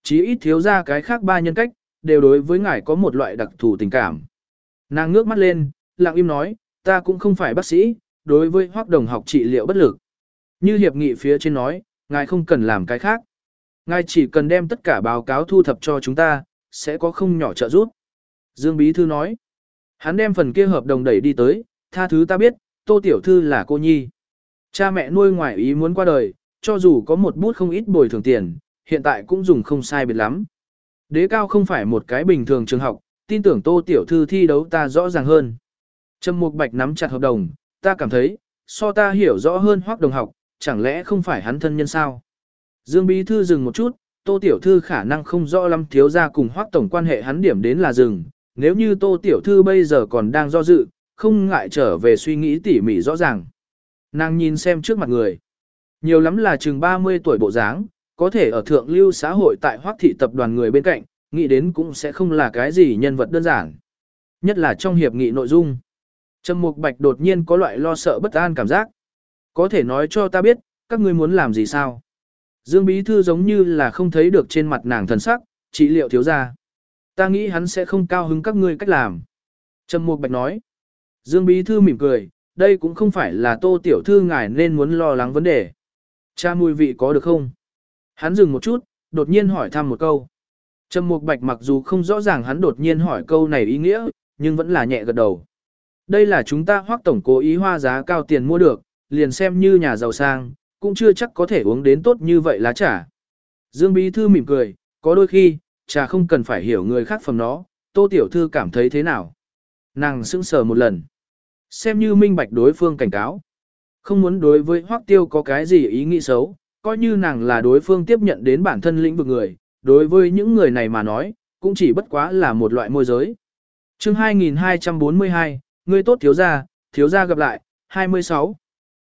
Speaker 1: Chí ít thiếu ra cái khác ba nhân cách, đều đối với ngài có một loại đặc thù tình cảm. Nàng ngước mắt lên, lặng im nói, ta cũng không phải bác sĩ, đối với Hoác đồng học trị liệu bất lực. Như hiệp nghị phía trên nói, ngài không cần làm cái khác. Ngài chỉ cần đem tất cả báo cáo thu thập cho chúng ta, sẽ có không nhỏ trợ giúp. Dương Bí Thư nói, hắn đem phần kia hợp đồng đẩy đi tới, tha thứ ta biết, Tô Tiểu Thư là cô nhi. Cha mẹ nuôi ngoài ý muốn qua đời, cho dù có một bút không ít bồi thường tiền, hiện tại cũng dùng không sai biệt lắm. Đế cao không phải một cái bình thường trường học, tin tưởng Tô Tiểu Thư thi đấu ta rõ ràng hơn. Trầm Mục Bạch nắm chặt hợp đồng, ta cảm thấy, so ta hiểu rõ hơn hoác đồng học, chẳng lẽ không phải hắn thân nhân sao? Dương Bí Thư dừng một chút, Tô Tiểu Thư khả năng không rõ lắm thiếu ra cùng hoác tổng quan hệ hắn điểm đến là dừng. Nếu như Tô Tiểu Thư bây giờ còn đang do dự, không ngại trở về suy nghĩ tỉ mỉ rõ ràng. Nàng nhìn xem trước mặt người. Nhiều lắm là chừng 30 tuổi bộ dáng, có thể ở thượng lưu xã hội tại hoác thị tập đoàn người bên cạnh, nghĩ đến cũng sẽ không là cái gì nhân vật đơn giản. Nhất là trong hiệp nghị nội dung. Trầm Mục Bạch đột nhiên có loại lo sợ bất an cảm giác. Có thể nói cho ta biết, các ngươi muốn làm gì sao? Dương Bí Thư giống như là không thấy được trên mặt nàng thần sắc, chỉ liệu thiếu ra. Ta nghĩ hắn sẽ không cao hứng các ngươi cách làm. Trầm Mục Bạch nói. Dương Bí Thư mỉm cười, đây cũng không phải là tô tiểu thư ngài nên muốn lo lắng vấn đề. Cha mùi vị có được không? Hắn dừng một chút, đột nhiên hỏi thăm một câu. Trầm Mục Bạch mặc dù không rõ ràng hắn đột nhiên hỏi câu này ý nghĩa, nhưng vẫn là nhẹ gật đầu. Đây là chúng ta hoác tổng cố ý hoa giá cao tiền mua được, liền xem như nhà giàu sang, cũng chưa chắc có thể uống đến tốt như vậy lá trà. Dương Bí Thư mỉm cười, có đôi khi, trà không cần phải hiểu người khác phẩm nó, Tô Tiểu Thư cảm thấy thế nào. Nàng sững sờ một lần. Xem như minh bạch đối phương cảnh cáo. Không muốn đối với Hoắc Tiêu có cái gì ý nghĩ xấu, coi như nàng là đối phương tiếp nhận đến bản thân lĩnh vực người, đối với những người này mà nói, cũng chỉ bất quá là một loại môi giới. Chương 2242, Ngươi tốt thiếu gia, thiếu gia gặp lại, 26.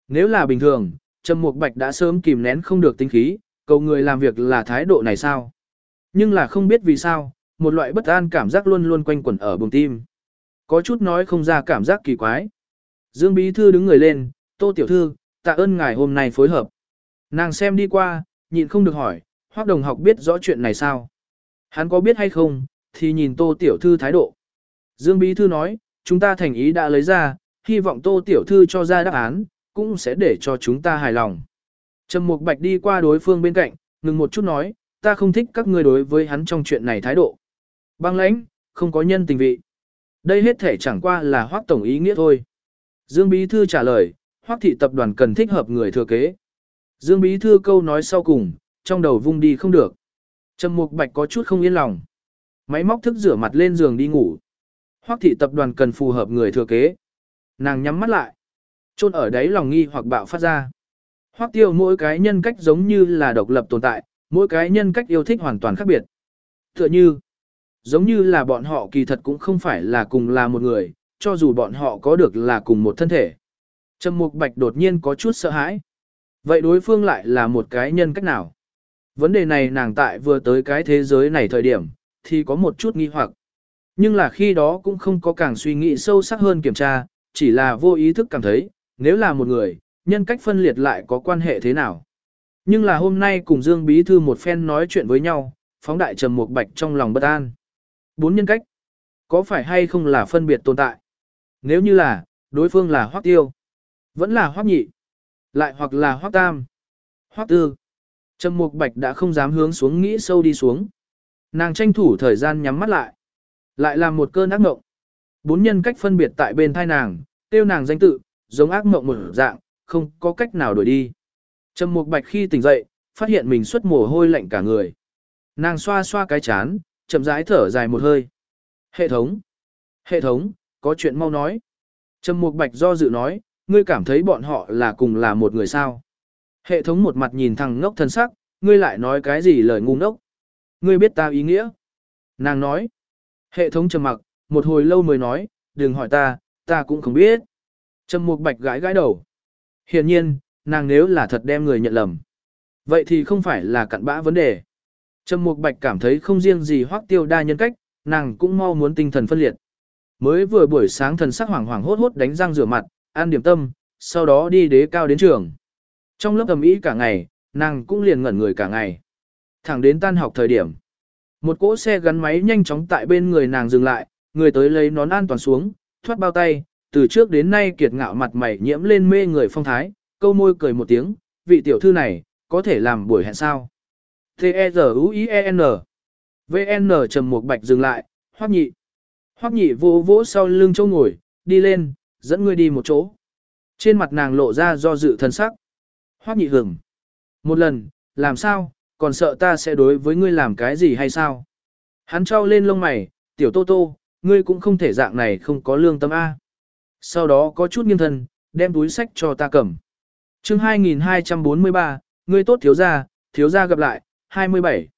Speaker 1: Nếu là bình thường, Trầm Mục Bạch đã sớm kìm nén không được tinh khí, cầu người làm việc là thái độ này sao? Nhưng là không biết vì sao, một loại bất an cảm giác luôn luôn quanh quẩn ở bụng tim. Có chút nói không ra cảm giác kỳ quái. Dương Bí Thư đứng người lên, Tô Tiểu Thư, tạ ơn ngài hôm nay phối hợp. Nàng xem đi qua, nhịn không được hỏi, Hoác Đồng học biết rõ chuyện này sao? Hắn có biết hay không, thì nhìn Tô Tiểu Thư thái độ. Dương Bí Thư nói, chúng ta thành ý đã lấy ra, hy vọng Tô Tiểu Thư cho ra đáp án, cũng sẽ để cho chúng ta hài lòng. Trầm Mục Bạch đi qua đối phương bên cạnh, ngừng một chút nói, ta không thích các ngươi đối với hắn trong chuyện này thái độ. Băng lãnh, không có nhân tình vị. Đây hết thể chẳng qua là hoác tổng ý nghĩa thôi. Dương Bí Thư trả lời, hoác thị tập đoàn cần thích hợp người thừa kế. Dương Bí Thư câu nói sau cùng, trong đầu vung đi không được. Trầm Mục Bạch có chút không yên lòng. Máy móc thức rửa mặt lên giường đi ngủ. Hoác thị tập đoàn cần phù hợp người thừa kế. Nàng nhắm mắt lại. chôn ở đấy lòng nghi hoặc bạo phát ra. Hoác tiêu mỗi cái nhân cách giống như là độc lập tồn tại, mỗi cái nhân cách yêu thích hoàn toàn khác biệt. Tựa như, giống như là bọn họ kỳ thật cũng không phải là cùng là một người, cho dù bọn họ có được là cùng một thân thể. Trầm Mục Bạch đột nhiên có chút sợ hãi. Vậy đối phương lại là một cái nhân cách nào? Vấn đề này nàng tại vừa tới cái thế giới này thời điểm, thì có một chút nghi hoặc. Nhưng là khi đó cũng không có càng suy nghĩ sâu sắc hơn kiểm tra, chỉ là vô ý thức cảm thấy, nếu là một người, nhân cách phân liệt lại có quan hệ thế nào. Nhưng là hôm nay cùng Dương Bí Thư một phen nói chuyện với nhau, phóng đại trầm một bạch trong lòng bất an. Bốn nhân cách, có phải hay không là phân biệt tồn tại? Nếu như là, đối phương là hoác tiêu, vẫn là hoác nhị, lại hoặc là hoác tam, hoác tư. Trầm Mục Bạch đã không dám hướng xuống nghĩ sâu đi xuống. Nàng tranh thủ thời gian nhắm mắt lại. Lại làm một cơn ác mộng. Bốn nhân cách phân biệt tại bên thai nàng, tiêu nàng danh tự, giống ác mộng một dạng, không có cách nào đổi đi. Trầm Mục Bạch khi tỉnh dậy, phát hiện mình xuất mồ hôi lạnh cả người. Nàng xoa xoa cái chán, chậm rãi thở dài một hơi. Hệ thống. Hệ thống, có chuyện mau nói. Trầm Mục Bạch do dự nói, ngươi cảm thấy bọn họ là cùng là một người sao. Hệ thống một mặt nhìn thằng ngốc thân sắc, ngươi lại nói cái gì lời ngu ngốc. Ngươi biết ta ý nghĩa. Nàng nói. Hệ thống trầm mặc, một hồi lâu mới nói, đừng hỏi ta, ta cũng không biết. Trầm mục bạch gãi gãi đầu. Hiển nhiên, nàng nếu là thật đem người nhận lầm. Vậy thì không phải là cặn bã vấn đề. Trầm mục bạch cảm thấy không riêng gì hoác tiêu đa nhân cách, nàng cũng mau muốn tinh thần phân liệt. Mới vừa buổi sáng thần sắc hoảng hoảng hốt hốt đánh răng rửa mặt, ăn điểm tâm, sau đó đi đế cao đến trường. Trong lớp ầm ĩ cả ngày, nàng cũng liền ngẩn người cả ngày. Thẳng đến tan học thời điểm. Một cỗ xe gắn máy nhanh chóng tại bên người nàng dừng lại, người tới lấy nón an toàn xuống, thoát bao tay, từ trước đến nay kiệt ngạo mặt mày nhiễm lên mê người phong thái, câu môi cười một tiếng, vị tiểu thư này, có thể làm buổi hẹn sao. T-E-Z-U-I-E-N V-N trầm một bạch dừng lại, hoắc nhị. Hoắc nhị vỗ vỗ sau lưng châu ngồi, đi lên, dẫn ngươi đi một chỗ. Trên mặt nàng lộ ra do dự thân sắc. Hoắc nhị hưởng. Một lần, làm sao, còn sợ ta sẽ đối với ngươi làm cái gì hay sao? Hắn trao lên lông mày, tiểu tô tô, ngươi cũng không thể dạng này không có lương tâm A. Sau đó có chút nghiêng thân, đem túi sách cho ta cầm. chương 2243, ngươi tốt thiếu gia, thiếu gia gặp lại, 27.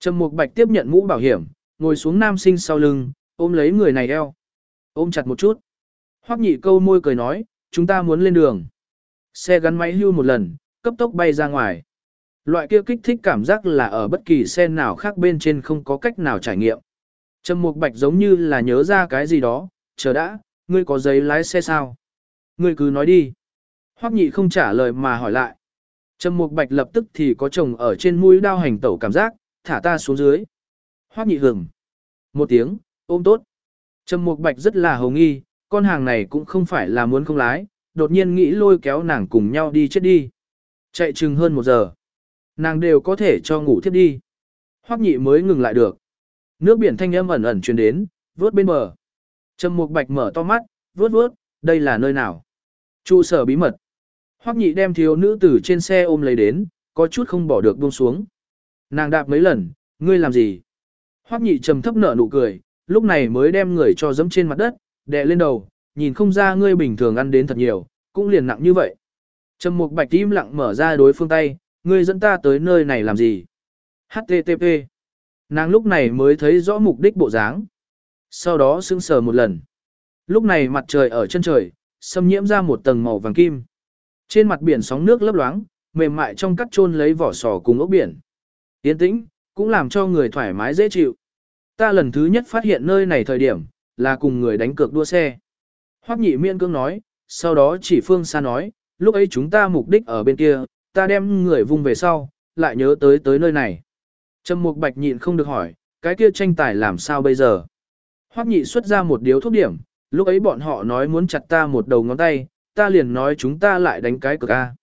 Speaker 1: Trầm Mục Bạch tiếp nhận mũ bảo hiểm, ngồi xuống nam sinh sau lưng, ôm lấy người này eo. Ôm chặt một chút. Hoắc nhị câu môi cười nói, chúng ta muốn lên đường. Xe gắn máy hưu một lần, cấp tốc bay ra ngoài. Loại kia kích thích cảm giác là ở bất kỳ xe nào khác bên trên không có cách nào trải nghiệm. Trầm Mục Bạch giống như là nhớ ra cái gì đó, chờ đã, ngươi có giấy lái xe sao? Ngươi cứ nói đi. Hoắc nhị không trả lời mà hỏi lại. Trầm Mục Bạch lập tức thì có chồng ở trên mũi đao hành tẩu cảm giác, thả ta xuống dưới. Hoắc nhị hưởng. Một tiếng, ôm tốt. Trầm Mục Bạch rất là hồ nghi, con hàng này cũng không phải là muốn không lái, đột nhiên nghĩ lôi kéo nàng cùng nhau đi chết đi. Chạy chừng hơn một giờ. Nàng đều có thể cho ngủ tiếp đi. Hoắc nhị mới ngừng lại được. Nước biển thanh âm ẩn ẩn truyền đến, vớt bên bờ. Trầm Mục Bạch mở to mắt, vớt vớt, đây là nơi nào? Trụ sở bí mật. Hoắc nhị đem thiếu nữ tử trên xe ôm lấy đến, có chút không bỏ được buông xuống. Nàng đạp mấy lần, ngươi làm gì? Hoắc nhị trầm thấp nở nụ cười, lúc này mới đem người cho dẫm trên mặt đất, đè lên đầu, nhìn không ra ngươi bình thường ăn đến thật nhiều, cũng liền nặng như vậy. Trầm Mục Bạch im lặng mở ra đối phương tay, ngươi dẫn ta tới nơi này làm gì? HTTP. Nàng lúc này mới thấy rõ mục đích bộ dáng. Sau đó sững sờ một lần. Lúc này mặt trời ở chân trời, xâm nhiễm ra một tầng màu vàng kim. Trên mặt biển sóng nước lấp loáng, mềm mại trong cắt chôn lấy vỏ sò cùng ốc biển. Yên tĩnh, cũng làm cho người thoải mái dễ chịu. Ta lần thứ nhất phát hiện nơi này thời điểm, là cùng người đánh cược đua xe. Hoắc nhị miên cương nói, sau đó chỉ phương xa nói, lúc ấy chúng ta mục đích ở bên kia, ta đem người vung về sau, lại nhớ tới tới nơi này. Trầm Mục Bạch nhịn không được hỏi, cái kia tranh tài làm sao bây giờ? Hoắc nhị xuất ra một điếu thuốc điểm, lúc ấy bọn họ nói muốn chặt ta một đầu ngón tay, ta liền nói chúng ta lại đánh cái cược a.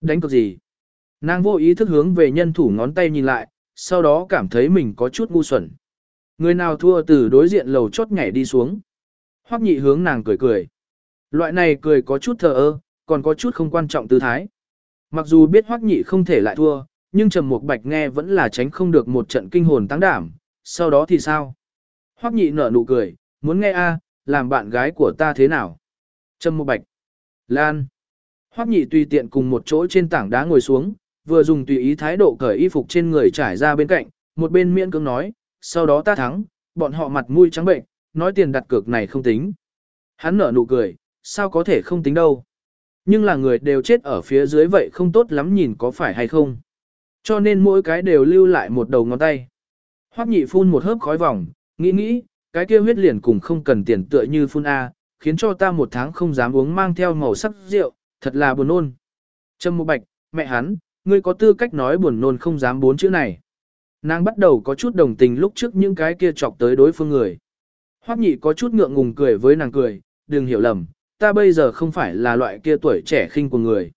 Speaker 1: Đánh cược gì? Nàng vô ý thức hướng về nhân thủ ngón tay nhìn lại, sau đó cảm thấy mình có chút ngu xuẩn. Người nào thua từ đối diện lầu chốt nhảy đi xuống. Hoắc nhị hướng nàng cười cười. Loại này cười có chút thờ ơ, còn có chút không quan trọng tư thái. Mặc dù biết Hoắc nhị không thể lại thua, nhưng Trầm Mục Bạch nghe vẫn là tránh không được một trận kinh hồn tăng đảm, sau đó thì sao? Hoắc nhị nở nụ cười, muốn nghe a, làm bạn gái của ta thế nào? Trầm Mục Bạch. Lan. Hoắc nhị tùy tiện cùng một chỗ trên tảng đá ngồi xuống, vừa dùng tùy ý thái độ cởi y phục trên người trải ra bên cạnh, một bên miễn cưỡng nói, sau đó ta thắng, bọn họ mặt mũi trắng bệnh, nói tiền đặt cược này không tính. Hắn nở nụ cười, sao có thể không tính đâu. Nhưng là người đều chết ở phía dưới vậy không tốt lắm nhìn có phải hay không. Cho nên mỗi cái đều lưu lại một đầu ngón tay. Hoắc nhị phun một hớp khói vòng, nghĩ nghĩ, cái kia huyết liền cùng không cần tiền tựa như phun A, khiến cho ta một tháng không dám uống mang theo màu sắc rượu, thật là buồn nôn. Trâm Mục Bạch, mẹ hắn, ngươi có tư cách nói buồn nôn không dám bốn chữ này. Nàng bắt đầu có chút đồng tình lúc trước những cái kia chọc tới đối phương người. Hoắc nhị có chút ngượng ngùng cười với nàng cười, đừng hiểu lầm, ta bây giờ không phải là loại kia tuổi trẻ khinh của người.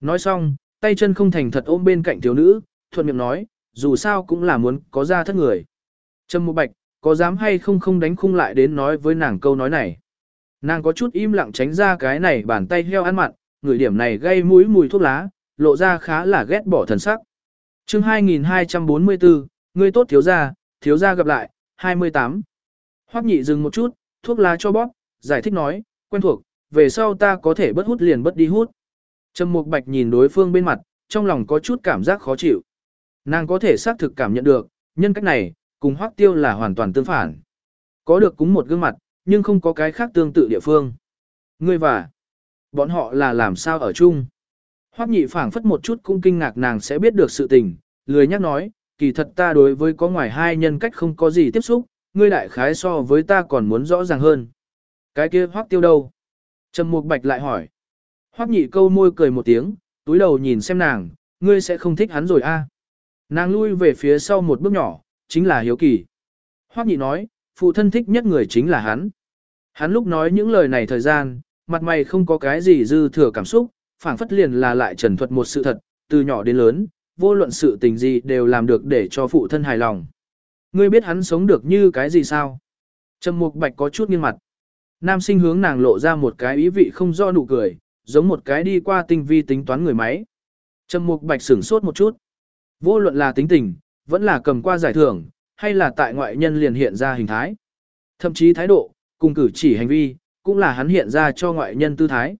Speaker 1: Nói xong, tay chân không thành thật ôm bên cạnh thiếu nữ, thuận miệng nói, dù sao cũng là muốn có ra thất người. Trâm Mục Bạch, có dám hay không không đánh khung lại đến nói với nàng câu nói này. Nàng có chút im lặng tránh ra cái này bàn tay heo ăn mặn, người điểm này gây mũi mùi thuốc lá, lộ ra khá là ghét bỏ thần sắc. chương 2244, người tốt thiếu gia, thiếu gia gặp lại, 28. Hoắc nhị dừng một chút, thuốc lá cho bóp, giải thích nói, quen thuộc, về sau ta có thể bất hút liền bất đi hút. Trầm Mục Bạch nhìn đối phương bên mặt, trong lòng có chút cảm giác khó chịu. Nàng có thể xác thực cảm nhận được, nhân cách này, cùng Hoắc Tiêu là hoàn toàn tương phản. Có được cúng một gương mặt, nhưng không có cái khác tương tự địa phương. Ngươi và bọn họ là làm sao ở chung? Hoắc nhị phảng phất một chút cũng kinh ngạc nàng sẽ biết được sự tình, lười nhắc nói, kỳ thật ta đối với có ngoài hai nhân cách không có gì tiếp xúc, ngươi đại khái so với ta còn muốn rõ ràng hơn. Cái kia Hoắc Tiêu đâu? Trầm Mục Bạch lại hỏi. Hoắc nhị câu môi cười một tiếng, túi đầu nhìn xem nàng, ngươi sẽ không thích hắn rồi a? À? Nàng lui về phía sau một bước nhỏ, chính là hiếu kỳ. Hoắc nhị nói, phụ thân thích nhất người chính là hắn. Hắn lúc nói những lời này thời gian, mặt mày không có cái gì dư thừa cảm xúc, phảng phất liền là lại trần thuật một sự thật, từ nhỏ đến lớn, vô luận sự tình gì đều làm được để cho phụ thân hài lòng. Ngươi biết hắn sống được như cái gì sao? Trầm Mục Bạch có chút nghiêng mặt. Nam sinh hướng nàng lộ ra một cái ý vị không do nụ cười, giống một cái đi qua tinh vi tính toán người máy. Trầm Mục Bạch sửng sốt một chút. Vô luận là tính tình, vẫn là cầm qua giải thưởng, hay là tại ngoại nhân liền hiện ra hình thái. Thậm chí thái độ, cùng cử chỉ hành vi, cũng là hắn hiện ra cho ngoại nhân tư thái.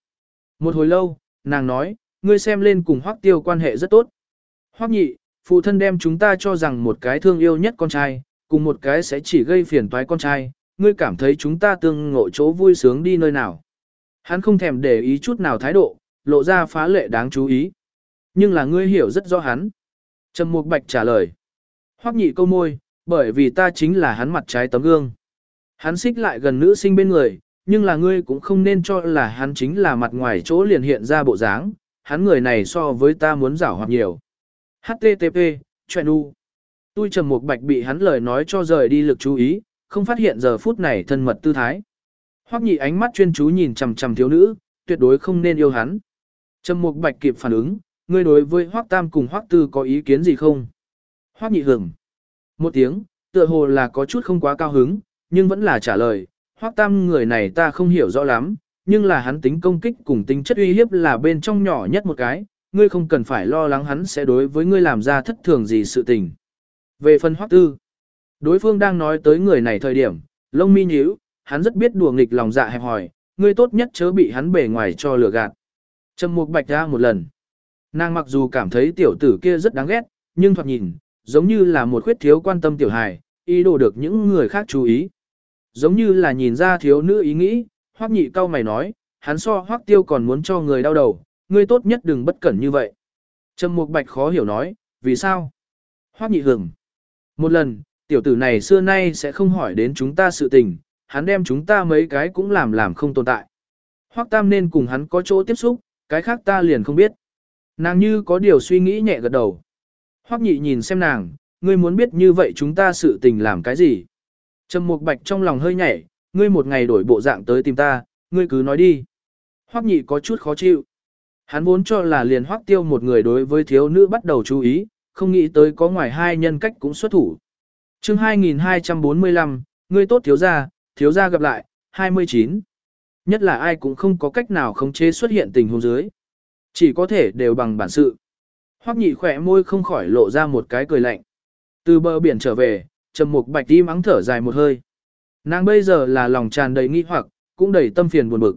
Speaker 1: Một hồi lâu, nàng nói, ngươi xem lên cùng Hoắc Tiêu quan hệ rất tốt. Hoắc nhị, phụ thân đem chúng ta cho rằng một cái thương yêu nhất con trai, cùng một cái sẽ chỉ gây phiền toái con trai, ngươi cảm thấy chúng ta tương ngộ chỗ vui sướng đi nơi nào. Hắn không thèm để ý chút nào thái độ, lộ ra phá lệ đáng chú ý. Nhưng là ngươi hiểu rất rõ hắn. Trầm Mục Bạch trả lời. Hoắc nhị câu môi, bởi vì ta chính là hắn mặt trái tấm gương. Hắn xích lại gần nữ sinh bên người, nhưng là ngươi cũng không nên cho là hắn chính là mặt ngoài chỗ liền hiện ra bộ dáng, hắn người này so với ta muốn giảo hoặc nhiều. HTTP, chuyện u. Tôi trầm một bạch bị hắn lời nói cho rời đi lực chú ý, không phát hiện giờ phút này thân mật tư thái. Hoắc nhị ánh mắt chuyên chú nhìn chằm chằm thiếu nữ, tuyệt đối không nên yêu hắn. Trầm Mục Bạch kịp phản ứng, ngươi đối với Hoắc Tam cùng Hoắc Tư có ý kiến gì không? Hoắc nhị hưởng. Một tiếng, tựa hồ là có chút không quá cao hứng, nhưng vẫn là trả lời, Hoắc Tam người này ta không hiểu rõ lắm, nhưng là hắn tính công kích cùng tính chất uy hiếp là bên trong nhỏ nhất một cái, ngươi không cần phải lo lắng hắn sẽ đối với ngươi làm ra thất thường gì sự tình. Về phần Hoắc Tư, đối phương đang nói tới người này thời điểm, lông mi nhíu, hắn rất biết đùa nghịch lòng dạ hẹp hỏi, ngươi tốt nhất chớ bị hắn bề ngoài cho lừa gạt. Trầm Mục Bạch ra một lần. Nàng mặc dù cảm thấy tiểu tử kia rất đáng ghét, nhưng thoạt nhìn, giống như là một khuyết thiếu quan tâm tiểu hài, ý đồ được những người khác chú ý. Giống như là nhìn ra thiếu nữ ý nghĩ, hoắc nhị cao mày nói, hắn so hoắc tiêu còn muốn cho người đau đầu, ngươi tốt nhất đừng bất cẩn như vậy. Trầm Mục Bạch khó hiểu nói, vì sao? Hoắc nhị hừng. Một lần, tiểu tử này xưa nay sẽ không hỏi đến chúng ta sự tình, hắn đem chúng ta mấy cái cũng làm làm không tồn tại. Hoắc Tam nên cùng hắn có chỗ tiếp xúc, cái khác ta liền không biết. Nàng như có điều suy nghĩ nhẹ gật đầu. Hoắc nhị nhìn xem nàng, ngươi muốn biết như vậy chúng ta sự tình làm cái gì? Trầm Mục Bạch trong lòng hơi nhảy, ngươi một ngày đổi bộ dạng tới tìm ta, ngươi cứ nói đi. Hoắc nhị có chút khó chịu. Hắn vốn cho là liền Hoắc tiêu một người đối với thiếu nữ bắt đầu chú ý, không nghĩ tới có ngoài hai nhân cách cũng xuất thủ chương 2245, ngươi tốt thiếu gia, thiếu gia gặp lại, 29. Nhất là ai cũng không có cách nào khống chế xuất hiện tình huống dưới. Chỉ có thể đều bằng bản sự. Hoắc nhị khỏe môi không khỏi lộ ra một cái cười lạnh. Từ bờ biển trở về, trầm mục bạch tim mắng thở dài một hơi. Nàng bây giờ là lòng tràn đầy nghi hoặc, cũng đầy tâm phiền buồn bực.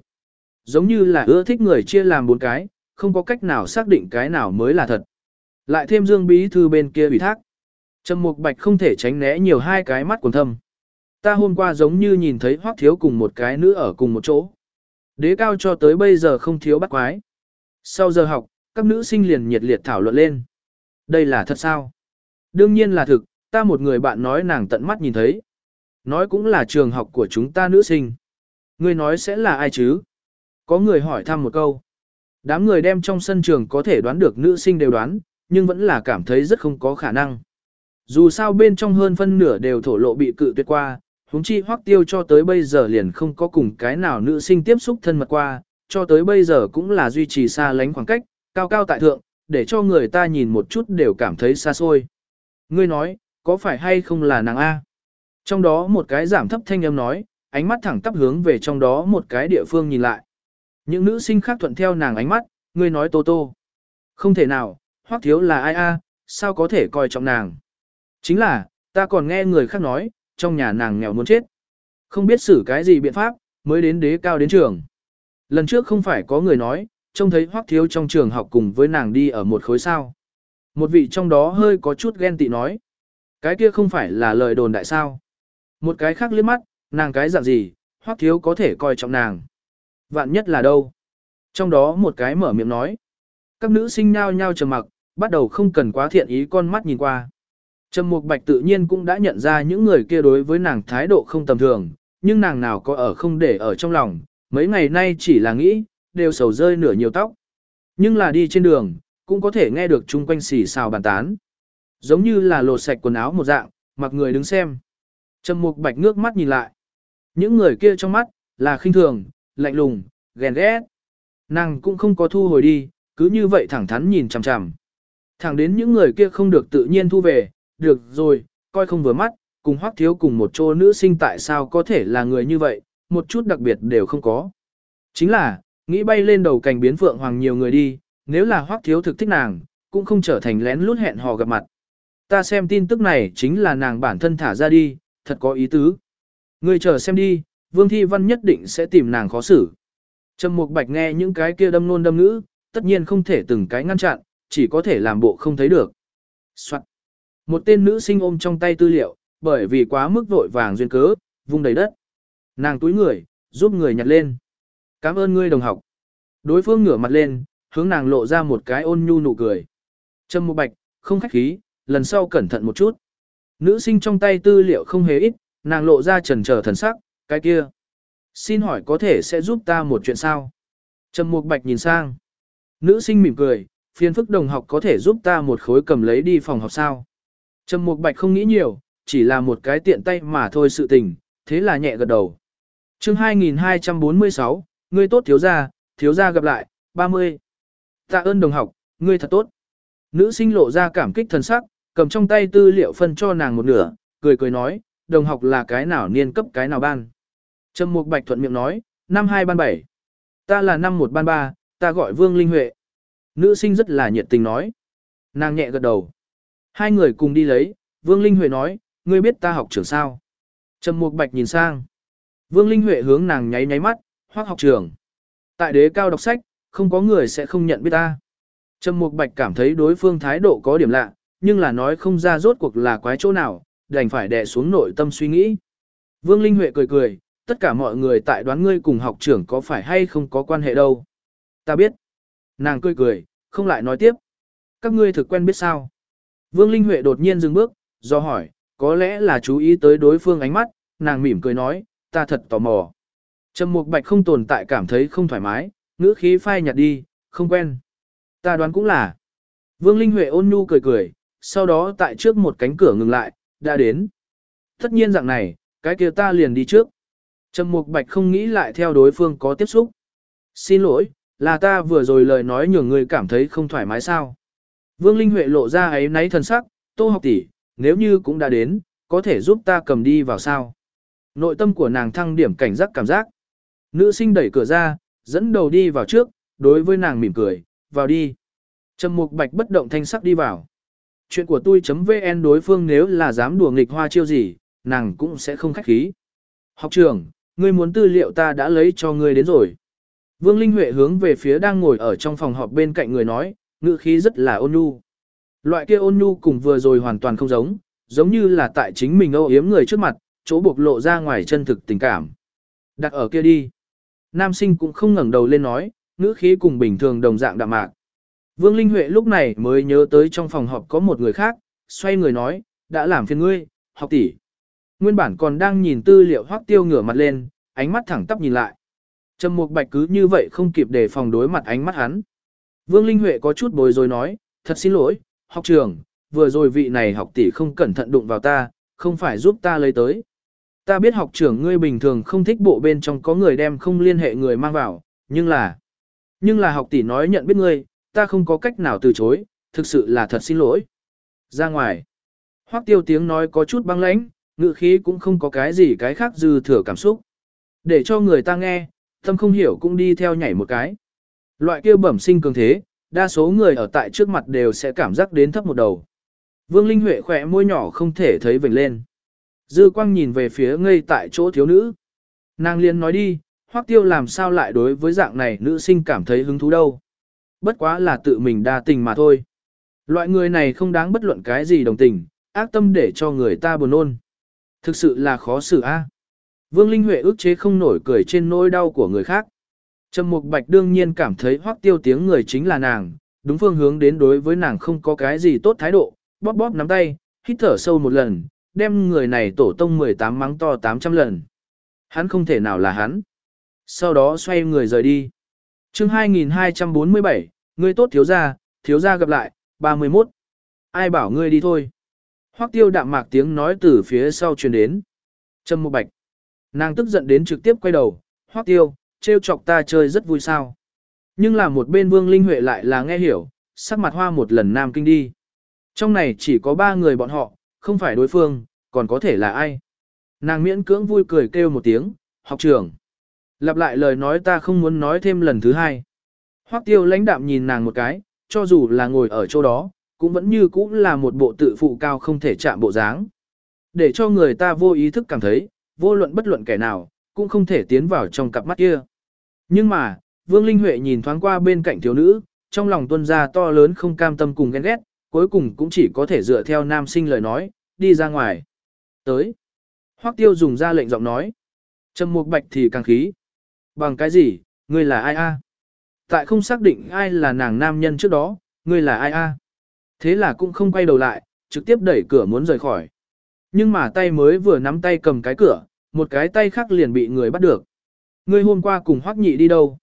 Speaker 1: Giống như là ưa thích người chia làm bốn cái, không có cách nào xác định cái nào mới là thật. Lại thêm dương bí thư bên kia ủy thác. Trầm mục bạch không thể tránh né nhiều hai cái mắt quần thâm. ta hôm qua giống như nhìn thấy hoác thiếu cùng một cái nữ ở cùng một chỗ. Đế cao cho tới bây giờ không thiếu bắt quái. Sau giờ học, các nữ sinh liền nhiệt liệt thảo luận lên. Đây là thật sao? Đương nhiên là thực, ta một người bạn nói nàng tận mắt nhìn thấy. Nói cũng là trường học của chúng ta nữ sinh. Ngươi nói sẽ là ai chứ? Có người hỏi thăm một câu. Đám người đem trong sân trường có thể đoán được nữ sinh đều đoán, nhưng vẫn là cảm thấy rất không có khả năng. Dù sao bên trong hơn phân nửa đều thổ lộ bị cự tuyệt qua, huống chi hoắc tiêu cho tới bây giờ liền không có cùng cái nào nữ sinh tiếp xúc thân mật qua, cho tới bây giờ cũng là duy trì xa lánh khoảng cách, cao cao tại thượng, để cho người ta nhìn một chút đều cảm thấy xa xôi. Ngươi nói, có phải hay không là nàng A? Trong đó một cái giảm thấp thanh âm nói, ánh mắt thẳng tắp hướng về trong đó một cái địa phương nhìn lại. Những nữ sinh khác thuận theo nàng ánh mắt, ngươi nói tô tô. Không thể nào, hoắc thiếu là ai a? sao có thể coi trọng nàng. Chính là, ta còn nghe người khác nói, trong nhà nàng nghèo muốn chết. Không biết xử cái gì biện pháp, mới đến đế cao đến trường. Lần trước không phải có người nói, trông thấy hoắc thiếu trong trường học cùng với nàng đi ở một khối sao. Một vị trong đó hơi có chút ghen tị nói. Cái kia không phải là lời đồn đại sao. Một cái khác liếc mắt, nàng cái dạng gì, hoắc thiếu có thể coi trọng nàng. Vạn nhất là đâu? Trong đó một cái mở miệng nói. Các nữ sinh nhao nhao trầm mặc, bắt đầu không cần quá thiện ý con mắt nhìn qua. Trầm Mục Bạch tự nhiên cũng đã nhận ra những người kia đối với nàng thái độ không tầm thường, nhưng nàng nào có ở không để ở trong lòng, mấy ngày nay chỉ là nghĩ, đều sầu rơi nửa nhiều tóc. Nhưng là đi trên đường, cũng có thể nghe được chung quanh xì xào bàn tán. Giống như là lột sạch quần áo một dạng, mặc người đứng xem. Trầm Mục Bạch ngước mắt nhìn lại. Những người kia trong mắt, là khinh thường, lạnh lùng, ghen ghét. Nàng cũng không có thu hồi đi, cứ như vậy thẳng thắn nhìn chằm chằm. Thẳng đến những người kia không được tự nhiên thu về, được rồi, coi không vừa mắt, cùng hoắc thiếu cùng một chỗ nữ sinh tại sao có thể là người như vậy, một chút đặc biệt đều không có. Chính là, nghĩ bay lên đầu cành biến phượng hoàng nhiều người đi, nếu là hoắc thiếu thực thích nàng, cũng không trở thành lén lút hẹn hò gặp mặt. Ta xem tin tức này chính là nàng bản thân thả ra đi, thật có ý tứ. Ngươi chờ xem đi, Vương Thi Văn nhất định sẽ tìm nàng khó xử. Trầm Mục Bạch nghe những cái kia đâm nôn đâm ngữ, tất nhiên không thể từng cái ngăn chặn, chỉ có thể làm bộ không thấy được. Soạn. Một tên nữ sinh ôm trong tay tư liệu, bởi vì quá mức vội vàng duyên cớ, vung đầy đất. Nàng túi người, giúp người nhặt lên. Cảm ơn ngươi đồng học. Đối phương ngửa mặt lên, hướng nàng lộ ra một cái ôn nhu nụ cười. Trầm Mục Bạch, không khách khí, lần sau cẩn thận một chút. Nữ sinh trong tay tư liệu không hề ít, nàng lộ ra trần trở thần sắc, cái kia. Xin hỏi có thể sẽ giúp ta một chuyện sao? Trầm Mục Bạch nhìn sang. Nữ sinh mỉm cười, phiền phức đồng học có thể giúp ta một khối cầm lấy đi phòng học sao? Trầm Mục Bạch không nghĩ nhiều, chỉ là một cái tiện tay mà thôi sự tình, thế là nhẹ gật đầu. chương 2246, ngươi tốt thiếu gia, thiếu gia gặp lại, 30. Tạ ơn đồng học, ngươi thật tốt. Nữ sinh lộ ra cảm kích thần sắc, cầm trong tay tư liệu phân cho nàng một nửa, cười cười nói, đồng học là cái nào niên cấp cái nào ban. Trầm Mục Bạch thuận miệng nói, năm 2 ban 7. Ta là năm 1 ban 3, ta gọi Vương Linh Huệ. Nữ sinh rất là nhiệt tình nói. Nàng nhẹ gật đầu. Hai người cùng đi lấy, Vương Linh Huệ nói, ngươi biết ta học trưởng sao. Trầm Mục Bạch nhìn sang. Vương Linh Huệ hướng nàng nháy nháy mắt, hoác học trưởng. Tại đế cao đọc sách, không có người sẽ không nhận biết ta. Trầm Mục Bạch cảm thấy đối phương thái độ có điểm lạ, nhưng là nói không ra rốt cuộc là quái chỗ nào, đành phải đè xuống nội tâm suy nghĩ. Vương Linh Huệ cười cười, tất cả mọi người tại đoán ngươi cùng học trưởng có phải hay không có quan hệ đâu. Ta biết. Nàng cười cười, không lại nói tiếp. Các ngươi thực quen biết sao? Vương Linh Huệ đột nhiên dừng bước, do hỏi, có lẽ là chú ý tới đối phương ánh mắt, nàng mỉm cười nói, ta thật tò mò. Trầm Mục Bạch không tồn tại cảm thấy không thoải mái, ngữ khí phai nhạt đi, không quen. Ta đoán cũng là. Vương Linh Huệ ôn nhu cười cười, sau đó tại trước một cánh cửa ngừng lại, đã đến. Tất nhiên dạng này, cái kia ta liền đi trước. Trầm Mục Bạch không nghĩ lại theo đối phương có tiếp xúc. Xin lỗi, là ta vừa rồi lời nói nhường người cảm thấy không thoải mái sao. Vương Linh Huệ lộ ra ấy náy thần sắc, tô học tỷ, nếu như cũng đã đến, có thể giúp ta cầm đi vào sao. Nội tâm của nàng thăng điểm cảnh giác cảm giác. Nữ sinh đẩy cửa ra, dẫn đầu đi vào trước, đối với nàng mỉm cười, vào đi. Trầm Mục Bạch bất động thanh sắc đi vào. Chuyện của tôi.vn đối phương nếu là dám đùa nghịch hoa chiêu gì, nàng cũng sẽ không khách khí. Học trưởng, ngươi muốn tư liệu ta đã lấy cho ngươi đến rồi. Vương Linh Huệ hướng về phía đang ngồi ở trong phòng họp bên cạnh người nói, ngữ khí rất là ôn nhu. Loại kia ôn nhu cùng vừa rồi hoàn toàn không giống, giống như là tại chính mình âu yếm người trước mặt, chỗ bộc lộ ra ngoài chân thực tình cảm. Đặt ở kia đi. Nam sinh cũng không ngẩng đầu lên nói, ngữ khí cùng bình thường đồng dạng đạm mạc. Vương Linh Huệ lúc này mới nhớ tới trong phòng họp có một người khác, xoay người nói, đã làm phiền ngươi, học tỷ. Nguyên bản còn đang nhìn tư liệu hoắc tiêu ngửa mặt lên, ánh mắt thẳng tắp nhìn lại. Trầm Mục Bạch cứ như vậy không kịp để phòng đối mặt ánh mắt hắn. Vương Linh Huệ có chút bối rối nói, thật xin lỗi, học trưởng, vừa rồi vị này học tỷ không cẩn thận đụng vào ta, không phải giúp ta lấy tới. Ta biết học trưởng ngươi bình thường không thích bộ bên trong có người đem không liên hệ người mang vào, nhưng là... Nhưng là học tỷ nói nhận biết ngươi, ta không có cách nào từ chối, thực sự là thật xin lỗi. Ra ngoài. Hoắc tiêu tiếng nói có chút băng lãnh, ngữ khí cũng không có cái gì cái khác dư thừa cảm xúc. Để cho người ta nghe, tâm không hiểu cũng đi theo nhảy một cái. Loại kia bẩm sinh cường thế, đa số người ở tại trước mặt đều sẽ cảm giác đến thấp một đầu. Vương Linh Huệ khỏe môi nhỏ không thể thấy vểnh lên. Dư quang nhìn về phía ngây tại chỗ thiếu nữ. Nàng liên nói đi, hoắc tiêu làm sao lại đối với dạng này nữ sinh cảm thấy hứng thú đâu. Bất quá là tự mình đa tình mà thôi. Loại người này không đáng bất luận cái gì đồng tình, ác tâm để cho người ta buồn nôn. Thực sự là khó xử a. Vương Linh Huệ ước chế không nổi cười trên nỗi đau của người khác. Trầm Mục Bạch đương nhiên cảm thấy hoắc tiêu tiếng người chính là nàng, đúng phương hướng đến đối với nàng không có cái gì tốt thái độ, bóp bóp nắm tay, hít thở sâu một lần, đem người này tổ tông 18 mắng to 800 lần. Hắn không thể nào là hắn. Sau đó xoay người rời đi. chương 2247, ngươi tốt thiếu gia, thiếu gia gặp lại, 31. Ai bảo ngươi đi thôi. Hoắc tiêu đạm mạc tiếng nói từ phía sau truyền đến. Trâm Mục Bạch. Nàng tức giận đến trực tiếp quay đầu, Hoắc tiêu, trêu chọc ta chơi rất vui sao. Nhưng là một bên Vương Linh Huệ lại là nghe hiểu, sắc mặt hoa một lần nam kinh đi. Trong này chỉ có ba người bọn họ, không phải đối phương, còn có thể là ai. Nàng miễn cưỡng vui cười kêu một tiếng, học trưởng. Lặp lại lời nói ta không muốn nói thêm lần thứ hai. Hoắc tiêu lãnh đạm nhìn nàng một cái, cho dù là ngồi ở chỗ đó, cũng vẫn như cũng là một bộ tự phụ cao không thể chạm bộ dáng. Để cho người ta vô ý thức cảm thấy, vô luận bất luận kẻ nào, cũng không thể tiến vào trong cặp mắt kia. Nhưng mà, Vương Linh Huệ nhìn thoáng qua bên cạnh thiếu nữ, trong lòng tuân ra to lớn không cam tâm cùng ghen ghét, cuối cùng cũng chỉ có thể dựa theo nam sinh lời nói, đi ra ngoài. Tới. Hoắc tiêu dùng ra lệnh giọng nói. Trầm mục bạch thì càng khí. Bằng cái gì, ngươi là ai a? Tại không xác định ai là nàng nam nhân trước đó, ngươi là ai a? Thế là cũng không quay đầu lại, trực tiếp đẩy cửa muốn rời khỏi. Nhưng mà tay mới vừa nắm tay cầm cái cửa, một cái tay khác liền bị người bắt được. Ngươi hôm qua cùng Hoắc Nhị đi đâu?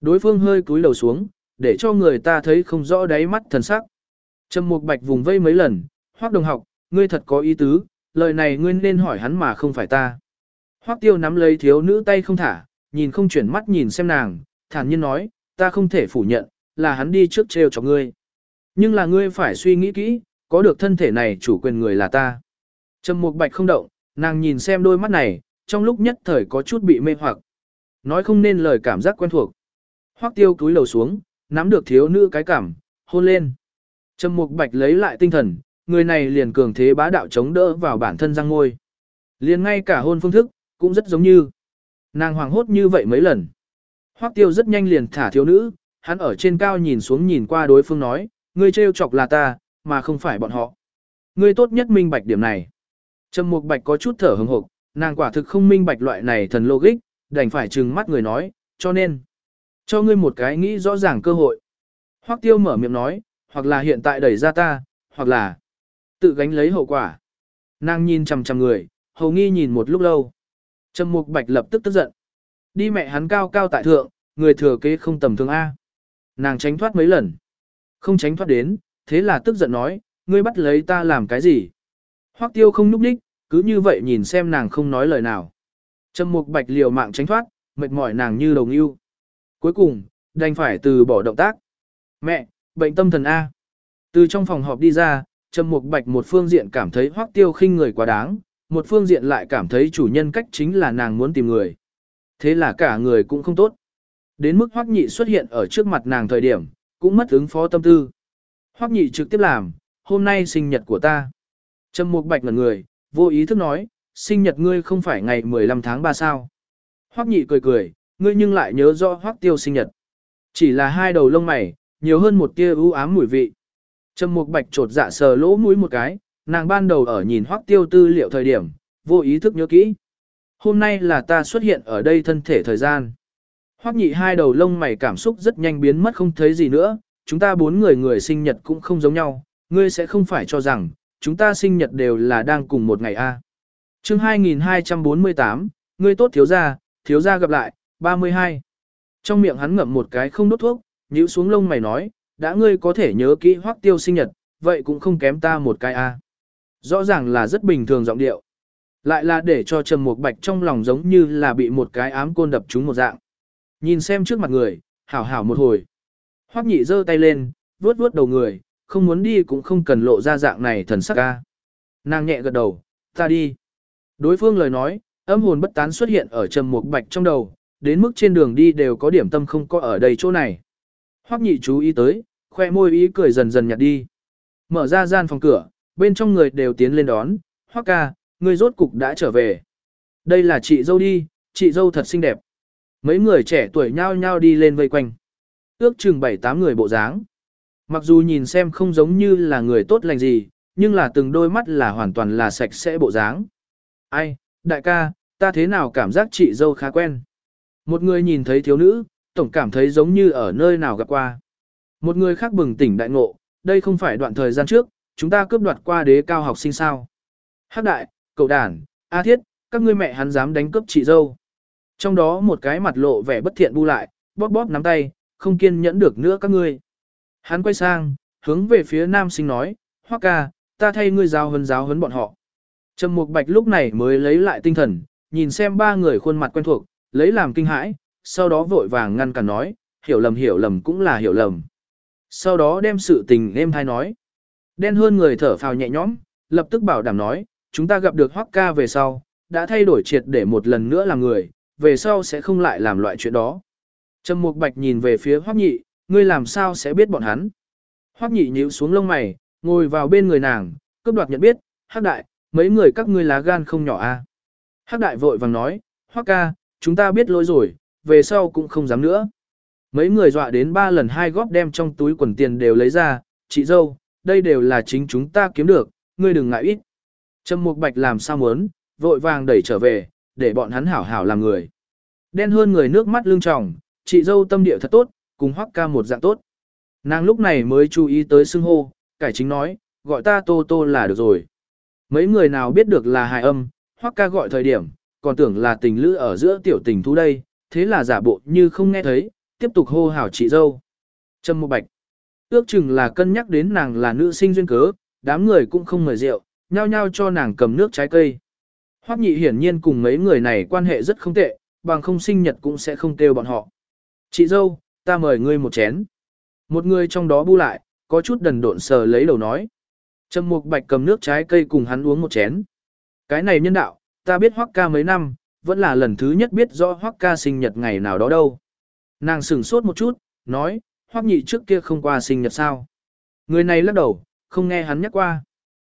Speaker 1: Đối phương hơi cúi đầu xuống, để cho người ta thấy không rõ đáy mắt thần sắc. Trầm Mục Bạch vùng vây mấy lần, Hoắc đồng học, ngươi thật có ý tứ, lời này ngươi nên hỏi hắn mà không phải ta. Hoắc Tiêu nắm lấy thiếu nữ tay không thả, nhìn không chuyển mắt nhìn xem nàng, thản nhiên nói, ta không thể phủ nhận, là hắn đi trước trêu cho ngươi. Nhưng là ngươi phải suy nghĩ kỹ, có được thân thể này chủ quyền người là ta. Trầm Mục Bạch không động, nàng nhìn xem đôi mắt này, trong lúc nhất thời có chút bị mê hoặc. Nói không nên lời cảm giác quen thuộc. Hoắc Tiêu cúi đầu xuống, nắm được thiếu nữ cái cảm, hôn lên. Trầm Mục Bạch lấy lại tinh thần, người này liền cường thế bá đạo chống đỡ vào bản thân răng môi. Liền ngay cả hôn phương thức, cũng rất giống như. Nàng hoàng hốt như vậy mấy lần. Hoắc Tiêu rất nhanh liền thả thiếu nữ, hắn ở trên cao nhìn xuống nhìn qua đối phương nói, ngươi trêu chọc là ta, mà không phải bọn họ. Ngươi tốt nhất minh bạch điểm này. Trầm Mục Bạch có chút thở hững hộc, nàng quả thực không minh bạch loại này thần logic, đành phải trừng mắt người nói, cho nên, cho ngươi một cái nghĩ rõ ràng cơ hội. Hoắc Tiêu mở miệng nói, hoặc là hiện tại đẩy ra ta, hoặc là tự gánh lấy hậu quả. Nàng nhìn chằm chằm người, hầu nghi nhìn một lúc lâu. Trầm Mục Bạch lập tức tức giận. Đi mẹ hắn cao cao tại thượng, người thừa kế không tầm thường A. Nàng tránh thoát mấy lần. Không tránh thoát đến, thế là tức giận nói, ngươi bắt lấy ta làm cái gì? Hoắc tiêu không núp đích, cứ như vậy nhìn xem nàng không nói lời nào. Trầm mục bạch liều mạng tránh thoát, mệt mỏi nàng như đồng yêu. Cuối cùng, đành phải từ bỏ động tác. Mẹ, bệnh tâm thần A. Từ trong phòng họp đi ra, Trầm mục bạch một phương diện cảm thấy hoắc tiêu khinh người quá đáng, một phương diện lại cảm thấy chủ nhân cách chính là nàng muốn tìm người. Thế là cả người cũng không tốt. Đến mức hoắc nhị xuất hiện ở trước mặt nàng thời điểm, cũng mất ứng phó tâm tư. Hoắc nhị trực tiếp làm, hôm nay sinh nhật của ta. Trầm Mục Bạch ngẩn người, vô ý thức nói, sinh nhật ngươi không phải ngày 15 tháng 3 sao. Hoắc nhị cười cười, ngươi nhưng lại nhớ rõ Hoắc tiêu sinh nhật. Chỉ là hai đầu lông mày, nhiều hơn một tia ưu ám mùi vị. Trầm Mục Bạch trột dạ sờ lỗ mũi một cái, nàng ban đầu ở nhìn Hoắc tiêu tư liệu thời điểm, vô ý thức nhớ kỹ. Hôm nay là ta xuất hiện ở đây thân thể thời gian. Hoắc nhị hai đầu lông mày cảm xúc rất nhanh biến mất không thấy gì nữa, chúng ta bốn người người sinh nhật cũng không giống nhau, ngươi sẽ không phải cho rằng, chúng ta sinh nhật đều là đang cùng một ngày a. À. Chương 2248, ngươi tốt thiếu gia, thiếu gia gặp lại, 32. Trong miệng hắn ngậm một cái không đốt thuốc, nhíu xuống lông mày nói, đã ngươi có thể nhớ kỹ Hoắc Tiêu sinh nhật, vậy cũng không kém ta một cái a. À. Rõ ràng là rất bình thường giọng điệu. Lại là để cho Trầm Mục Bạch trong lòng giống như là bị một cái ám côn đập trúng một dạng. Nhìn xem trước mặt người, hảo hảo một hồi. Hoắc nhị giơ tay lên, vuốt vuốt đầu người, không muốn đi cũng không cần lộ ra dạng này thần sắc ca. Nàng nhẹ gật đầu, ta đi. Đối phương lời nói, âm hồn bất tán xuất hiện ở trầm mục bạch trong đầu, đến mức trên đường đi đều có điểm tâm không có ở đây chỗ này. Hoắc nhị chú ý tới, khoe môi ý cười dần dần nhạt đi. Mở ra gian phòng cửa, bên trong người đều tiến lên đón, Hoắc ca, người rốt cục đã trở về. Đây là chị dâu đi, chị dâu thật xinh đẹp. Mấy người trẻ tuổi nhao nhao đi lên vây quanh. Ước chừng bảy tám người bộ dáng. Mặc dù nhìn xem không giống như là người tốt lành gì, nhưng là từng đôi mắt là hoàn toàn là sạch sẽ bộ dáng. Ai, đại ca, ta thế nào cảm giác chị dâu khá quen. Một người nhìn thấy thiếu nữ, tổng cảm thấy giống như ở nơi nào gặp qua. Một người khác bừng tỉnh đại ngộ, đây không phải đoạn thời gian trước, chúng ta cướp đoạt qua đế cao học sinh sao. Hắc đại, cậu đàn, A thiết, các ngươi mẹ hắn dám đánh cướp chị dâu. Trong đó một cái mặt lộ vẻ bất thiện bu lại, bóp bóp nắm tay, không kiên nhẫn được nữa các ngươi. Hắn quay sang, hướng về phía nam sinh nói, Hoắc ca, ta thay ngươi giáo huấn giáo huấn bọn họ. Trầm Mục Bạch lúc này mới lấy lại tinh thần, nhìn xem ba người khuôn mặt quen thuộc, lấy làm kinh hãi, sau đó vội vàng ngăn cản nói, hiểu lầm hiểu lầm cũng là hiểu lầm. Sau đó đem sự tình êm thai nói. Đen hơn người thở phào nhẹ nhõm, lập tức bảo đảm nói, chúng ta gặp được Hoắc ca về sau, đã thay đổi triệt để một lần nữa làm người, về sau sẽ không lại làm loại chuyện đó. Trầm Mục Bạch nhìn về phía Hoắc Nhị, ngươi làm sao sẽ biết bọn hắn? Hoắc Nhị nhíu xuống lông mày, ngồi vào bên người nàng, cướp đoạt nhận biết, Hắc Đại, mấy người các ngươi lá gan không nhỏ a. À? Hắc Đại vội vàng nói, Hoắc ca, chúng ta biết lỗi rồi, về sau cũng không dám nữa. Mấy người dọa đến ba lần hai góp đem trong túi quần tiền đều lấy ra, chị dâu, đây đều là chính chúng ta kiếm được, ngươi đừng ngại ít. Trầm Mục Bạch làm sao muốn, vội vàng đẩy trở về, để bọn hắn hảo hảo làm người. Đen hơn người nước mắt lưng tròng, chị dâu tâm địa thật tốt, cùng hoắc ca một dạng tốt. Nàng lúc này mới chú ý tới xưng hô, cải chính nói, gọi ta tô tô là được rồi. Mấy người nào biết được là hài âm, hoắc ca gọi thời điểm, còn tưởng là tình lữ ở giữa tiểu tình thú đây, thế là giả bộ như không nghe thấy, tiếp tục hô hào chị dâu. Trâm một bạch. Ước chừng là cân nhắc đến nàng là nữ sinh duyên cớ, đám người cũng không mời rượu, nhao nhao cho nàng cầm nước trái cây. Hoắc nhị hiển nhiên cùng mấy người này quan hệ rất không tệ, bằng không sinh nhật cũng sẽ không kêu bọn họ. Chị dâu, ta mời ngươi một chén. Một người trong đó bu lại, có chút đần độn sờ lấy đầu nói. Trầm Mục Bạch cầm nước trái cây cùng hắn uống một chén. Cái này nhân đạo, ta biết Hoắc ca mấy năm, vẫn là lần thứ nhất biết rõ Hoắc ca sinh nhật ngày nào đó đâu. Nàng sửng sốt một chút, nói, Hoắc nhị trước kia không qua sinh nhật sao. Người này lắc đầu, không nghe hắn nhắc qua.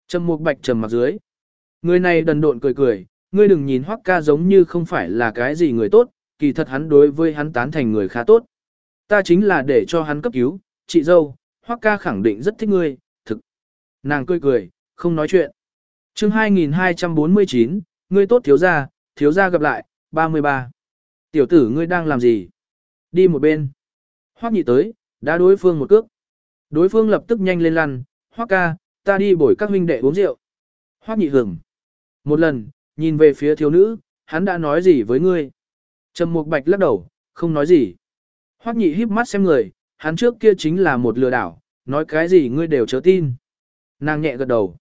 Speaker 1: Trầm Mục Bạch trầm mặt dưới. Người này đần độn cười cười, ngươi đừng nhìn Hoắc ca giống như không phải là cái gì người tốt, kỳ thật hắn đối với hắn tán thành người khá tốt. Ta chính là để cho hắn cấp cứu, chị dâu, Hoắc ca khẳng định rất thích ngươi, thực. Nàng cười cười, không nói chuyện. chương 2249, ngươi tốt thiếu gia, thiếu gia gặp lại, 33. Tiểu tử ngươi đang làm gì? Đi một bên. Hoắc nhị tới, đã đối phương một cước. Đối phương lập tức nhanh lên lăn, Hoắc ca, ta đi bồi các huynh đệ uống rượu. Hoắc nhị hưởng. Một lần, nhìn về phía thiếu nữ, hắn đã nói gì với ngươi? Trầm Mục Bạch lắc đầu, không nói gì. Hoắc nhị híp mắt xem người, hắn trước kia chính là một lừa đảo, nói cái gì ngươi đều chớ tin. Nàng nhẹ gật đầu.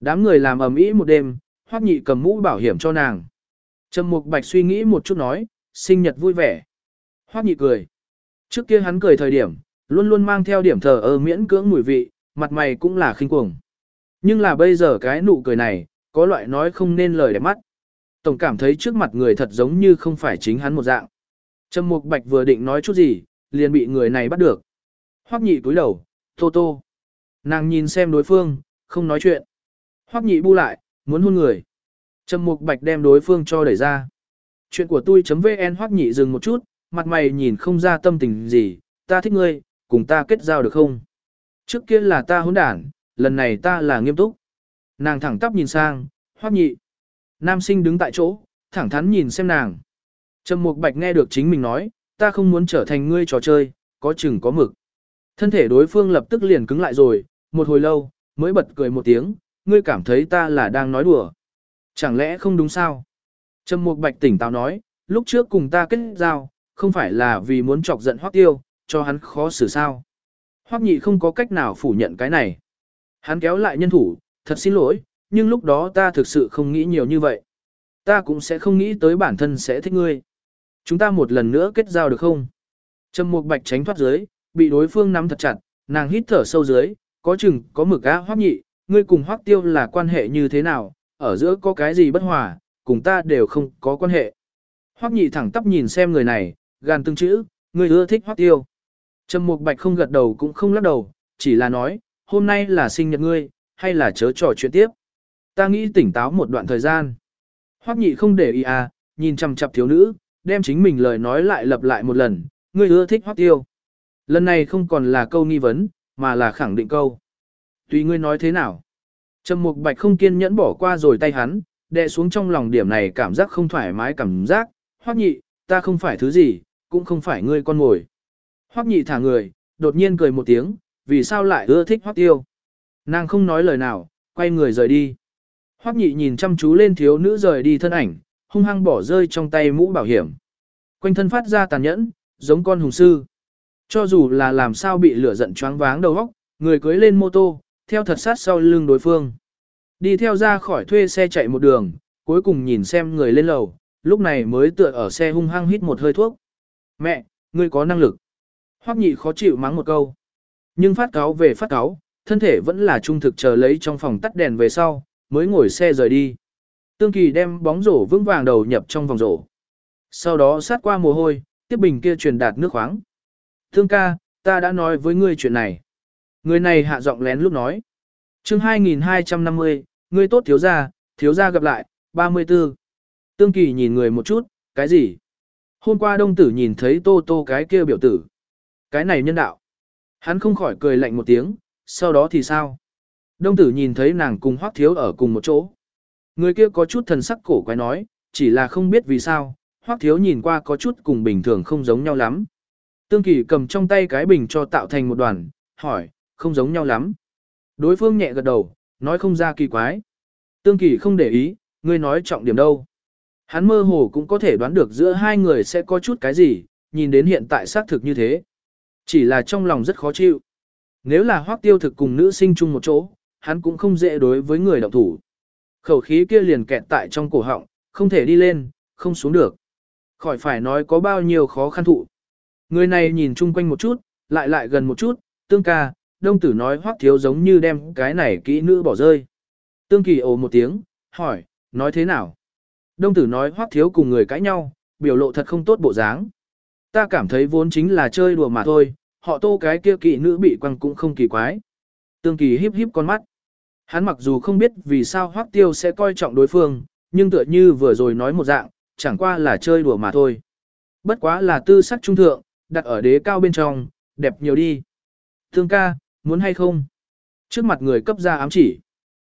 Speaker 1: Đám người làm ầm ĩ một đêm, Hoắc nhị cầm mũ bảo hiểm cho nàng. Trầm Mục Bạch suy nghĩ một chút nói, sinh nhật vui vẻ. Hoắc nhị cười. Trước kia hắn cười thời điểm, luôn luôn mang theo điểm thờ ơ miễn cưỡng mùi vị, mặt mày cũng là khinh cuồng. Nhưng là bây giờ cái nụ cười này, có loại nói không nên lời đẹp mắt. Tổng cảm thấy trước mặt người thật giống như không phải chính hắn một dạng. Trầm Mục Bạch vừa định nói chút gì, liền bị người này bắt được. Hoắc nhị cúi đầu, tô tô. Nàng nhìn xem đối phương, không nói chuyện. Hoắc nhị bu lại, muốn hôn người. Trầm Mục Bạch đem đối phương cho đẩy ra. Chuyện của tôi.vn Hoắc nhị dừng một chút, mặt mày nhìn không ra tâm tình gì, ta thích ngươi, cùng ta kết giao được không? Trước kia là ta hỗn đản, lần này ta là nghiêm túc. Nàng thẳng tắp nhìn sang, Hoắc nhị. Nam sinh đứng tại chỗ, thẳng thắn nhìn xem nàng. Trầm Mục Bạch nghe được chính mình nói, ta không muốn trở thành ngươi trò chơi, có chừng có mực. Thân thể đối phương lập tức liền cứng lại rồi, một hồi lâu, mới bật cười một tiếng, ngươi cảm thấy ta là đang nói đùa. Chẳng lẽ không đúng sao? Trầm Mục Bạch tỉnh táo nói, lúc trước cùng ta kết giao, không phải là vì muốn chọc giận Hoắc Tiêu, cho hắn khó xử sao. Hoắc Nhị không có cách nào phủ nhận cái này. Hắn kéo lại nhân thủ, thật xin lỗi, nhưng lúc đó ta thực sự không nghĩ nhiều như vậy. Ta cũng sẽ không nghĩ tới bản thân sẽ thích ngươi. Chúng ta một lần nữa kết giao được không? Trầm Mục Bạch tránh thoát dưới, bị đối phương nắm thật chặt, nàng hít thở sâu dưới, có chừng có mực á Hoắc Nhị, ngươi cùng Hoắc Tiêu là quan hệ như thế nào, ở giữa có cái gì bất hòa, cùng ta đều không có quan hệ. Hoắc Nhị thẳng tắp nhìn xem người này, gan từng chữ, ngươi ưa thích Hoắc Tiêu. Trầm Mục Bạch không gật đầu cũng không lắc đầu, chỉ là nói, hôm nay là sinh nhật ngươi, hay là chớ trò chuyện tiếp. Ta nghĩ tỉnh táo một đoạn thời gian. Hoắc nhị không để ý à, nhìn chằm chằm thiếu nữ, đem chính mình lời nói lại lặp lại một lần, ngươi ưa thích Hoắc tiêu. Lần này không còn là câu nghi vấn, mà là khẳng định câu. Tùy ngươi nói thế nào. Trầm Mục Bạch không kiên nhẫn bỏ qua rồi tay hắn, đè xuống trong lòng điểm này cảm giác không thoải mái cảm giác, Hoắc nhị, ta không phải thứ gì, cũng không phải ngươi con ngồi. Hoắc nhị thả người, đột nhiên cười một tiếng, vì sao lại ưa thích Hoắc tiêu. Nàng không nói lời nào, quay người rời đi. Hoắc nhị nhìn chăm chú lên thiếu nữ rời đi thân ảnh, hung hăng bỏ rơi trong tay mũ bảo hiểm. Quanh thân phát ra tàn nhẫn, giống con hùng sư. Cho dù là làm sao bị lửa giận choáng váng đầu óc, người cưới lên mô tô, theo thật sát sau lưng đối phương. Đi theo ra khỏi thuê xe chạy một đường, cuối cùng nhìn xem người lên lầu, lúc này mới tựa ở xe hung hăng hít một hơi thuốc. Mẹ, ngươi có năng lực. Hoắc nhị khó chịu mắng một câu. Nhưng phát cáo về phát cáo, thân thể vẫn là trung thực chờ lấy trong phòng tắt đèn về sau, mới ngồi xe rời đi. Tương Kỳ đem bóng rổ vững vàng đầu nhập trong vòng rổ. Sau đó sát qua mồ hôi, tiếp bình kia truyền đạt nước khoáng. Thương ca, ta đã nói với ngươi chuyện này. Người này hạ giọng lén lúc nói. chương 2250, ngươi tốt thiếu gia, thiếu gia gặp lại, 34. Tương Kỳ nhìn người một chút, cái gì? Hôm qua đông tử nhìn thấy tô tô cái kia biểu tử. Cái này nhân đạo. Hắn không khỏi cười lạnh một tiếng, sau đó thì sao? Đông tử nhìn thấy nàng cùng hoác thiếu ở cùng một chỗ. Người kia có chút thần sắc cổ quái nói, chỉ là không biết vì sao, Hoắc thiếu nhìn qua có chút cùng bình thường không giống nhau lắm. Tương kỳ cầm trong tay cái bình cho tạo thành một đoàn, hỏi, không giống nhau lắm. Đối phương nhẹ gật đầu, nói không ra kỳ quái. Tương kỳ không để ý, ngươi nói trọng điểm đâu. Hắn mơ hồ cũng có thể đoán được giữa hai người sẽ có chút cái gì, nhìn đến hiện tại xác thực như thế. Chỉ là trong lòng rất khó chịu. Nếu là Hoắc tiêu thực cùng nữ sinh chung một chỗ, hắn cũng không dễ đối với người động thủ. Khẩu khí kia liền kẹt tại trong cổ họng, không thể đi lên, không xuống được. Khỏi phải nói có bao nhiêu khó khăn thụ. Người này nhìn chung quanh một chút, lại lại gần một chút, tương ca, đông tử nói hoác thiếu giống như đem cái này kỹ nữ bỏ rơi. Tương kỳ ồ một tiếng, hỏi, nói thế nào? Đông tử nói hoác thiếu cùng người cãi nhau, biểu lộ thật không tốt bộ dáng. Ta cảm thấy vốn chính là chơi đùa mà thôi, họ tô cái kia kỵ nữ bị quăng cũng không kỳ quái. Tương kỳ híp híp con mắt. Hắn mặc dù không biết vì sao Hoắc Tiêu sẽ coi trọng đối phương, nhưng tựa như vừa rồi nói một dạng, chẳng qua là chơi đùa mà thôi. Bất quá là tư sắc trung thượng, đặt ở đế cao bên trong, đẹp nhiều đi. Tương ca, muốn hay không? Trước mặt người cấp ra ám chỉ.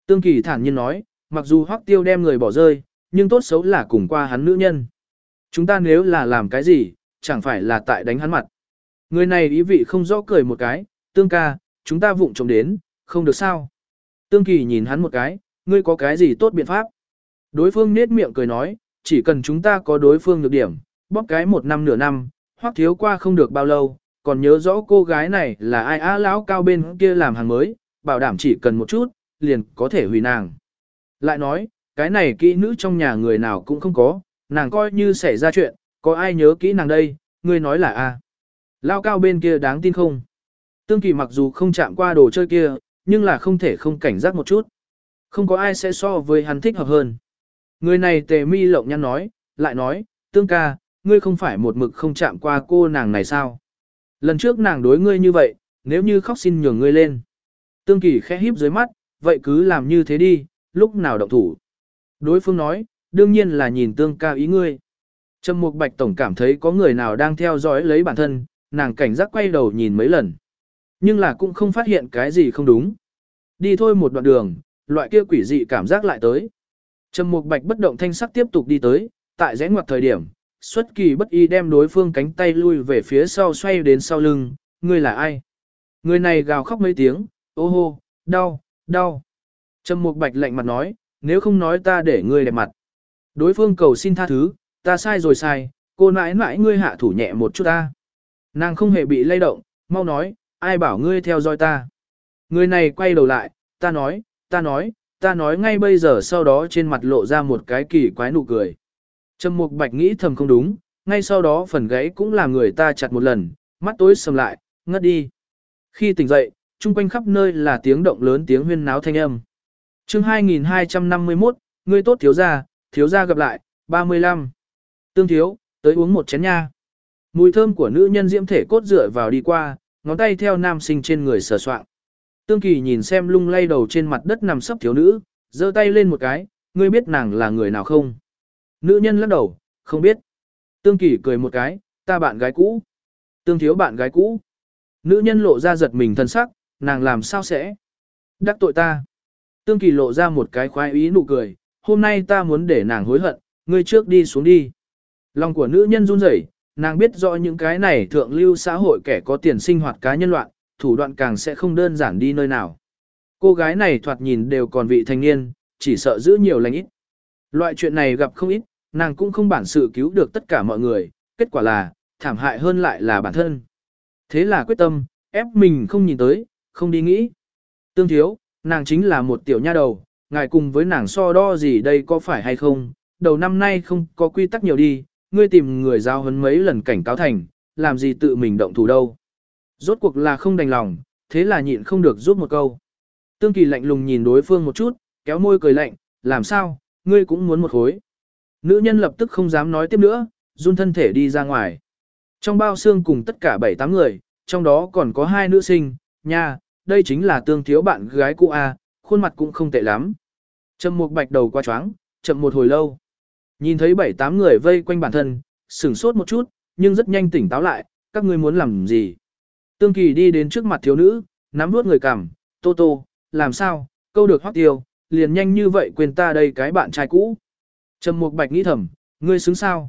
Speaker 1: Tương Kỳ thản nhiên nói, mặc dù Hoắc Tiêu đem người bỏ rơi, nhưng tốt xấu là cùng qua hắn nữ nhân. Chúng ta nếu là làm cái gì, chẳng phải là tại đánh hắn mặt. Người này ý vị không rõ cười một cái, tương ca, chúng ta vụng trộm đến, không được sao. Tương Kỳ nhìn hắn một cái, ngươi có cái gì tốt biện pháp? Đối phương nết miệng cười nói, chỉ cần chúng ta có đối phương được điểm, bóp cái một năm nửa năm, hoặc thiếu qua không được bao lâu, còn nhớ rõ cô gái này là ai á lão cao bên kia làm hàng mới, bảo đảm chỉ cần một chút, liền có thể hủy nàng. Lại nói, cái này kỹ nữ trong nhà người nào cũng không có, nàng coi như xảy ra chuyện, có ai nhớ kỹ nàng đây, ngươi nói là a Lão cao bên kia đáng tin không? Tương kỳ mặc dù không chạm qua đồ chơi kia, nhưng là không thể không cảnh giác một chút. Không có ai sẽ so với hắn thích hợp hơn. Người này tề mi lộng nhăn nói, lại nói, tương ca, ngươi không phải một mực không chạm qua cô nàng này sao? Lần trước nàng đối ngươi như vậy, nếu như khóc xin nhường ngươi lên. Tương kỳ khẽ híp dưới mắt, vậy cứ làm như thế đi, lúc nào động thủ. Đối phương nói, đương nhiên là nhìn tương ca ý ngươi. Trầm Mục Bạch Tổng cảm thấy có người nào đang theo dõi lấy bản thân, nàng cảnh giác quay đầu nhìn mấy lần. Nhưng là cũng không phát hiện cái gì không đúng. Đi thôi một đoạn đường, loại kia quỷ dị cảm giác lại tới. Trầm Mục Bạch bất động thanh sắc tiếp tục đi tới, tại rẽ ngoặt thời điểm, xuất kỳ bất y đem đối phương cánh tay lui về phía sau xoay đến sau lưng, ngươi là ai? Người này gào khóc mấy tiếng, ô hô, đau, đau. Trầm Mục Bạch lạnh mặt nói, nếu không nói ta để ngươi đẹp mặt. Đối phương cầu xin tha thứ, ta sai rồi sai, cô nãi nãi ngươi hạ thủ nhẹ một chút ta. Nàng không hề bị lay động, mau nói, ai bảo ngươi theo dõi ta. Người này quay đầu lại, ta nói, ta nói, ta nói ngay bây giờ sau đó trên mặt lộ ra một cái kỳ quái nụ cười. Trầm Mục Bạch nghĩ thầm không đúng, ngay sau đó phần gáy cũng làm người ta chặt một lần, mắt tối sầm lại, ngất đi. Khi tỉnh dậy, chung quanh khắp nơi là tiếng động lớn tiếng huyên náo thanh âm. Chương 2251, ngươi tốt thiếu gia, thiếu gia gặp lại, 35. Tương thiếu, tới uống một chén nha. Mùi thơm của nữ nhân diễm thể cốt dựa vào đi qua, ngón tay theo nam sinh trên người sờ soạng. Tương Kỳ nhìn xem lung lay đầu trên mặt đất nằm sấp thiếu nữ, giơ tay lên một cái, ngươi biết nàng là người nào không? Nữ nhân lắc đầu, không biết. Tương Kỳ cười một cái, ta bạn gái cũ. Tương thiếu bạn gái cũ. Nữ nhân lộ ra giật mình thân sắc, nàng làm sao sẽ? Đắc tội ta. Tương Kỳ lộ ra một cái khoái ý nụ cười, hôm nay ta muốn để nàng hối hận, ngươi trước đi xuống đi. Lòng của nữ nhân run rẩy, nàng biết rõ những cái này thượng lưu xã hội kẻ có tiền sinh hoạt cá nhân loạn, thủ đoạn càng sẽ không đơn giản đi nơi nào. Cô gái này thoạt nhìn đều còn vị thanh niên, chỉ sợ giữ nhiều lành ít. Loại chuyện này gặp không ít, nàng cũng không bản sự cứu được tất cả mọi người, kết quả là, thảm hại hơn lại là bản thân. Thế là quyết tâm, ép mình không nhìn tới, không đi nghĩ. Tương thiếu, nàng chính là một tiểu nha đầu, ngài cùng với nàng so đo gì đây có phải hay không, đầu năm nay không có quy tắc nhiều đi, ngươi tìm người giao hấn mấy lần cảnh cáo thành, làm gì tự mình động thủ đâu. Rốt cuộc là không đành lòng, thế là nhịn không được giúp một câu. Tương Kỳ lạnh lùng nhìn đối phương một chút, kéo môi cười lạnh, làm sao, ngươi cũng muốn một khối. Nữ nhân lập tức không dám nói tiếp nữa, run thân thể đi ra ngoài. Trong bao xương cùng tất cả 7-8 người, trong đó còn có hai nữ sinh, nha, đây chính là tương thiếu bạn gái cũ A, khuôn mặt cũng không tệ lắm. Trầm một bạch đầu qua choáng, chậm một hồi lâu. Nhìn thấy 7-8 người vây quanh bản thân, sửng sốt một chút, nhưng rất nhanh tỉnh táo lại, các ngươi muốn làm gì? Tương Kỳ đi đến trước mặt thiếu nữ, nắm nuốt người cằm, Tô Tô, làm sao, câu được hoắc tiêu, liền nhanh như vậy quên ta đây cái bạn trai cũ. Trầm Mục Bạch nghĩ thầm, ngươi xứng sao?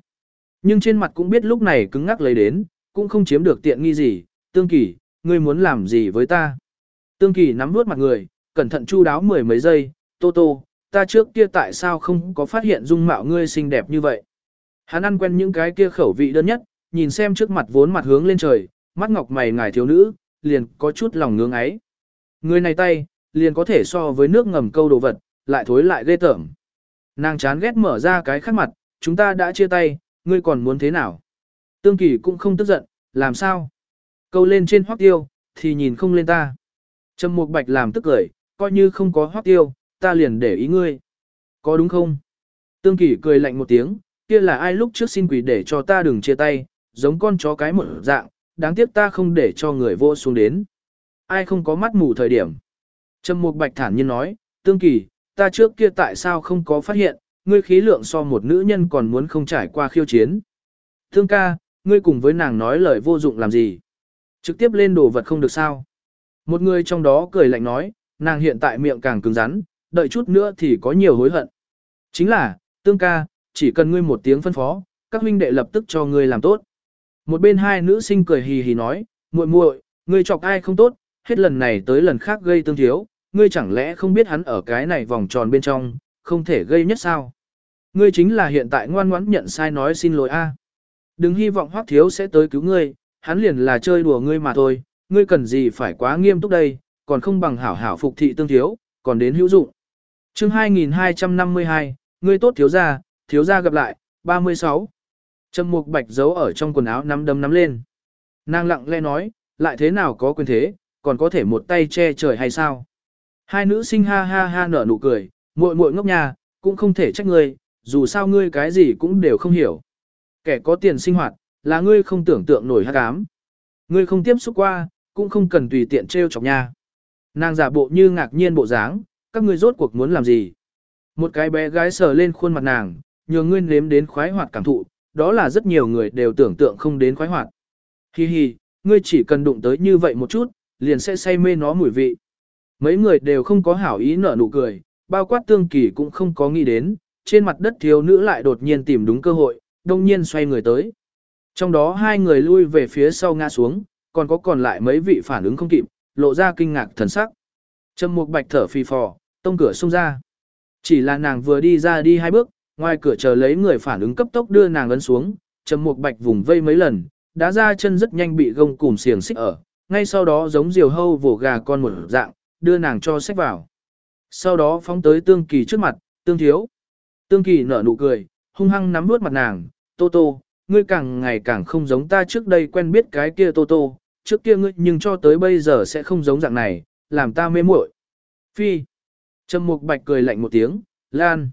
Speaker 1: Nhưng trên mặt cũng biết lúc này cứng ngắc lấy đến, cũng không chiếm được tiện nghi gì, Tương Kỳ, ngươi muốn làm gì với ta? Tương Kỳ nắm nuốt mặt người, cẩn thận chu đáo mười mấy giây, Tô Tô, ta trước kia tại sao không có phát hiện dung mạo ngươi xinh đẹp như vậy? Hắn ăn quen những cái kia khẩu vị đơn nhất, nhìn xem trước mặt vốn mặt hướng lên trời, mắt ngọc mày ngài thiếu nữ, liền có chút lòng ngưỡng ấy. Người này tay, liền có thể so với nước ngầm câu đồ vật, lại thối lại ghê tởm. Nàng chán ghét mở ra cái khác mặt, chúng ta đã chia tay, ngươi còn muốn thế nào? Tương Kỳ cũng không tức giận, làm sao? Câu lên trên hoắc tiêu, thì nhìn không lên ta. Trầm Mục Bạch làm tức cười, coi như không có hoắc tiêu, ta liền để ý ngươi. Có đúng không? Tương Kỳ cười lạnh một tiếng, kia là ai lúc trước xin quỷ để cho ta đừng chia tay, giống con chó cái một dạng, đáng tiếc ta không để cho người vô xuống đến. Ai không có mắt mù thời điểm. Trầm Mục Bạch thản nhiên nói, Tương Kỳ, ta trước kia tại sao không có phát hiện, ngươi khí lượng so một nữ nhân còn muốn không trải qua khiêu chiến. Thương ca, ngươi cùng với nàng nói lời vô dụng làm gì? Trực tiếp lên đồ vật không được sao? Một người trong đó cười lạnh nói, nàng hiện tại miệng càng cứng rắn, đợi chút nữa thì có nhiều hối hận. Chính là, tương ca, chỉ cần ngươi một tiếng phân phó, các huynh đệ lập tức cho ngươi làm tốt. Một bên hai nữ sinh cười hì hì nói, muội muội, ngươi chọc ai không tốt, hết lần này tới lần khác gây tương thiếu, ngươi chẳng lẽ không biết hắn ở cái này vòng tròn bên trong, không thể gây nhất sao? Ngươi chính là hiện tại ngoan ngoãn nhận sai nói xin lỗi a. Đừng hy vọng hoắc thiếu sẽ tới cứu ngươi, hắn liền là chơi đùa ngươi mà thôi, ngươi cần gì phải quá nghiêm túc đây, còn không bằng hảo hảo phục thị tương thiếu, còn đến hữu dụng. Chương 2252, ngươi tốt thiếu gia, thiếu gia gặp lại, 36. Trầm Mục Bạch giấu ở trong quần áo nắm đấm nắm lên. Nàng lặng lẽ nói, lại thế nào có quyền thế, còn có thể một tay che trời hay sao? Hai nữ sinh ha ha ha nở nụ cười, muội muội ngốc nhà, cũng không thể trách ngươi, dù sao ngươi cái gì cũng đều không hiểu. Kẻ có tiền sinh hoạt, là ngươi không tưởng tượng nổi hắc ám. Ngươi không tiếp xúc qua, cũng không cần tùy tiện trêu chọc nha. Nàng giả bộ như ngạc nhiên bộ dáng, các ngươi rốt cuộc muốn làm gì? Một cái bé gái sờ lên khuôn mặt nàng, nhường ngươi nếm đến khoái hoạt cảm thụ, đó là rất nhiều người đều tưởng tượng không đến khoái hoạt. Hi hi, ngươi chỉ cần đụng tới như vậy một chút, liền sẽ say mê nó mùi vị. Mấy người đều không có hảo ý nở nụ cười, bao quát tương kỳ cũng không có nghĩ đến, trên mặt đất thiếu nữ lại đột nhiên tìm đúng cơ hội, đông nhiên xoay người tới. Trong đó hai người lui về phía sau ngã xuống, còn có còn lại mấy vị phản ứng không kịp, lộ ra kinh ngạc thần sắc. Trầm Mục Bạch thở phì phò, tông cửa xông ra. Chỉ là nàng vừa đi ra đi hai bước, ngoài cửa chờ lấy người phản ứng cấp tốc đưa nàng ấn xuống, Trầm một Bạch vùng vây mấy lần, đá ra chân rất nhanh bị gông cùm xiềng xích ở, ngay sau đó giống diều hâu vồ gà con một dạng, đưa nàng cho xách vào. Sau đó phóng tới Tương Kỳ trước mặt, Tương Thiếu. Tương Kỳ nở nụ cười, hung hăng nắm bước mặt nàng, Tô Tô, ngươi càng ngày càng không giống ta trước đây quen biết cái kia Tô Tô, trước kia ngươi nhưng cho tới bây giờ sẽ không giống dạng này, làm ta mê muội. Phi. Trầm Mục Bạch cười lạnh một tiếng, Lan.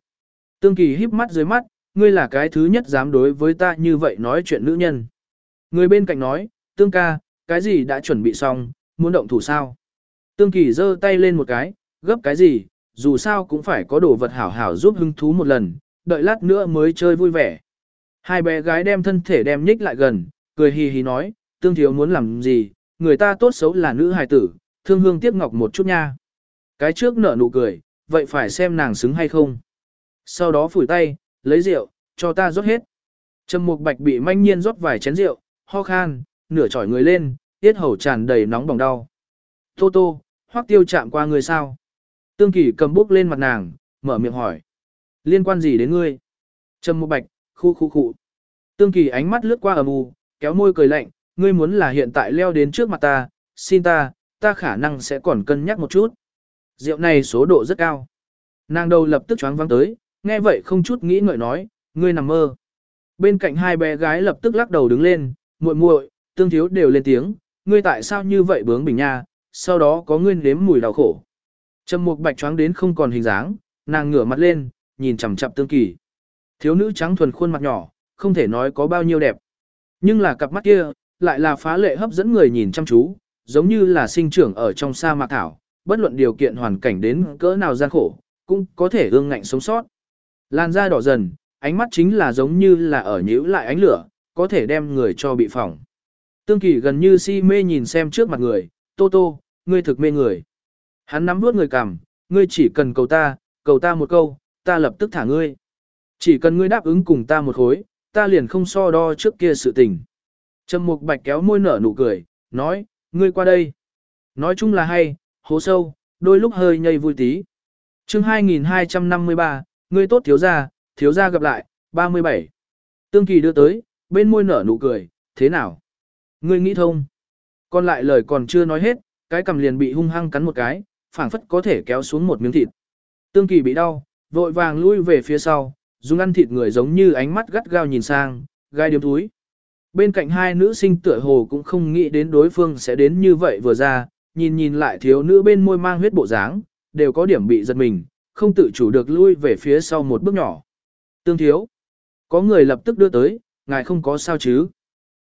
Speaker 1: Tương Kỳ híp mắt dưới mắt, ngươi là cái thứ nhất dám đối với ta như vậy nói chuyện nữ nhân. Người bên cạnh nói, Tương ca, cái gì đã chuẩn bị xong, muốn động thủ sao? Tương Kỳ giơ tay lên một cái, gấp cái gì, dù sao cũng phải có đồ vật hảo hảo giúp hứng thú một lần, đợi lát nữa mới chơi vui vẻ. Hai bé gái đem thân thể đem nhích lại gần, cười hì hì nói, Tương Thiếu muốn làm gì, người ta tốt xấu là nữ hài tử, thương hương tiếc ngọc một chút nha. Cái trước nở nụ cười, vậy phải xem nàng xứng hay không. Sau đó phủi tay, lấy rượu, cho ta rót hết. Trầm Mục Bạch bị manh nhiên rót vài chén rượu, ho khan, nửa trỏi người lên, tiết hầu tràn đầy nóng bỏng đau. Tô tô, hoắc tiêu chạm qua người sao? Tương Kỳ cầm bút lên mặt nàng, mở miệng hỏi. Liên quan gì đến ngươi? Trầm Mục Bạch, khu khu khu. Tương Kỳ ánh mắt lướt qua ở mù, kéo môi cười lạnh, ngươi muốn là hiện tại leo đến trước mặt ta, xin ta, ta khả năng sẽ còn cân nhắc một chút. Rượu này số độ rất cao. Nàng đầu lập tức choáng vắng tới, nghe vậy không chút nghĩ ngợi nói, ngươi nằm mơ. Bên cạnh hai bé gái lập tức lắc đầu đứng lên, muội muội, tương thiếu đều lên tiếng, ngươi tại sao như vậy bướng bỉnh nha, sau đó có ngươi nếm mùi đau khổ. Trầm mục bạch choáng đến không còn hình dáng, nàng ngửa mặt lên, nhìn chằm chằm tương kỳ. Thiếu nữ trắng thuần khuôn mặt nhỏ, không thể nói có bao nhiêu đẹp. Nhưng là cặp mắt kia, lại là phá lệ hấp dẫn người nhìn chăm chú, giống như là sinh trưởng ở trong sa mạc thảo, bất luận điều kiện hoàn cảnh đến cỡ nào gian khổ, cũng có thể ương ngạnh sống sót. Lan da đỏ dần, ánh mắt chính là giống như là ở nhíu lại ánh lửa, có thể đem người cho bị phỏng. Tương Kỳ gần như si mê nhìn xem trước mặt người, Tô Tô, ngươi thực mê người. Hắn nắm nuốt người cằm, ngươi chỉ cần cầu ta, cầu ta một câu, ta lập tức thả ngươi. Chỉ cần ngươi đáp ứng cùng ta một khối, ta liền không so đo trước kia sự tình. Trầm Mục Bạch kéo môi nở nụ cười, nói, ngươi qua đây. Nói chung là hay, hố sâu, đôi lúc hơi nhây vui tí. chương 2253, người tốt thiếu gia, thiếu gia gặp lại, 37. Tương Kỳ đưa tới, bên môi nở nụ cười, thế nào? Ngươi nghĩ thông. Còn lại lời còn chưa nói hết, cái cầm liền bị hung hăng cắn một cái, phảng phất có thể kéo xuống một miếng thịt. Tương Kỳ bị đau, vội vàng lui về phía sau, dùng ăn thịt người giống như ánh mắt gắt gao nhìn sang, gai điếm túi. Bên cạnh hai nữ sinh tựa hồ cũng không nghĩ đến đối phương sẽ đến như vậy vừa ra, nhìn nhìn lại thiếu nữ bên môi mang huyết bộ dáng, đều có điểm bị giật mình, không tự chủ được lui về phía sau một bước nhỏ. Tương thiếu. Có người lập tức đưa tới, ngài không có sao chứ.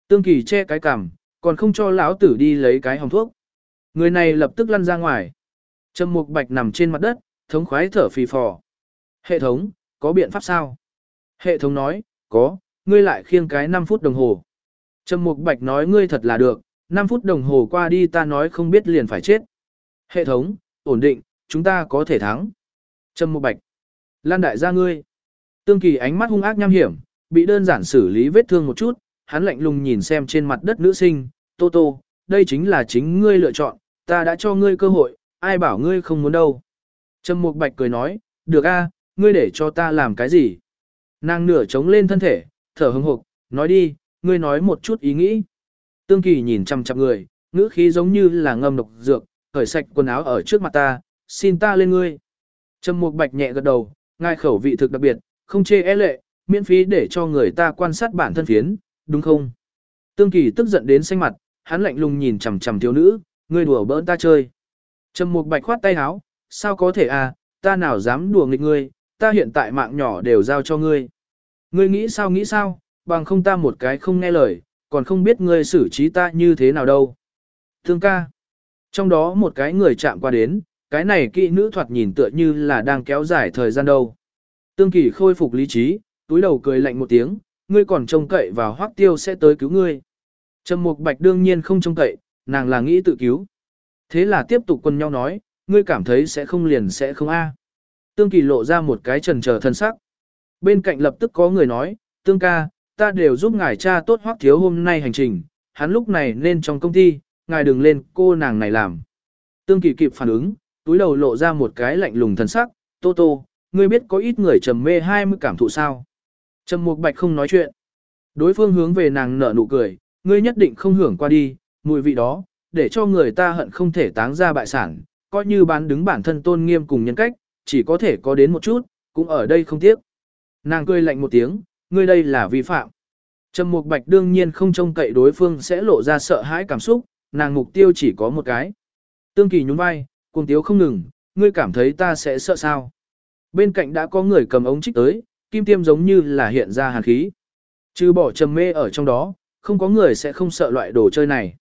Speaker 1: Tương kỳ che cái cằm, còn không cho lão tử đi lấy cái hồng thuốc. Người này lập tức lăn ra ngoài. Trầm mục bạch nằm trên mặt đất, thống khoái thở phì phò. Hệ thống, có biện pháp sao? Hệ thống nói, có, ngươi lại khiêng cái 5 phút đồng hồ. Trầm mục bạch nói ngươi thật là được, 5 phút đồng hồ qua đi ta nói không biết liền phải chết. Hệ thống, ổn định, chúng ta có thể thắng. Trâm mục bạch. Lan đại gia ngươi. Tương kỳ ánh mắt hung ác nham hiểm, bị đơn giản xử lý vết thương một chút, hắn lạnh lùng nhìn xem trên mặt đất nữ sinh, Tô Tô, đây chính là chính ngươi lựa chọn, ta đã cho ngươi cơ hội, ai bảo ngươi không muốn đâu. Trâm Mục Bạch cười nói, được a, ngươi để cho ta làm cái gì? Nàng nửa chống lên thân thể, thở hững hộc, nói đi, ngươi nói một chút ý nghĩ. Tương Kỳ nhìn chăm chăm người, ngữ khí giống như là ngâm độc dược, cởi sạch quần áo ở trước mặt ta, xin ta lên ngươi. Trầm Mục Bạch nhẹ gật đầu, ngài khẩu vị thực đặc biệt, không chê é lệ, miễn phí để cho người ta quan sát bản thân phiến, đúng không? Tương Kỳ tức giận đến xanh mặt, hắn lạnh lùng nhìn chằm chằm thiếu nữ, ngươi đùa bỡn ta chơi. Trầm Mục Bạch khoát tay áo, sao có thể à, ta nào dám đùa nghịch ngươi, ta hiện tại mạng nhỏ đều giao cho ngươi. Ngươi nghĩ sao nghĩ sao, bằng không ta một cái không nghe lời, còn không biết ngươi xử trí ta như thế nào đâu. Thương ca. Trong đó một cái người chạm qua đến, cái này kỵ nữ thoạt nhìn tựa như là đang kéo dài thời gian đâu. Tương Kỳ khôi phục lý trí, túi đầu cười lạnh một tiếng, ngươi còn trông cậy vào hoắc tiêu sẽ tới cứu ngươi. Trầm Mục Bạch đương nhiên không trông cậy, nàng là nghĩ tự cứu. Thế là tiếp tục quân nhau nói, ngươi cảm thấy sẽ không liền sẽ không a. Tương Kỳ lộ ra một cái trần chờ thân sắc. Bên cạnh lập tức có người nói, tương ca, ta đều giúp ngài cha tốt hoắc thiếu hôm nay hành trình, hắn lúc này nên trong công ty, ngài đừng lên cô nàng này làm. Tương kỳ kịp phản ứng, túi đầu lộ ra một cái lạnh lùng thần sắc, tô tô, ngươi biết có ít người trầm mê 20 cảm thụ sao. Trầm mục bạch không nói chuyện. Đối phương hướng về nàng nở nụ cười, ngươi nhất định không hưởng qua đi, mùi vị đó, để cho người ta hận không thể táng ra bại sản, coi như bán đứng bản thân tôn nghiêm cùng nhân cách, chỉ có thể có đến một chút, cũng ở đây không tiếc. Nàng cười lạnh một tiếng, ngươi đây là vi phạm. Trầm Mục Bạch đương nhiên không trông cậy đối phương sẽ lộ ra sợ hãi cảm xúc, nàng mục tiêu chỉ có một cái. Tương Kỳ nhún vai, cuồng tiếu không ngừng, ngươi cảm thấy ta sẽ sợ sao? Bên cạnh đã có người cầm ống trích tới, kim tiêm giống như là hiện ra hàn khí. Trừ bỏ trầm mê ở trong đó, không có người sẽ không sợ loại đồ chơi này.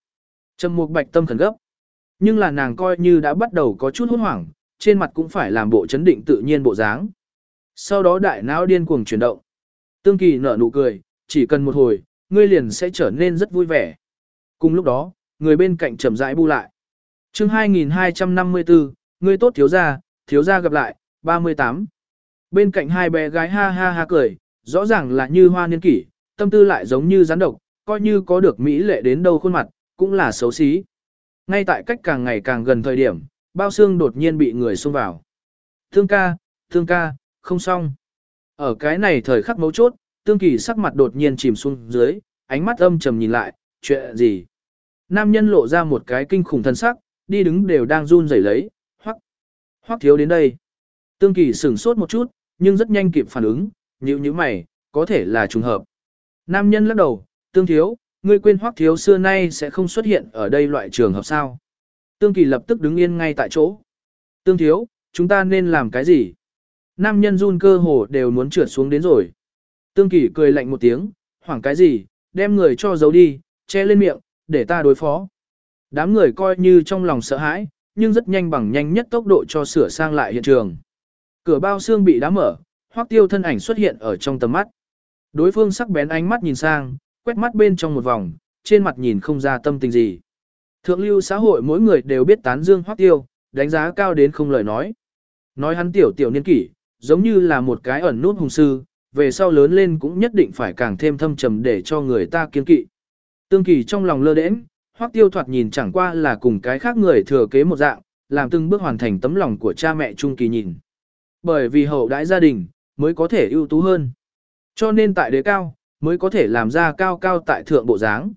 Speaker 1: Trầm Mục Bạch tâm khẩn gấp. Nhưng là nàng coi như đã bắt đầu có chút hốt hoảng, trên mặt cũng phải làm bộ chấn định tự nhiên bộ dáng. Sau đó đại não điên cuồng chuyển động. Tương Kỳ nở nụ cười, chỉ cần một hồi, ngươi liền sẽ trở nên rất vui vẻ. Cùng lúc đó, người bên cạnh chậm rãi bu lại. chương 2254, ngươi tốt thiếu gia, thiếu gia gặp lại, 38. Bên cạnh hai bé gái ha ha ha cười, rõ ràng là như hoa niên kỷ, tâm tư lại giống như rắn độc, coi như có được mỹ lệ đến đâu khuôn mặt, cũng là xấu xí. Ngay tại cách càng ngày càng gần thời điểm, bao xương đột nhiên bị người xông vào. Thương ca, thương ca, không xong. Ở cái này thời khắc mấu chốt, tương kỳ sắc mặt đột nhiên chìm xuống dưới, ánh mắt âm trầm nhìn lại, chuyện gì? Nam nhân lộ ra một cái kinh khủng thân sắc, đi đứng đều đang run rẩy lấy, hoắc, hoắc thiếu đến đây. Tương kỳ sửng sốt một chút, nhưng rất nhanh kịp phản ứng, nhíu nhíu mày, có thể là trùng hợp. Nam nhân lắc đầu, tương thiếu, ngươi quên hoắc thiếu xưa nay sẽ không xuất hiện ở đây loại trường hợp sao. Tương kỳ lập tức đứng yên ngay tại chỗ. Tương thiếu, chúng ta nên làm cái gì? Nam nhân run cơ hồ đều muốn trượt xuống đến rồi. Tương kỳ cười lạnh một tiếng, hoảng cái gì, đem người cho giấu đi, che lên miệng, để ta đối phó. Đám người coi như trong lòng sợ hãi, nhưng rất nhanh bằng nhanh nhất tốc độ cho sửa sang lại hiện trường. Cửa bao xương bị đá mở, hoắc tiêu thân ảnh xuất hiện ở trong tầm mắt. Đối phương sắc bén ánh mắt nhìn sang, quét mắt bên trong một vòng, trên mặt nhìn không ra tâm tình gì. Thượng lưu xã hội mỗi người đều biết tán dương hoắc tiêu, đánh giá cao đến không lời nói. Nói hắn tiểu tiểu niên kỷ, giống như là một cái ẩn nút hùng sư, về sau lớn lên cũng nhất định phải càng thêm thâm trầm để cho người ta kiên kỵ. Tương kỳ trong lòng lơ đễnh, hoắc tiêu thoạt nhìn chẳng qua là cùng cái khác người thừa kế một dạng, làm từng bước hoàn thành tấm lòng của cha mẹ trung kỳ nhìn. Bởi vì hậu đãi gia đình, mới có thể ưu tú hơn. Cho nên tại đế cao, mới có thể làm ra cao cao tại thượng bộ dáng.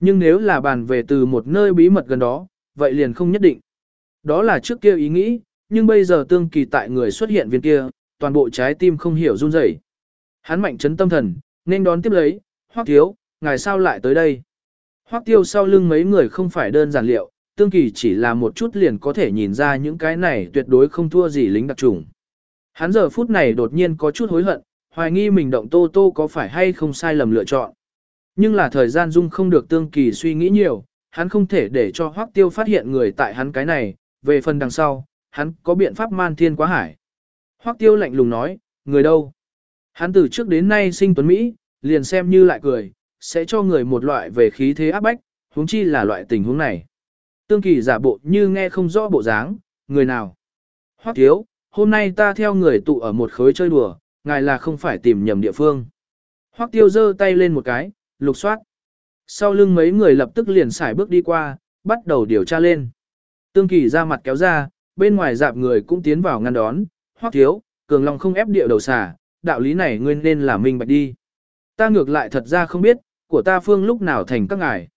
Speaker 1: Nhưng nếu là bàn về từ một nơi bí mật gần đó, vậy liền không nhất định. Đó là trước kia ý nghĩ, nhưng bây giờ tương kỳ tại người xuất hiện viên kia, toàn bộ trái tim không hiểu run rẩy. Hắn mạnh chấn tâm thần, nên đón tiếp lấy, hoắc thiếu, ngài sao lại tới đây? Hoắc tiêu sau lưng mấy người không phải đơn giản liệu, tương kỳ chỉ là một chút liền có thể nhìn ra những cái này tuyệt đối không thua gì lính đặc trùng. Hắn giờ phút này đột nhiên có chút hối hận, hoài nghi mình động tô tô có phải hay không sai lầm lựa chọn. Nhưng là thời gian dung không được tương kỳ suy nghĩ nhiều, hắn không thể để cho hoắc tiêu phát hiện người tại hắn cái này, về phần đằng sau, hắn có biện pháp man thiên quá hải. Hoắc tiêu lạnh lùng nói, người đâu? Hắn từ trước đến nay sinh tuấn Mỹ, liền xem như lại cười, sẽ cho người một loại về khí thế áp bách, huống chi là loại tình huống này. Tương kỳ giả bộ như nghe không rõ bộ dáng, người nào. Hoắc thiếu, hôm nay ta theo người tụ ở một khối chơi đùa, ngài là không phải tìm nhầm địa phương. Hoắc tiêu giơ tay lên một cái, lục soát. Sau lưng mấy người lập tức liền xài bước đi qua, bắt đầu điều tra lên. Tương kỳ ra mặt kéo ra, bên ngoài dạp người cũng tiến vào ngăn đón, Hoắc thiếu, cường long không ép địa đầu xả, đạo lý này nguyên nên là minh bạch đi. Ta ngược lại thật ra không biết, của ta phương lúc nào thành các ngài.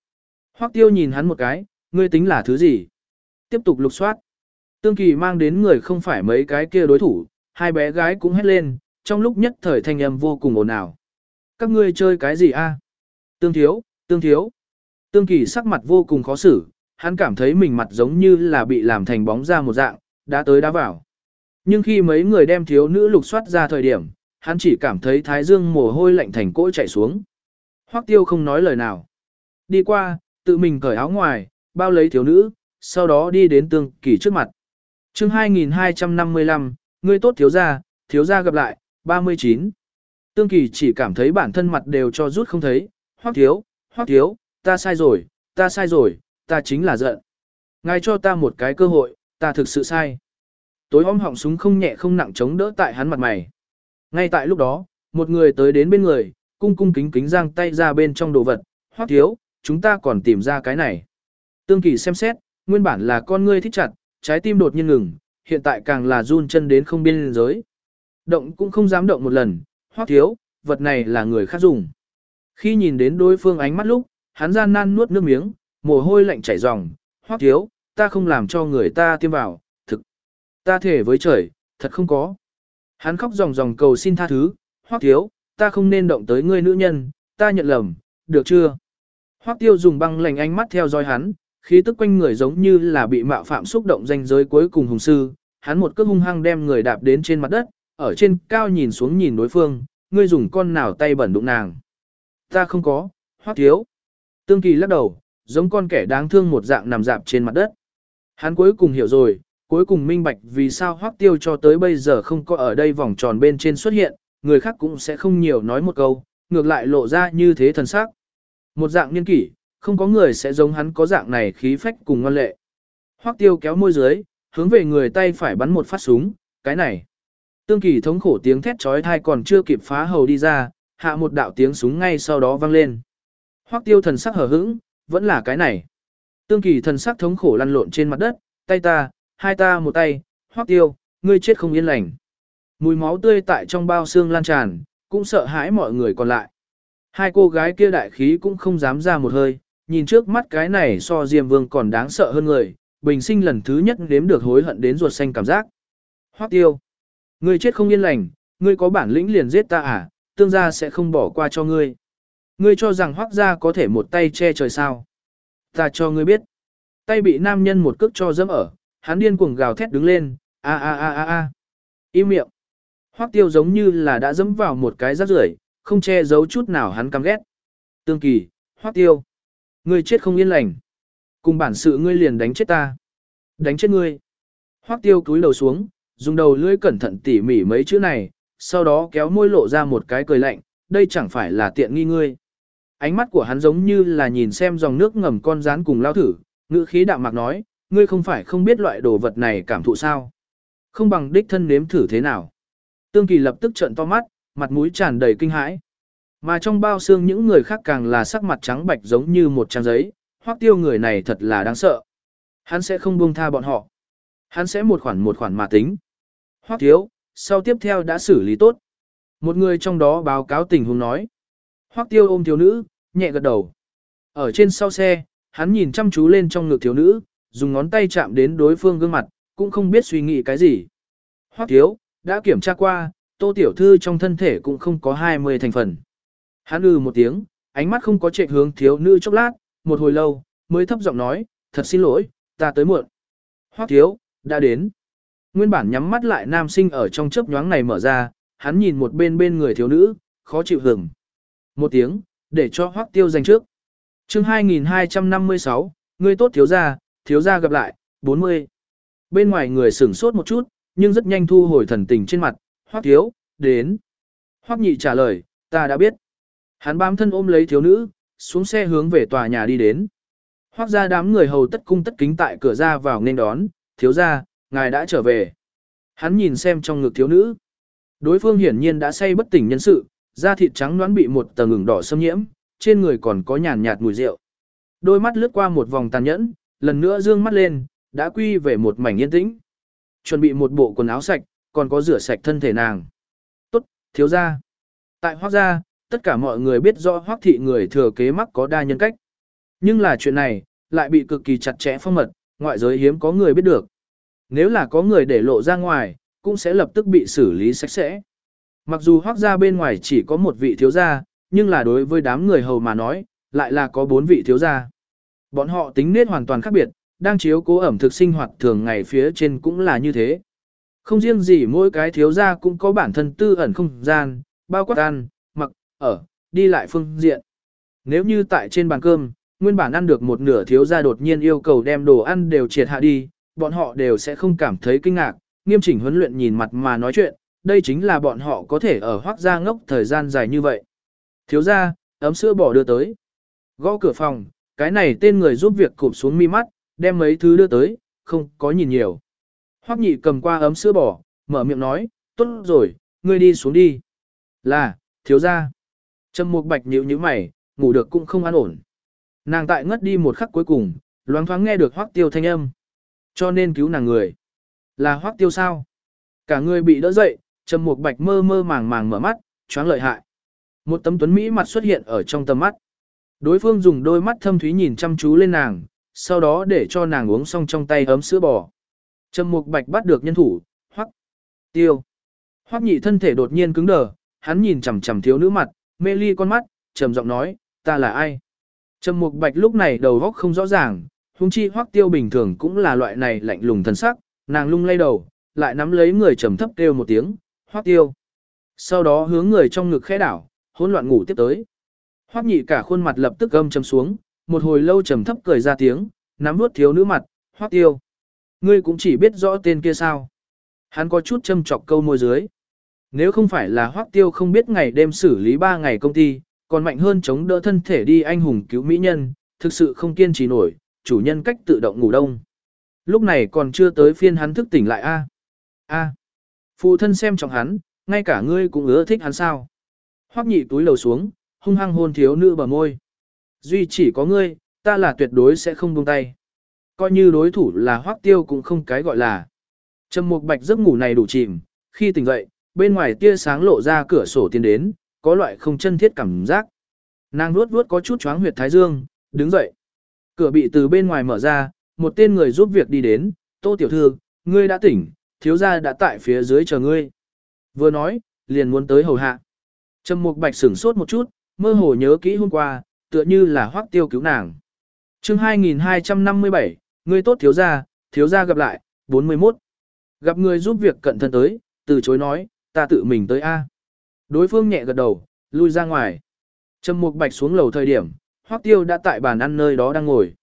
Speaker 1: Hoắc tiêu nhìn hắn một cái, ngươi tính là thứ gì? Tiếp tục lục soát. Tương kỳ mang đến người không phải mấy cái kia đối thủ, hai bé gái cũng hét lên, trong lúc nhất thời thanh âm vô cùng ồn ào. Các ngươi chơi cái gì a? Tương thiếu, tương thiếu. Tương kỳ sắc mặt vô cùng khó xử, hắn cảm thấy mình mặt giống như là bị làm thành bóng ra một dạng, đã tới đã vào. Nhưng khi mấy người đem thiếu nữ lục soát ra thời điểm, hắn chỉ cảm thấy thái dương mồ hôi lạnh thành cỗ chạy xuống. Hoắc tiêu không nói lời nào. Đi qua, tự mình cởi áo ngoài, bao lấy thiếu nữ, sau đó đi đến tương kỳ trước mặt. chương 2255, người tốt thiếu gia, thiếu gia gặp lại, 39. Tương kỳ chỉ cảm thấy bản thân mặt đều cho rút không thấy, hoắc thiếu, hoắc thiếu, ta sai rồi, ta sai rồi, ta chính là giận. Ngài cho ta một cái cơ hội, ta thực sự sai. Tối om họng súng không nhẹ không nặng chống đỡ tại hắn mặt mày. Ngay tại lúc đó, một người tới đến bên người, cung cung kính kính giang tay ra bên trong đồ vật, hoắc thiếu, chúng ta còn tìm ra cái này. Tương kỳ xem xét, nguyên bản là con ngươi thích chặt, trái tim đột nhiên ngừng, hiện tại càng là run chân đến không biên giới. Động cũng không dám động một lần, hoắc thiếu, vật này là người khác dùng. Khi nhìn đến đối phương ánh mắt lúc, hắn gian nan nuốt nước miếng, mồ hôi lạnh chảy ròng, hoắc thiếu, ta không làm cho người ta tiêm vào, thực. Ta thể với trời, thật không có. Hắn khóc ròng ròng cầu xin tha thứ, hoắc thiếu, ta không nên động tới ngươi nữ nhân, ta nhận lầm, được chưa? Hoắc tiêu dùng băng lạnh ánh mắt theo dõi hắn, khí tức quanh người giống như là bị mạo phạm xúc động danh giới cuối cùng hùng sư, hắn một cước hung hăng đem người đạp đến trên mặt đất, ở trên cao nhìn xuống nhìn đối phương, ngươi dùng con nào tay bẩn đụng nàng. Ta không có, hoắc thiếu. Tương kỳ lắc đầu, giống con kẻ đáng thương một dạng nằm dạp trên mặt đất. Hắn cuối cùng hiểu rồi, cuối cùng minh bạch vì sao hoắc tiêu cho tới bây giờ không có ở đây vòng tròn bên trên xuất hiện, người khác cũng sẽ không nhiều nói một câu, ngược lại lộ ra như thế thần sắc. Một dạng niên kỷ, không có người sẽ giống hắn có dạng này khí phách cùng ngoan lệ. Hoắc tiêu kéo môi dưới, hướng về người tay phải bắn một phát súng, cái này. Tương kỳ thống khổ tiếng thét chói tai còn chưa kịp phá hầu đi ra, hạ một đạo tiếng súng ngay sau đó vang lên. Hoắc tiêu thần sắc hở hững, vẫn là cái này. Tương kỳ thần sắc thống khổ lăn lộn trên mặt đất, tay ta, hai ta một tay, Hoắc tiêu, ngươi chết không yên lành. Mùi máu tươi tại trong bao xương lan tràn, cũng sợ hãi mọi người còn lại. Hai cô gái kia đại khí cũng không dám ra một hơi, nhìn trước mắt cái này so Diêm Vương còn đáng sợ hơn người, bình sinh lần thứ nhất nếm được hối hận đến ruột xanh cảm giác. Hoắc tiêu. Ngươi chết không yên lành, ngươi có bản lĩnh liền giết ta à, tương gia sẽ không bỏ qua cho ngươi. Ngươi cho rằng Hoắc gia có thể một tay che trời sao. Ta cho ngươi biết. Tay bị nam nhân một cước cho dẫm ở, hắn điên cuồng gào thét đứng lên, a a a a a. Im miệng. Hoắc tiêu giống như là đã dẫm vào một cái rác rưởi, không che giấu chút nào hắn căm ghét. Tương kỳ, Hoắc tiêu. Ngươi chết không yên lành. Cùng bản sự ngươi liền đánh chết ta. Đánh chết ngươi. Hoắc tiêu cúi đầu xuống, dùng đầu lưỡi cẩn thận tỉ mỉ mấy chữ này, sau đó kéo môi lộ ra một cái cười lạnh, đây chẳng phải là tiện nghi ngươi. Ánh mắt của hắn giống như là nhìn xem dòng nước ngầm con rán cùng lao thử, ngữ khí đạm mạc nói, ngươi không phải không biết loại đồ vật này cảm thụ sao. Không bằng đích thân nếm thử thế nào. Tương Kỳ lập tức trợn to mắt, mặt mũi tràn đầy kinh hãi. Mà trong bao xương những người khác càng là sắc mặt trắng bạch giống như một trang giấy, hoắc tiêu người này thật là đáng sợ. Hắn sẽ không buông tha bọn họ. Hắn sẽ một khoản một khoản mà tính. Hoắc thiếu, sau tiếp theo đã xử lý tốt. Một người trong đó báo cáo tình huống nói. Hoắc tiêu ôm thiếu nữ, nhẹ gật đầu. Ở trên sau xe, hắn nhìn chăm chú lên trong ngực thiếu nữ, dùng ngón tay chạm đến đối phương gương mặt, cũng không biết suy nghĩ cái gì. Hoắc thiếu, đã kiểm tra qua, tô tiểu thư trong thân thể cũng không có 20 thành phần. Hắn ư một tiếng, ánh mắt không có trệ hướng thiếu nữ chốc lát, một hồi lâu, mới thấp giọng nói, thật xin lỗi, ta tới muộn. Hoắc thiếu, đã đến. Nguyên bản nhắm mắt lại nam sinh ở trong chớp nhoáng này mở ra, hắn nhìn một bên bên người thiếu nữ, khó chịu hưởng. Một tiếng, để cho Hoắc tiêu giành trước. chương 2256, người tốt thiếu gia, thiếu gia gặp lại, 40. Bên ngoài người sửng sốt một chút, nhưng rất nhanh thu hồi thần tình trên mặt, Hoắc thiếu, đến. Hoắc nhị trả lời, ta đã biết. Hắn bám thân ôm lấy thiếu nữ, xuống xe hướng về tòa nhà đi đến. Hoác ra đám người hầu tất cung tất kính tại cửa ra vào nên đón, thiếu gia ngài đã trở về. Hắn nhìn xem trong ngực thiếu nữ. Đối phương hiển nhiên đã say bất tỉnh nhân sự, da thịt trắng đoán bị một tầng ngừng đỏ xâm nhiễm, trên người còn có nhàn nhạt mùi rượu. Đôi mắt lướt qua một vòng tàn nhẫn, lần nữa dương mắt lên, đã quy về một mảnh yên tĩnh. Chuẩn bị một bộ quần áo sạch, còn có rửa sạch thân thể nàng. Tốt, thiếu gia. Tại Hoắc gia, tất cả mọi người biết rõ Hoắc thị người thừa kế mắc có đa nhân cách. Nhưng là chuyện này, lại bị cực kỳ chặt chẽ phong mật, ngoại giới hiếm có người biết được. Nếu là có người để lộ ra ngoài, cũng sẽ lập tức bị xử lý sạch sẽ. Mặc dù hoác gia bên ngoài chỉ có một vị thiếu gia, nhưng là đối với đám người hầu mà nói, lại là có bốn vị thiếu gia. Bọn họ tính nết hoàn toàn khác biệt, đang chiếu cố ẩm thực sinh hoạt thường ngày phía trên cũng là như thế. Không riêng gì mỗi cái thiếu gia cũng có bản thân tư ẩn không gian, bao quát ăn, mặc, ở, đi lại phương diện. Nếu như tại trên bàn cơm, nguyên bản ăn được một nửa thiếu gia đột nhiên yêu cầu đem đồ ăn đều triệt hạ đi, bọn họ đều sẽ không cảm thấy kinh ngạc, nghiêm chỉnh huấn luyện nhìn mặt mà nói chuyện, đây chính là bọn họ có thể ở hoác gia ngốc thời gian dài như vậy. Thiếu gia, ấm sữa bỏ đưa tới. Gõ cửa phòng, cái này tên người giúp việc cụp xuống mi mắt, đem mấy thứ đưa tới, không có nhìn nhiều. Hoắc nhị cầm qua ấm sữa bỏ, mở miệng nói, tốt rồi, ngươi đi xuống đi. Là, thiếu ra. Trầm Mục Bạch nhíu nhíu mày, ngủ được cũng không an ổn. Nàng tại ngất đi một khắc cuối cùng, loáng thoáng nghe được Hoắc Tiêu thanh âm. Cho nên cứu nàng người. Là Hoắc Tiêu sao? Cả người bị đỡ dậy, Trầm Mục Bạch mơ mơ màng màng mở mắt, choáng lợi hại. Một tấm tuấn mỹ mặt xuất hiện ở trong tầm mắt. Đối phương dùng đôi mắt thâm thúy nhìn chăm chú lên nàng, sau đó để cho nàng uống xong trong tay ấm sữa bò. Trầm Mục Bạch bắt được nhân thủ, Hoắc Tiêu. Hoắc Nhị thân thể đột nhiên cứng đờ, hắn nhìn chằm chằm thiếu nữ mặt, mê ly con mắt, trầm giọng nói, ta là ai? Trầm Mục Bạch lúc này đầu óc không rõ ràng, huống chi Hoắc Tiêu bình thường cũng là loại này lạnh lùng thần sắc, nàng lung lay đầu, lại nắm lấy người trầm thấp kêu một tiếng, hoác Tiêu. Sau đó hướng người trong ngực khẽ đảo, hỗn loạn ngủ tiếp tới. Hoác Nhị cả khuôn mặt lập tức gâm trầm xuống, một hồi lâu trầm thấp cười ra tiếng, nắm nuốt thiếu nữ mặt, hoác Tiêu. Ngươi cũng chỉ biết rõ tên kia sao? Hắn có chút châm chọc câu môi dưới. Nếu không phải là hoác Tiêu không biết ngày đêm xử lý 3 ngày công ty, còn mạnh hơn chống đỡ thân thể đi anh hùng cứu mỹ nhân, thực sự không kiên trì nổi, chủ nhân cách tự động ngủ đông. Lúc này còn chưa tới phiên hắn thức tỉnh lại a. A. Phụ thân xem trọng hắn, ngay cả ngươi cũng ưa thích hắn sao? Hoắc Nhị túi lầu xuống, hung hăng hôn thiếu nữ bờ môi. Duy chỉ có ngươi, ta là tuyệt đối sẽ không buông tay. Coi như đối thủ là Hoắc Tiêu cũng không cái gọi là. Trầm Mục Bạch giấc ngủ này đủ chìm, khi tỉnh dậy, bên ngoài tia sáng lộ ra cửa sổ tiến đến, có loại không chân thiết cảm giác. Nàng nuốt nuốt có chút choáng huyệt thái dương, đứng dậy. Cửa bị từ bên ngoài mở ra, một tên người giúp việc đi đến, "Tô tiểu thư, ngươi đã tỉnh, thiếu gia đã tại phía dưới chờ ngươi." Vừa nói, liền muốn tới hầu hạ. Trầm Mục Bạch sửng sốt một chút, mơ hồ nhớ kỹ hôm qua, tựa như là Hoắc Tiêu cứu nàng. Chương 2257, ngươi tốt thiếu gia, thiếu gia gặp lại, 41. Gặp người giúp việc cận thân tới, từ chối nói, ta tự mình tới A. Đối phương nhẹ gật đầu, lui ra ngoài. Trầm Mục Bạch xuống lầu thời điểm, Hoắc Tiêu đã tại bàn ăn nơi đó đang ngồi.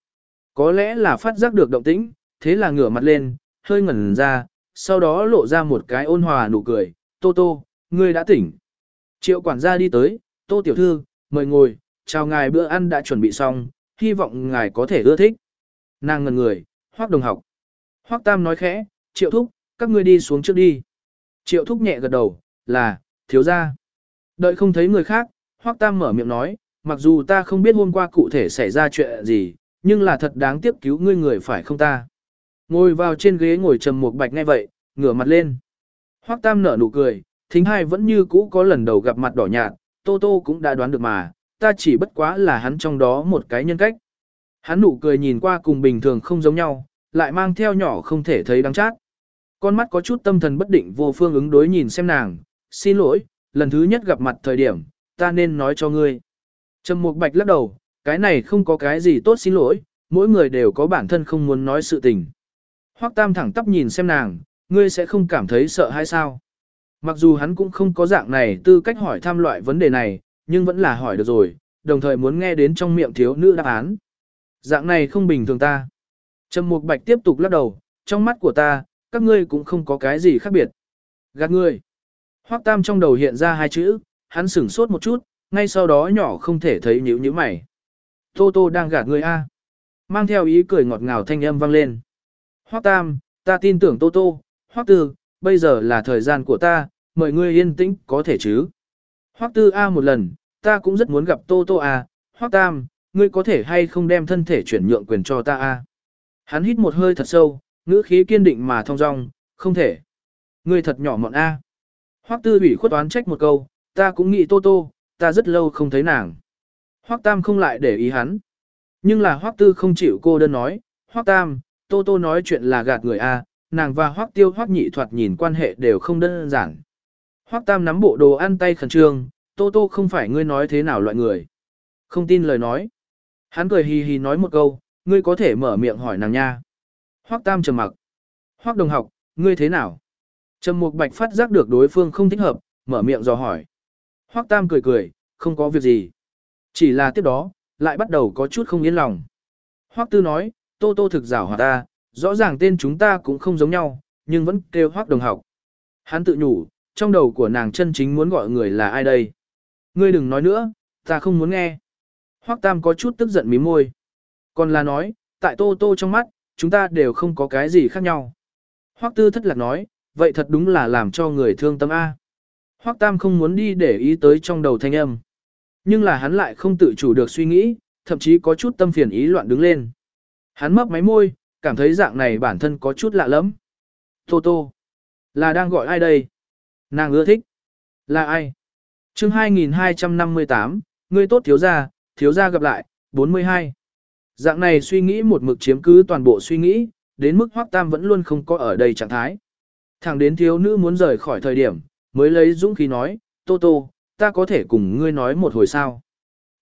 Speaker 1: Có lẽ là phát giác được động tĩnh, thế là ngửa mặt lên, hơi ngẩn ra, sau đó lộ ra một cái ôn hòa nụ cười, "Tô Tô, ngươi đã tỉnh." Triệu quản gia đi tới, "Tô tiểu thư, mời ngồi, chào ngài bữa ăn đã chuẩn bị xong, hy vọng ngài có thể ưa thích." Nàng ngẩn người, Hoắc Đồng học. Hoắc Tam nói khẽ, "Triệu thúc, các ngươi đi xuống trước đi." Triệu thúc nhẹ gật đầu, là, thiếu gia. Đợi không thấy người khác, Hoắc Tam mở miệng nói, mặc dù ta không biết hôm qua cụ thể xảy ra chuyện gì, nhưng là thật đáng tiếc cứu ngươi người phải không ta. Ngồi vào trên ghế ngồi trầm một bạch ngay vậy, ngửa mặt lên. Hoắc Tam nở nụ cười, thính hai vẫn như cũ có lần đầu gặp mặt đỏ nhạt, Tô Tô cũng đã đoán được mà, ta chỉ bất quá là hắn trong đó một cái nhân cách. Hắn nụ cười nhìn qua cùng bình thường không giống nhau, lại mang theo nhỏ không thể thấy đắng chát. Con mắt có chút tâm thần bất định vô phương ứng đối nhìn xem nàng, xin lỗi, lần thứ nhất gặp mặt thời điểm, ta nên nói cho ngươi. Trầm Mục Bạch lắc đầu, cái này không có cái gì tốt xin lỗi, mỗi người đều có bản thân không muốn nói sự tình. Hoắc Tam thẳng tắp nhìn xem nàng, ngươi sẽ không cảm thấy sợ hay sao? Mặc dù hắn cũng không có dạng này tư cách hỏi thăm loại vấn đề này, nhưng vẫn là hỏi được rồi, đồng thời muốn nghe đến trong miệng thiếu nữ đáp án. Dạng này không bình thường ta. Trầm Mục Bạch tiếp tục lắc đầu, trong mắt của ta, các ngươi cũng không có cái gì khác biệt. Gạt ngươi. Hoắc Tam trong đầu hiện ra hai chữ, hắn sửng sốt một chút, ngay sau đó nhỏ không thể thấy nhíu nhíu mày. Tô Tô đang gạt ngươi a. Mang theo ý cười ngọt ngào thanh âm vang lên. Hoắc Tam, ta tin tưởng Tô Tô, Hoắc Tư, bây giờ là thời gian của ta, mời ngươi yên tĩnh có thể chứ. Hoắc Tư a một lần, ta cũng rất muốn gặp Tô Tô a, Hoắc Tam, ngươi có thể hay không đem thân thể chuyển nhượng quyền cho ta a. Hắn hít một hơi thật sâu, ngữ khí kiên định mà thong dong, không thể. Ngươi thật nhỏ mọn a. Hoắc Tư ủy khuất toán trách một câu, ta cũng nghĩ Tô Tô, ta rất lâu không thấy nàng. Hoắc Tam không lại để ý hắn. Nhưng là Hoắc Tư không chịu cô đơn nói, Hoắc Tam, Tô Tô nói chuyện là gạt người a, nàng và Hoắc Tiêu Hoắc Nhị thoạt nhìn quan hệ đều không đơn giản. Hoắc Tam nắm bộ đồ ăn tay khẩn trương, Tô Tô không phải ngươi nói thế nào loại người. Không tin lời nói. Hắn cười hì hì nói một câu, ngươi có thể mở miệng hỏi nàng nha. Hoắc Tam trầm mặc. Hoắc đồng học, ngươi thế nào? Trầm Mục Bạch phát giác được đối phương không thích hợp, mở miệng dò hỏi. Hoắc Tam cười cười, không có việc gì. Chỉ là tiếp đó, lại bắt đầu có chút không yên lòng. Hoắc Tư nói, Tô Tô thực giảo hòa ta, rõ ràng tên chúng ta cũng không giống nhau, nhưng vẫn kêu Hoắc đồng học. Hắn tự nhủ, trong đầu của nàng chân chính muốn gọi người là ai đây? Ngươi đừng nói nữa, ta không muốn nghe. Hoắc Tam có chút tức giận mí môi. Còn là nói, tại Tô Tô trong mắt, chúng ta đều không có cái gì khác nhau. Hoắc Tư thất lạc nói, vậy thật đúng là làm cho người thương tâm A. Hoắc Tam không muốn đi để ý tới trong đầu thanh âm. Nhưng là hắn lại không tự chủ được suy nghĩ, thậm chí có chút tâm phiền ý loạn đứng lên. Hắn mấp máy môi, cảm thấy dạng này bản thân có chút lạ lắm. Tô Tô. Là đang gọi ai đây? Nàng ưa thích. Là ai? chương 2258, ngươi tốt thiếu gia, thiếu gia gặp lại, 42. Dạng này suy nghĩ một mực chiếm cứ toàn bộ suy nghĩ, đến mức Hoắc Tam vẫn luôn không có ở đây trạng thái. Thẳng đến thiếu nữ muốn rời khỏi thời điểm, mới lấy dũng khí nói, Tô Tô, ta có thể cùng ngươi nói một hồi sao.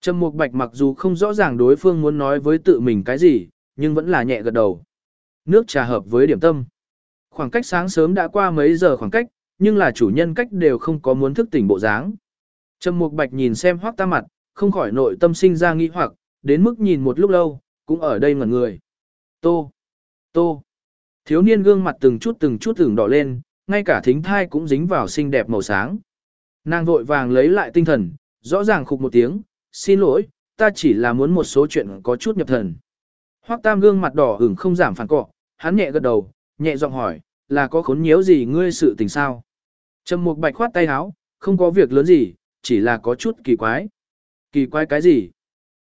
Speaker 1: Trầm Mục Bạch mặc dù không rõ ràng đối phương muốn nói với tự mình cái gì, nhưng vẫn là nhẹ gật đầu. Nước trà hợp với điểm tâm. Khoảng cách sáng sớm đã qua mấy giờ khoảng cách, nhưng là chủ nhân cách đều không có muốn thức tỉnh bộ dáng. Trầm Mục Bạch nhìn xem Hoắc Tam mặt, không khỏi nội tâm sinh ra nghi hoặc, đến mức nhìn một lúc lâu, cũng ở đây ngẩn người. Tô, tô. Thiếu niên gương mặt từng chút từng chút từng đỏ lên, ngay cả thính thai cũng dính vào xinh đẹp màu sáng. Nàng vội vàng lấy lại tinh thần, rõ ràng khục một tiếng, xin lỗi, ta chỉ là muốn một số chuyện có chút nhập thần. Hoắc Tam gương mặt đỏ ửng không giảm phản cọ, hắn nhẹ gật đầu, nhẹ giọng hỏi, là có khốn nhiễu gì ngươi sự tình sao? Trầm Mục Bạch khoát tay áo, không có việc lớn gì, chỉ là có chút kỳ quái. Kỳ quái cái gì?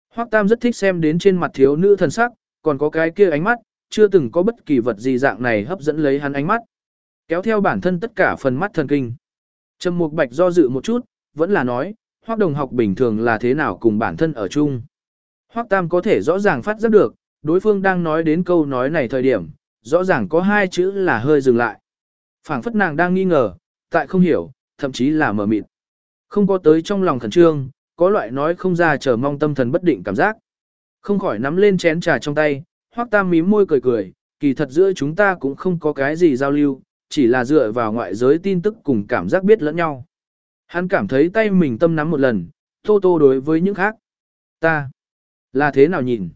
Speaker 1: Hoắc Tam rất thích xem đến trên mặt thiếu nữ thần sắc, còn có cái kia ánh mắt, chưa từng có bất kỳ vật gì dạng này hấp dẫn lấy hắn ánh mắt. Kéo theo bản thân tất cả phần mắt thần kinh. Trầm Mục Bạch do dự một chút, vẫn là nói, Hoắc Đồng học bình thường là thế nào cùng bản thân ở chung. Hoắc Tam có thể rõ ràng phát giác được, đối phương đang nói đến câu nói này thời điểm, rõ ràng có hai chữ là hơi dừng lại. phảng phất nàng đang nghi ngờ, tại không hiểu, thậm chí là mờ mịt. Không có tới trong lòng khẩn trương, có loại nói không ra chờ mong tâm thần bất định cảm giác. Không khỏi nắm lên chén trà trong tay, Hoắc Tam mím môi cười cười, kỳ thật giữa chúng ta cũng không có cái gì giao lưu, chỉ là dựa vào ngoại giới tin tức cùng cảm giác biết lẫn nhau. Hắn cảm thấy tay mình tâm nắm một lần, tô tô đối với những khác. Ta, là thế nào nhìn?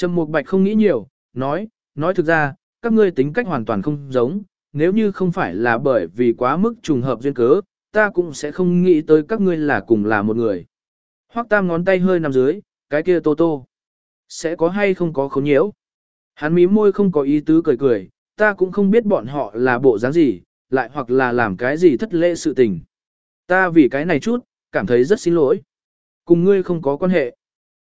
Speaker 1: Trầm Mục Bạch không nghĩ nhiều, nói, nói thực ra, các ngươi tính cách hoàn toàn không giống, nếu như không phải là bởi vì quá mức trùng hợp duyên cớ, ta cũng sẽ không nghĩ tới các ngươi là cùng là một người. Hoắc Tam ngón tay hơi nằm dưới, cái kia tô tô. Sẽ có hay không có khốn nhiễu. Hắn mím môi không có ý tứ cười cười, ta cũng không biết bọn họ là bộ dáng gì, lại hoặc là làm cái gì thất lễ sự tình. Ta vì cái này chút, cảm thấy rất xin lỗi. Cùng ngươi không có quan hệ.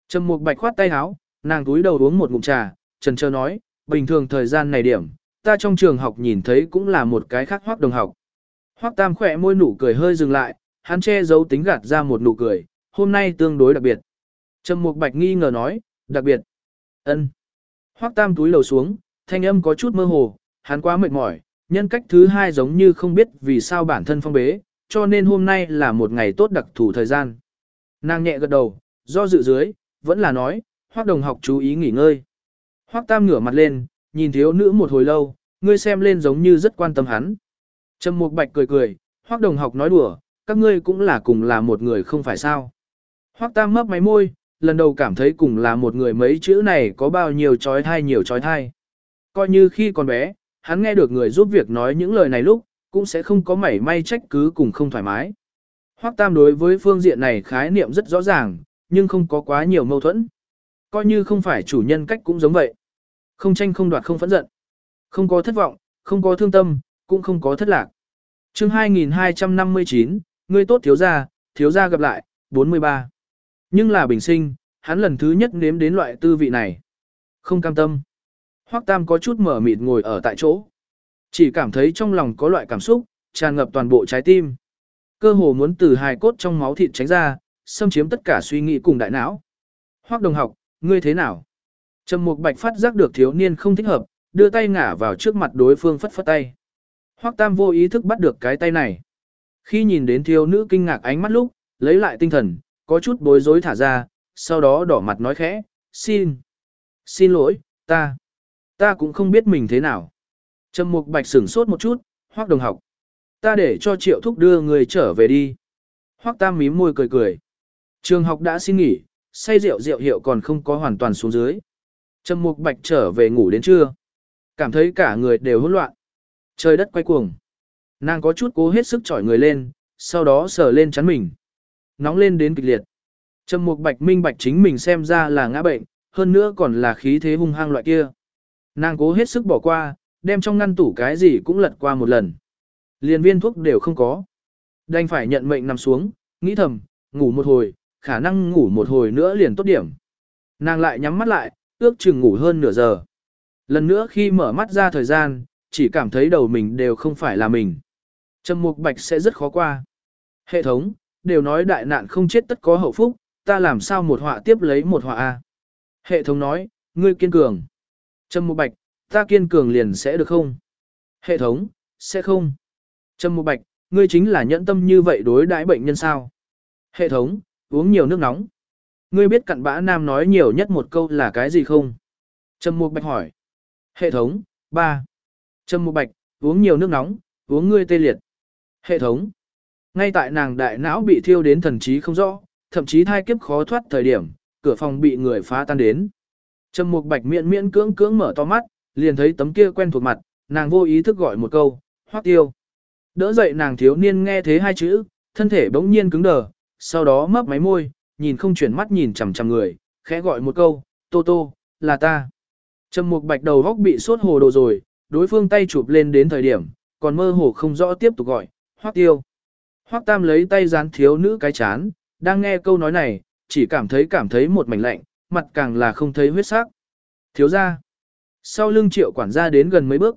Speaker 1: Trầm Mục Bạch khoát tay áo, nàng túi đầu uống một ngụm trà, trần trơ nói, bình thường thời gian này điểm, ta trong trường học nhìn thấy cũng là một cái khác hoác đồng học. Hoác Tam khỏe môi nụ cười hơi dừng lại, hắn che giấu tính gạt ra một nụ cười, hôm nay tương đối đặc biệt. Trầm Mục Bạch nghi ngờ nói, đặc biệt. Ân. Hoắc Tam túi lầu xuống, thanh âm có chút mơ hồ, hắn quá mệt mỏi, nhân cách thứ hai giống như không biết vì sao bản thân phong bế, cho nên hôm nay là một ngày tốt đặc thù thời gian. Nàng nhẹ gật đầu, do dự dưới, vẫn là nói, Hoắc đồng học chú ý nghỉ ngơi. Hoắc Tam ngửa mặt lên, nhìn thiếu nữ một hồi lâu, ngươi xem lên giống như rất quan tâm hắn. Trầm Mục Bạch cười cười, Hoắc đồng học nói đùa, các ngươi cũng là cùng là một người không phải sao. Hoắc Tam mấp máy môi, lần đầu cảm thấy cùng là một người mấy chữ này có bao nhiêu trói thai nhiều trói thai. Coi như khi còn bé, hắn nghe được người giúp việc nói những lời này lúc, cũng sẽ không có mảy may trách cứ cùng không thoải mái. Hoắc Tam đối với phương diện này khái niệm rất rõ ràng, nhưng không có quá nhiều mâu thuẫn. Coi như không phải chủ nhân cách cũng giống vậy. Không tranh không đoạt không phẫn giận. Không có thất vọng, không có thương tâm, cũng không có thất lạc. chương 2259, người tốt thiếu gia, thiếu gia gặp lại, 43. Nhưng là bình sinh, hắn lần thứ nhất nếm đến loại tư vị này. Không cam tâm. Hoắc Tam có chút mở mịt ngồi ở tại chỗ. Chỉ cảm thấy trong lòng có loại cảm xúc, tràn ngập toàn bộ trái tim. Cơ hồ muốn từ hài cốt trong máu thịt tránh ra, xâm chiếm tất cả suy nghĩ cùng đại não. Hoắc đồng học, ngươi thế nào? Trầm Mục Bạch phát giác được thiếu niên không thích hợp, đưa tay ngả vào trước mặt đối phương phất phất tay. Hoắc Tam vô ý thức bắt được cái tay này. Khi nhìn đến thiếu nữ kinh ngạc ánh mắt lúc, lấy lại tinh thần, có chút bối rối thả ra, sau đó đỏ mặt nói khẽ, xin, xin lỗi, ta, ta cũng không biết mình thế nào. Trầm Mục Bạch sửng sốt một chút, Hoắc đồng học, ta để cho Triệu Thúc đưa người trở về đi. Hoắc Tam mím môi cười cười. Trường học đã xin nghỉ, say rượu rượu hiệu còn không có hoàn toàn xuống dưới. Trầm Mục Bạch trở về ngủ đến trưa. Cảm thấy cả người đều hỗn loạn. Trời đất quay cuồng. Nàng có chút cố hết sức chỏi người lên, sau đó sờ lên chắn mình nóng lên đến kịch liệt. Trầm Mục Bạch minh bạch chính mình xem ra là ngã bệnh, hơn nữa còn là khí thế hung hăng loại kia. Nàng cố hết sức bỏ qua, đem trong ngăn tủ cái gì cũng lật qua một lần. Liên viên thuốc đều không có. Đành phải nhận mệnh nằm xuống, nghĩ thầm, ngủ một hồi, khả năng ngủ một hồi nữa liền tốt điểm. Nàng lại nhắm mắt lại, ước chừng ngủ hơn nửa giờ. Lần nữa khi mở mắt ra thời gian, chỉ cảm thấy đầu mình đều không phải là mình. Trầm mục bạch sẽ rất khó qua. Hệ thống, đều nói đại nạn không chết tất có hậu phúc, ta làm sao một họa tiếp lấy một họa A. Hệ thống nói, ngươi kiên cường. Trầm mục bạch, ta kiên cường liền sẽ được không? Hệ thống, sẽ không. Trầm mục bạch, ngươi chính là nhẫn tâm như vậy đối đãi bệnh nhân sao? Hệ thống, uống nhiều nước nóng. Ngươi biết cặn bã nam nói nhiều nhất một câu là cái gì không? Trầm mục bạch hỏi. Hệ thống, 3. Trầm mục bạch, uống nhiều nước nóng, uống ngươi tê liệt. Hệ thống. Ngay tại nàng đại não bị thiêu đến thần trí không rõ, thậm chí thai kiếp khó thoát thời điểm, cửa phòng bị người phá tan đến. Trầm mục bạch miễn miễn cưỡng cưỡng mở to mắt, liền thấy tấm kia quen thuộc mặt, nàng vô ý thức gọi một câu, hoắc tiêu. Đỡ dậy nàng thiếu niên nghe thế hai chữ, thân thể bỗng nhiên cứng đờ, sau đó mấp máy môi, nhìn không chuyển mắt nhìn chằm chằm người, khẽ gọi một câu, tô tô, là ta. Trầm mục bạch đầu góc bị sốt hồ đồ rồi, đối phương tay chụp lên đến thời điểm, còn mơ hồ không rõ tiếp tục gọi, hoắc tiêu. Hoắc tam lấy tay dán thiếu nữ cái chán, đang nghe câu nói này, chỉ cảm thấy cảm thấy một mảnh lạnh, mặt càng là không thấy huyết sắc. Thiếu gia, Sau lưng triệu quản gia đến gần mấy bước,